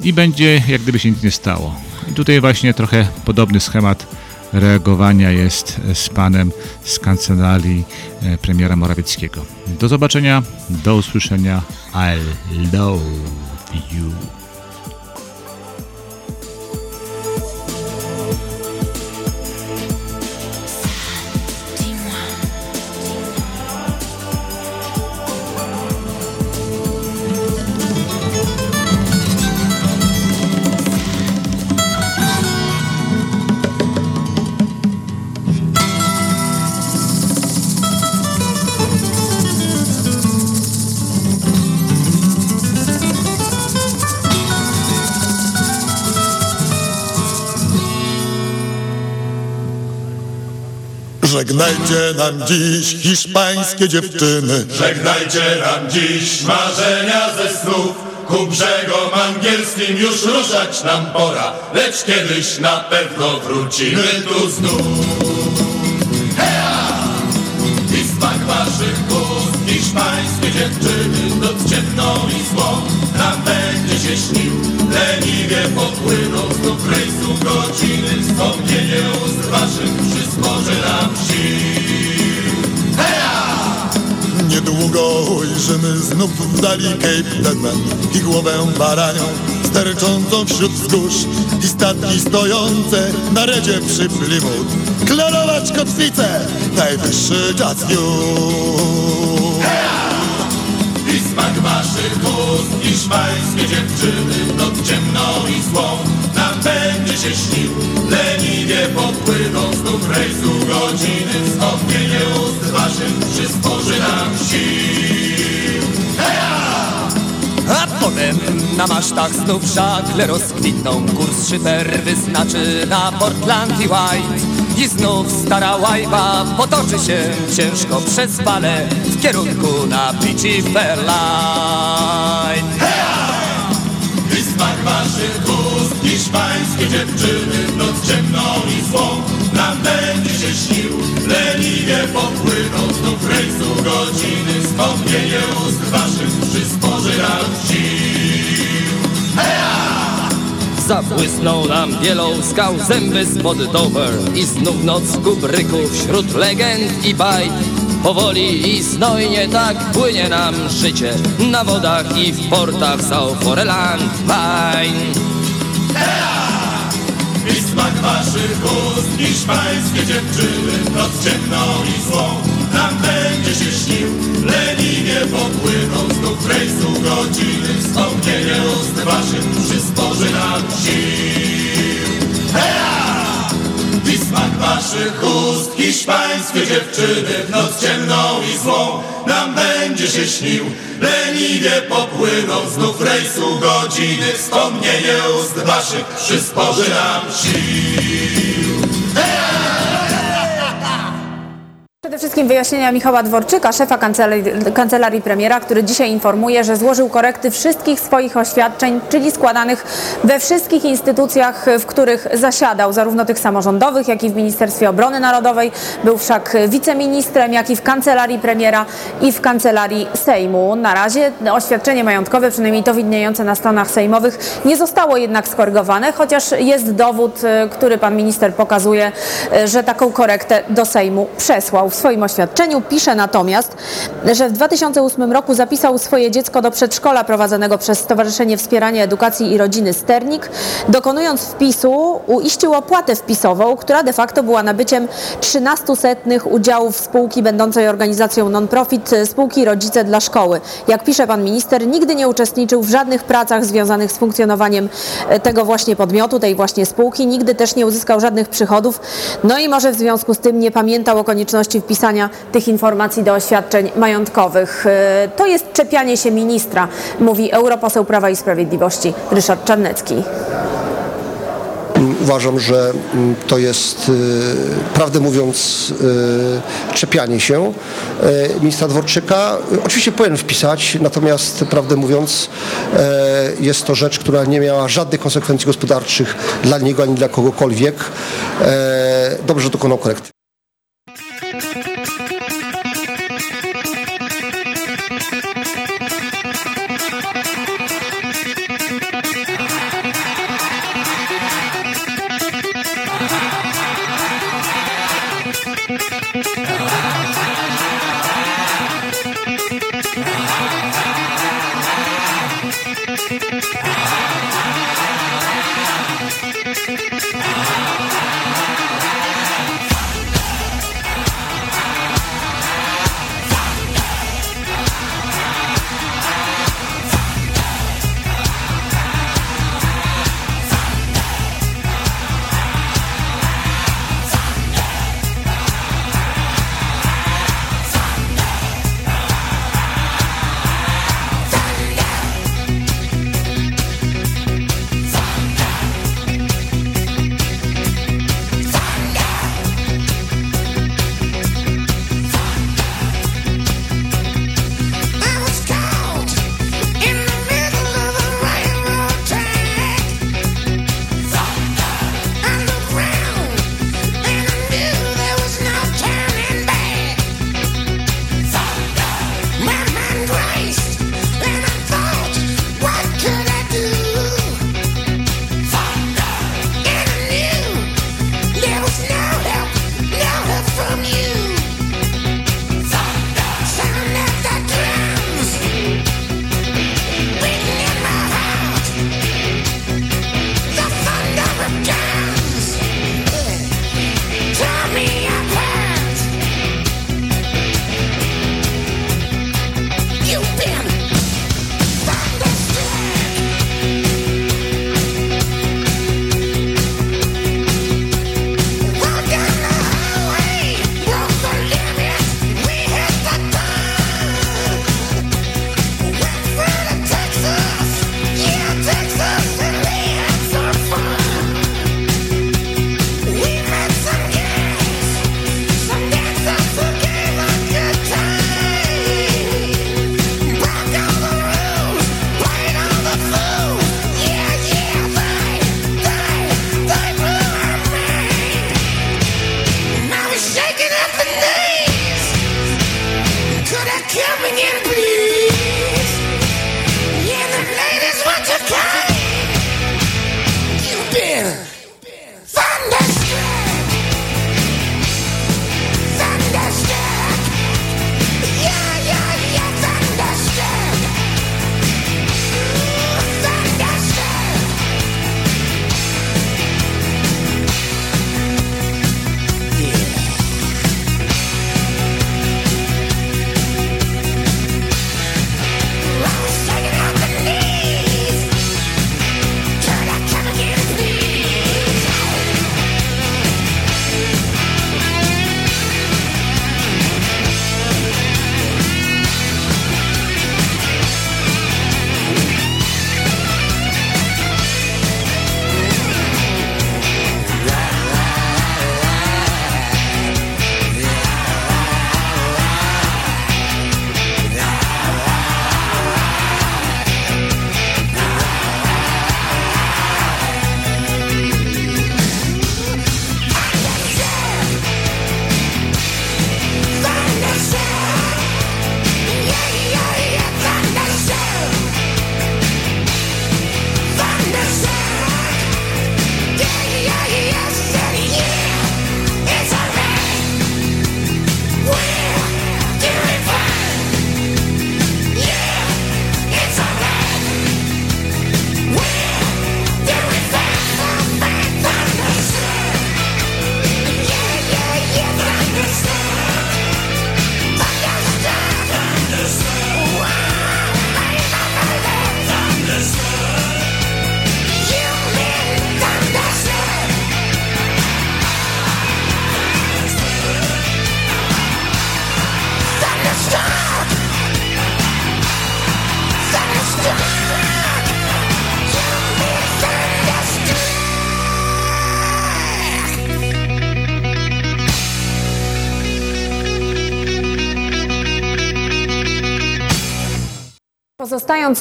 I będzie jak gdyby się nic nie stało. I tutaj właśnie trochę podobny schemat reagowania jest z panem z kancelarii e, premiera Morawieckiego. Do zobaczenia, do usłyszenia. I love you. Żegnajcie nam dziś hiszpańskie dziewczyny. Żegnajcie nam dziś marzenia ze snów Ku brzegom angielskim już ruszać nam pora Lecz kiedyś na pewno wrócimy tu znów Hea! I waszych hiszpańskie dziewczyny Noc ciemną i złą nam będzie się śnił Leniwie popłyną znów rejsu godziny Wspomnienie ust waszych przysporzy nam sił Hea! Niedługo ujrzymy znów w dali Cape Deadman i głowę baranią sterczącą wśród wzgórz i statki stojące na redzie przy Plymouth. Klarować kotwicę, najwyższy czas już. I smak waszych ust. Hiszpańskie dziewczyny w noc ciemną i złą nam będzie się śnił Leniwie popłyną znów rejsu godziny. Wspomnienie ust waszych przysporzy nam sił. Heja! A potem na masztach znów żagle rozkwitną. Kurs szyper wyznaczy na Portland i White I znów stara łajba potoczy się ciężko przez fale W kierunku na Beachy Fairline. I smak waszych ust dziewczyny noc ciemną i złą. Nam będzie się śnił Leniwie popłyną znów rejsu godziny. Wspomnienie ust waszych przysporzy nam sił! Zabłysnął nam bielą skał zęby spod Dover I znów noc kubryków wśród legend i bajk Powoli i znojnie tak płynie nam życie. Na wodach i w portach Sauforeland Pine I smak waszych ust hiszpańskie dziewczyny w Noc ciemną i złą. Nam będzie się śnił Leniwie popłyną znów rejsu godziny. Wspomnienie ust waszych przysporzy nam sił. Heja! I smak waszych ust hiszpańskie dziewczyny w Noc ciemną i złą. Nam będzie się śnił Leniwie popłyną znów rejsu godziny. Wspomnienie ust waszych przysporzy nam sił Przede wszystkim wyjaśnienia Michała Dworczyka, szefa kancelarii, kancelarii premiera, który dzisiaj informuje, że złożył korekty wszystkich swoich oświadczeń, czyli składanych we wszystkich instytucjach, w których zasiadał, zarówno tych samorządowych, jak i w Ministerstwie Obrony Narodowej. Był wszak wiceministrem, jak i w kancelarii premiera i w kancelarii Sejmu. Na razie oświadczenie majątkowe, przynajmniej to widniejące na stronach sejmowych, nie zostało jednak skorygowane, chociaż jest dowód, y, który pan minister pokazuje, y, że taką korektę do Sejmu przesłał. Swoim oświadczeniu pisze natomiast, że w 2008 roku zapisał swoje dziecko do przedszkola prowadzonego przez Stowarzyszenie Wspierania Edukacji i Rodziny Sternik. Dokonując wpisu, uiścił opłatę wpisową, która de facto była nabyciem 13 setnych udziałów spółki będącej organizacją non-profit e, spółki Rodzice dla Szkoły. Jak pisze pan minister, nigdy nie uczestniczył w żadnych pracach związanych z funkcjonowaniem e, tego właśnie podmiotu, tej właśnie spółki. Nigdy też nie uzyskał żadnych przychodów. No i może w związku z tym nie pamiętał o konieczności wpisania tych informacji do oświadczeń majątkowych. E, To jest czepianie się ministra, mówi europoseł Prawa i Sprawiedliwości Ryszard Czarnecki. uważam, że mm, to jest, y, prawdę mówiąc, y, czepianie się ministra Dworczyka. Oczywiście powinien wpisać, natomiast prawdę mówiąc jest to rzecz, która nie miała żadnych konsekwencji gospodarczych dla niego ani dla kogokolwiek. Dobrze, że dokonał korekty.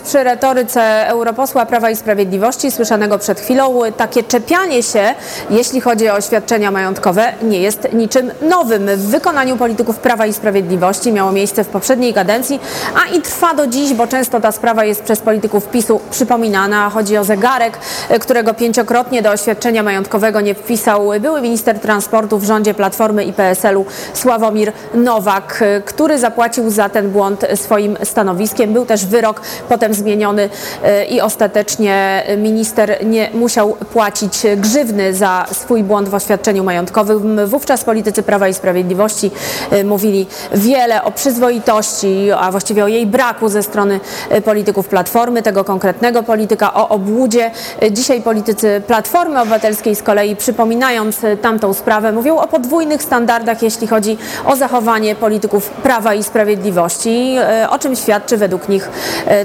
Przy retoryce europosła Prawa i Sprawiedliwości, słyszanego przed chwilą, takie czepianie się, jeśli chodzi o oświadczenia majątkowe, nie jest niczym nowym. W wykonaniu polityków Prawa i Sprawiedliwości miało miejsce w poprzedniej kadencji, a i trwa do dziś, bo często ta sprawa jest przez polityków PiSu przypominana. Chodzi o zegarek, którego pięciokrotnie do oświadczenia majątkowego nie wpisał były minister transportu w rządzie Platformy i PSL-u Sławomir Nowak, który zapłacił za ten błąd swoim stanowiskiem. Był też wyrok potem zmieniony e, i ostatecznie minister nie musiał płacić grzywny za swój błąd w oświadczeniu majątkowym. Wówczas politycy Prawa i Sprawiedliwości e, mówili wiele o przyzwoitości, a właściwie o jej braku ze strony e, polityków Platformy, tego konkretnego polityka, o obłudzie. Dzisiaj politycy Platformy Obywatelskiej z kolei przypominając tamtą sprawę mówią o podwójnych standardach, jeśli chodzi o zachowanie polityków Prawa i Sprawiedliwości, o czym świadczy według nich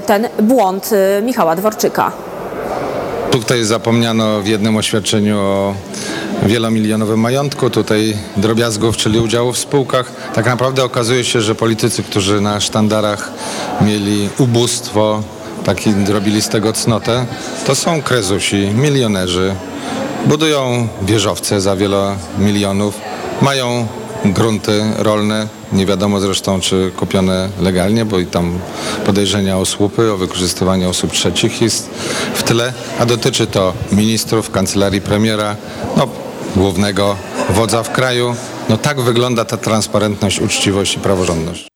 ten błąd e, Michała Dworczyka. Tutaj zapomniano w jednym oświadczeniu o wielomilionowym majątku, tutaj drobiazgów, czyli udziałów w spółkach. Tak naprawdę okazuje się, że politycy, którzy na sztandarach mieli ubóstwo, taki robili z tego cnotę, to są krezusi, milionerzy. Budują wieżowce za wiele milionów, mają grunty rolne, nie wiadomo zresztą czy kupione legalnie, bo i tam podejrzenia o słupy, o wykorzystywanie osób trzecich jest w tle, a dotyczy to ministrów, kancelarii premiera, no, głównego wodza w kraju. No tak wygląda ta transparentność, uczciwość i praworządność.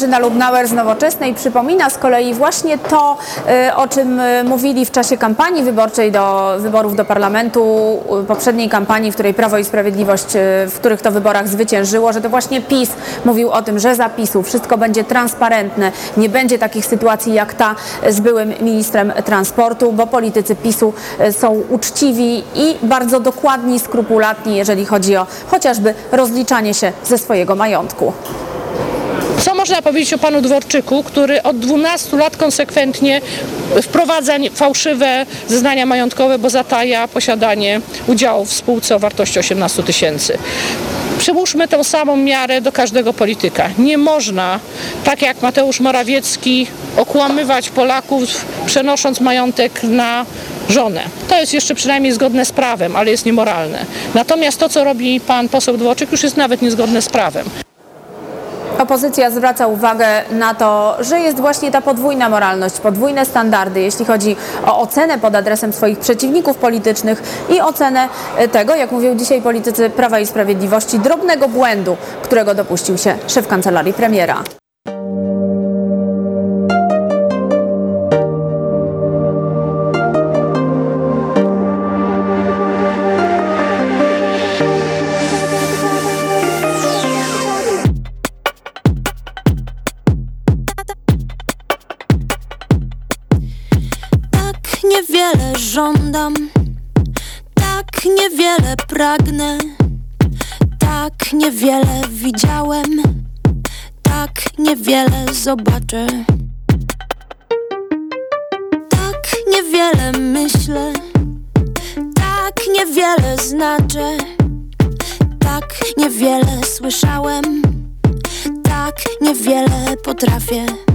Katarzyna Lubnauer z Nowoczesnej przypomina z kolei właśnie to, y, o czym y, mówili w czasie kampanii wyborczej do wyborów do parlamentu, y, poprzedniej kampanii, w której Prawo i Sprawiedliwość, w których to wyborach zwyciężyło, że to właśnie PiS mówił o tym, że zapisu wszystko będzie transparentne, nie będzie takich sytuacji jak ta z byłym ministrem transportu, bo politycy PiSu są uczciwi i bardzo dokładni, skrupulatni, jeżeli chodzi o chociażby rozliczanie się ze swojego majątku. Można powiedzieć o panu Dworczyku, który od 12 lat konsekwentnie wprowadza fałszywe zeznania majątkowe, bo zataja posiadanie udziałów w spółce o wartości 18 tysięcy. Przyłóżmy tę samą miarę do każdego polityka. Nie można, tak jak Mateusz Morawiecki, okłamywać Polaków, przenosząc majątek na żonę. To jest jeszcze przynajmniej zgodne z prawem, ale jest niemoralne. Natomiast to, co robi pan poseł Dworczyk, już jest nawet niezgodne z prawem. Opozycja zwraca uwagę na to, że jest właśnie ta podwójna moralność, podwójne standardy, jeśli chodzi o ocenę pod adresem swoich przeciwników politycznych i ocenę e, tego, jak mówią dzisiaj politycy Prawa i Sprawiedliwości, drobnego błędu, którego dopuścił się szef kancelarii premiera. Zobaczę. Tak niewiele myślę, tak niewiele znaczę, tak niewiele słyszałem, tak niewiele potrafię.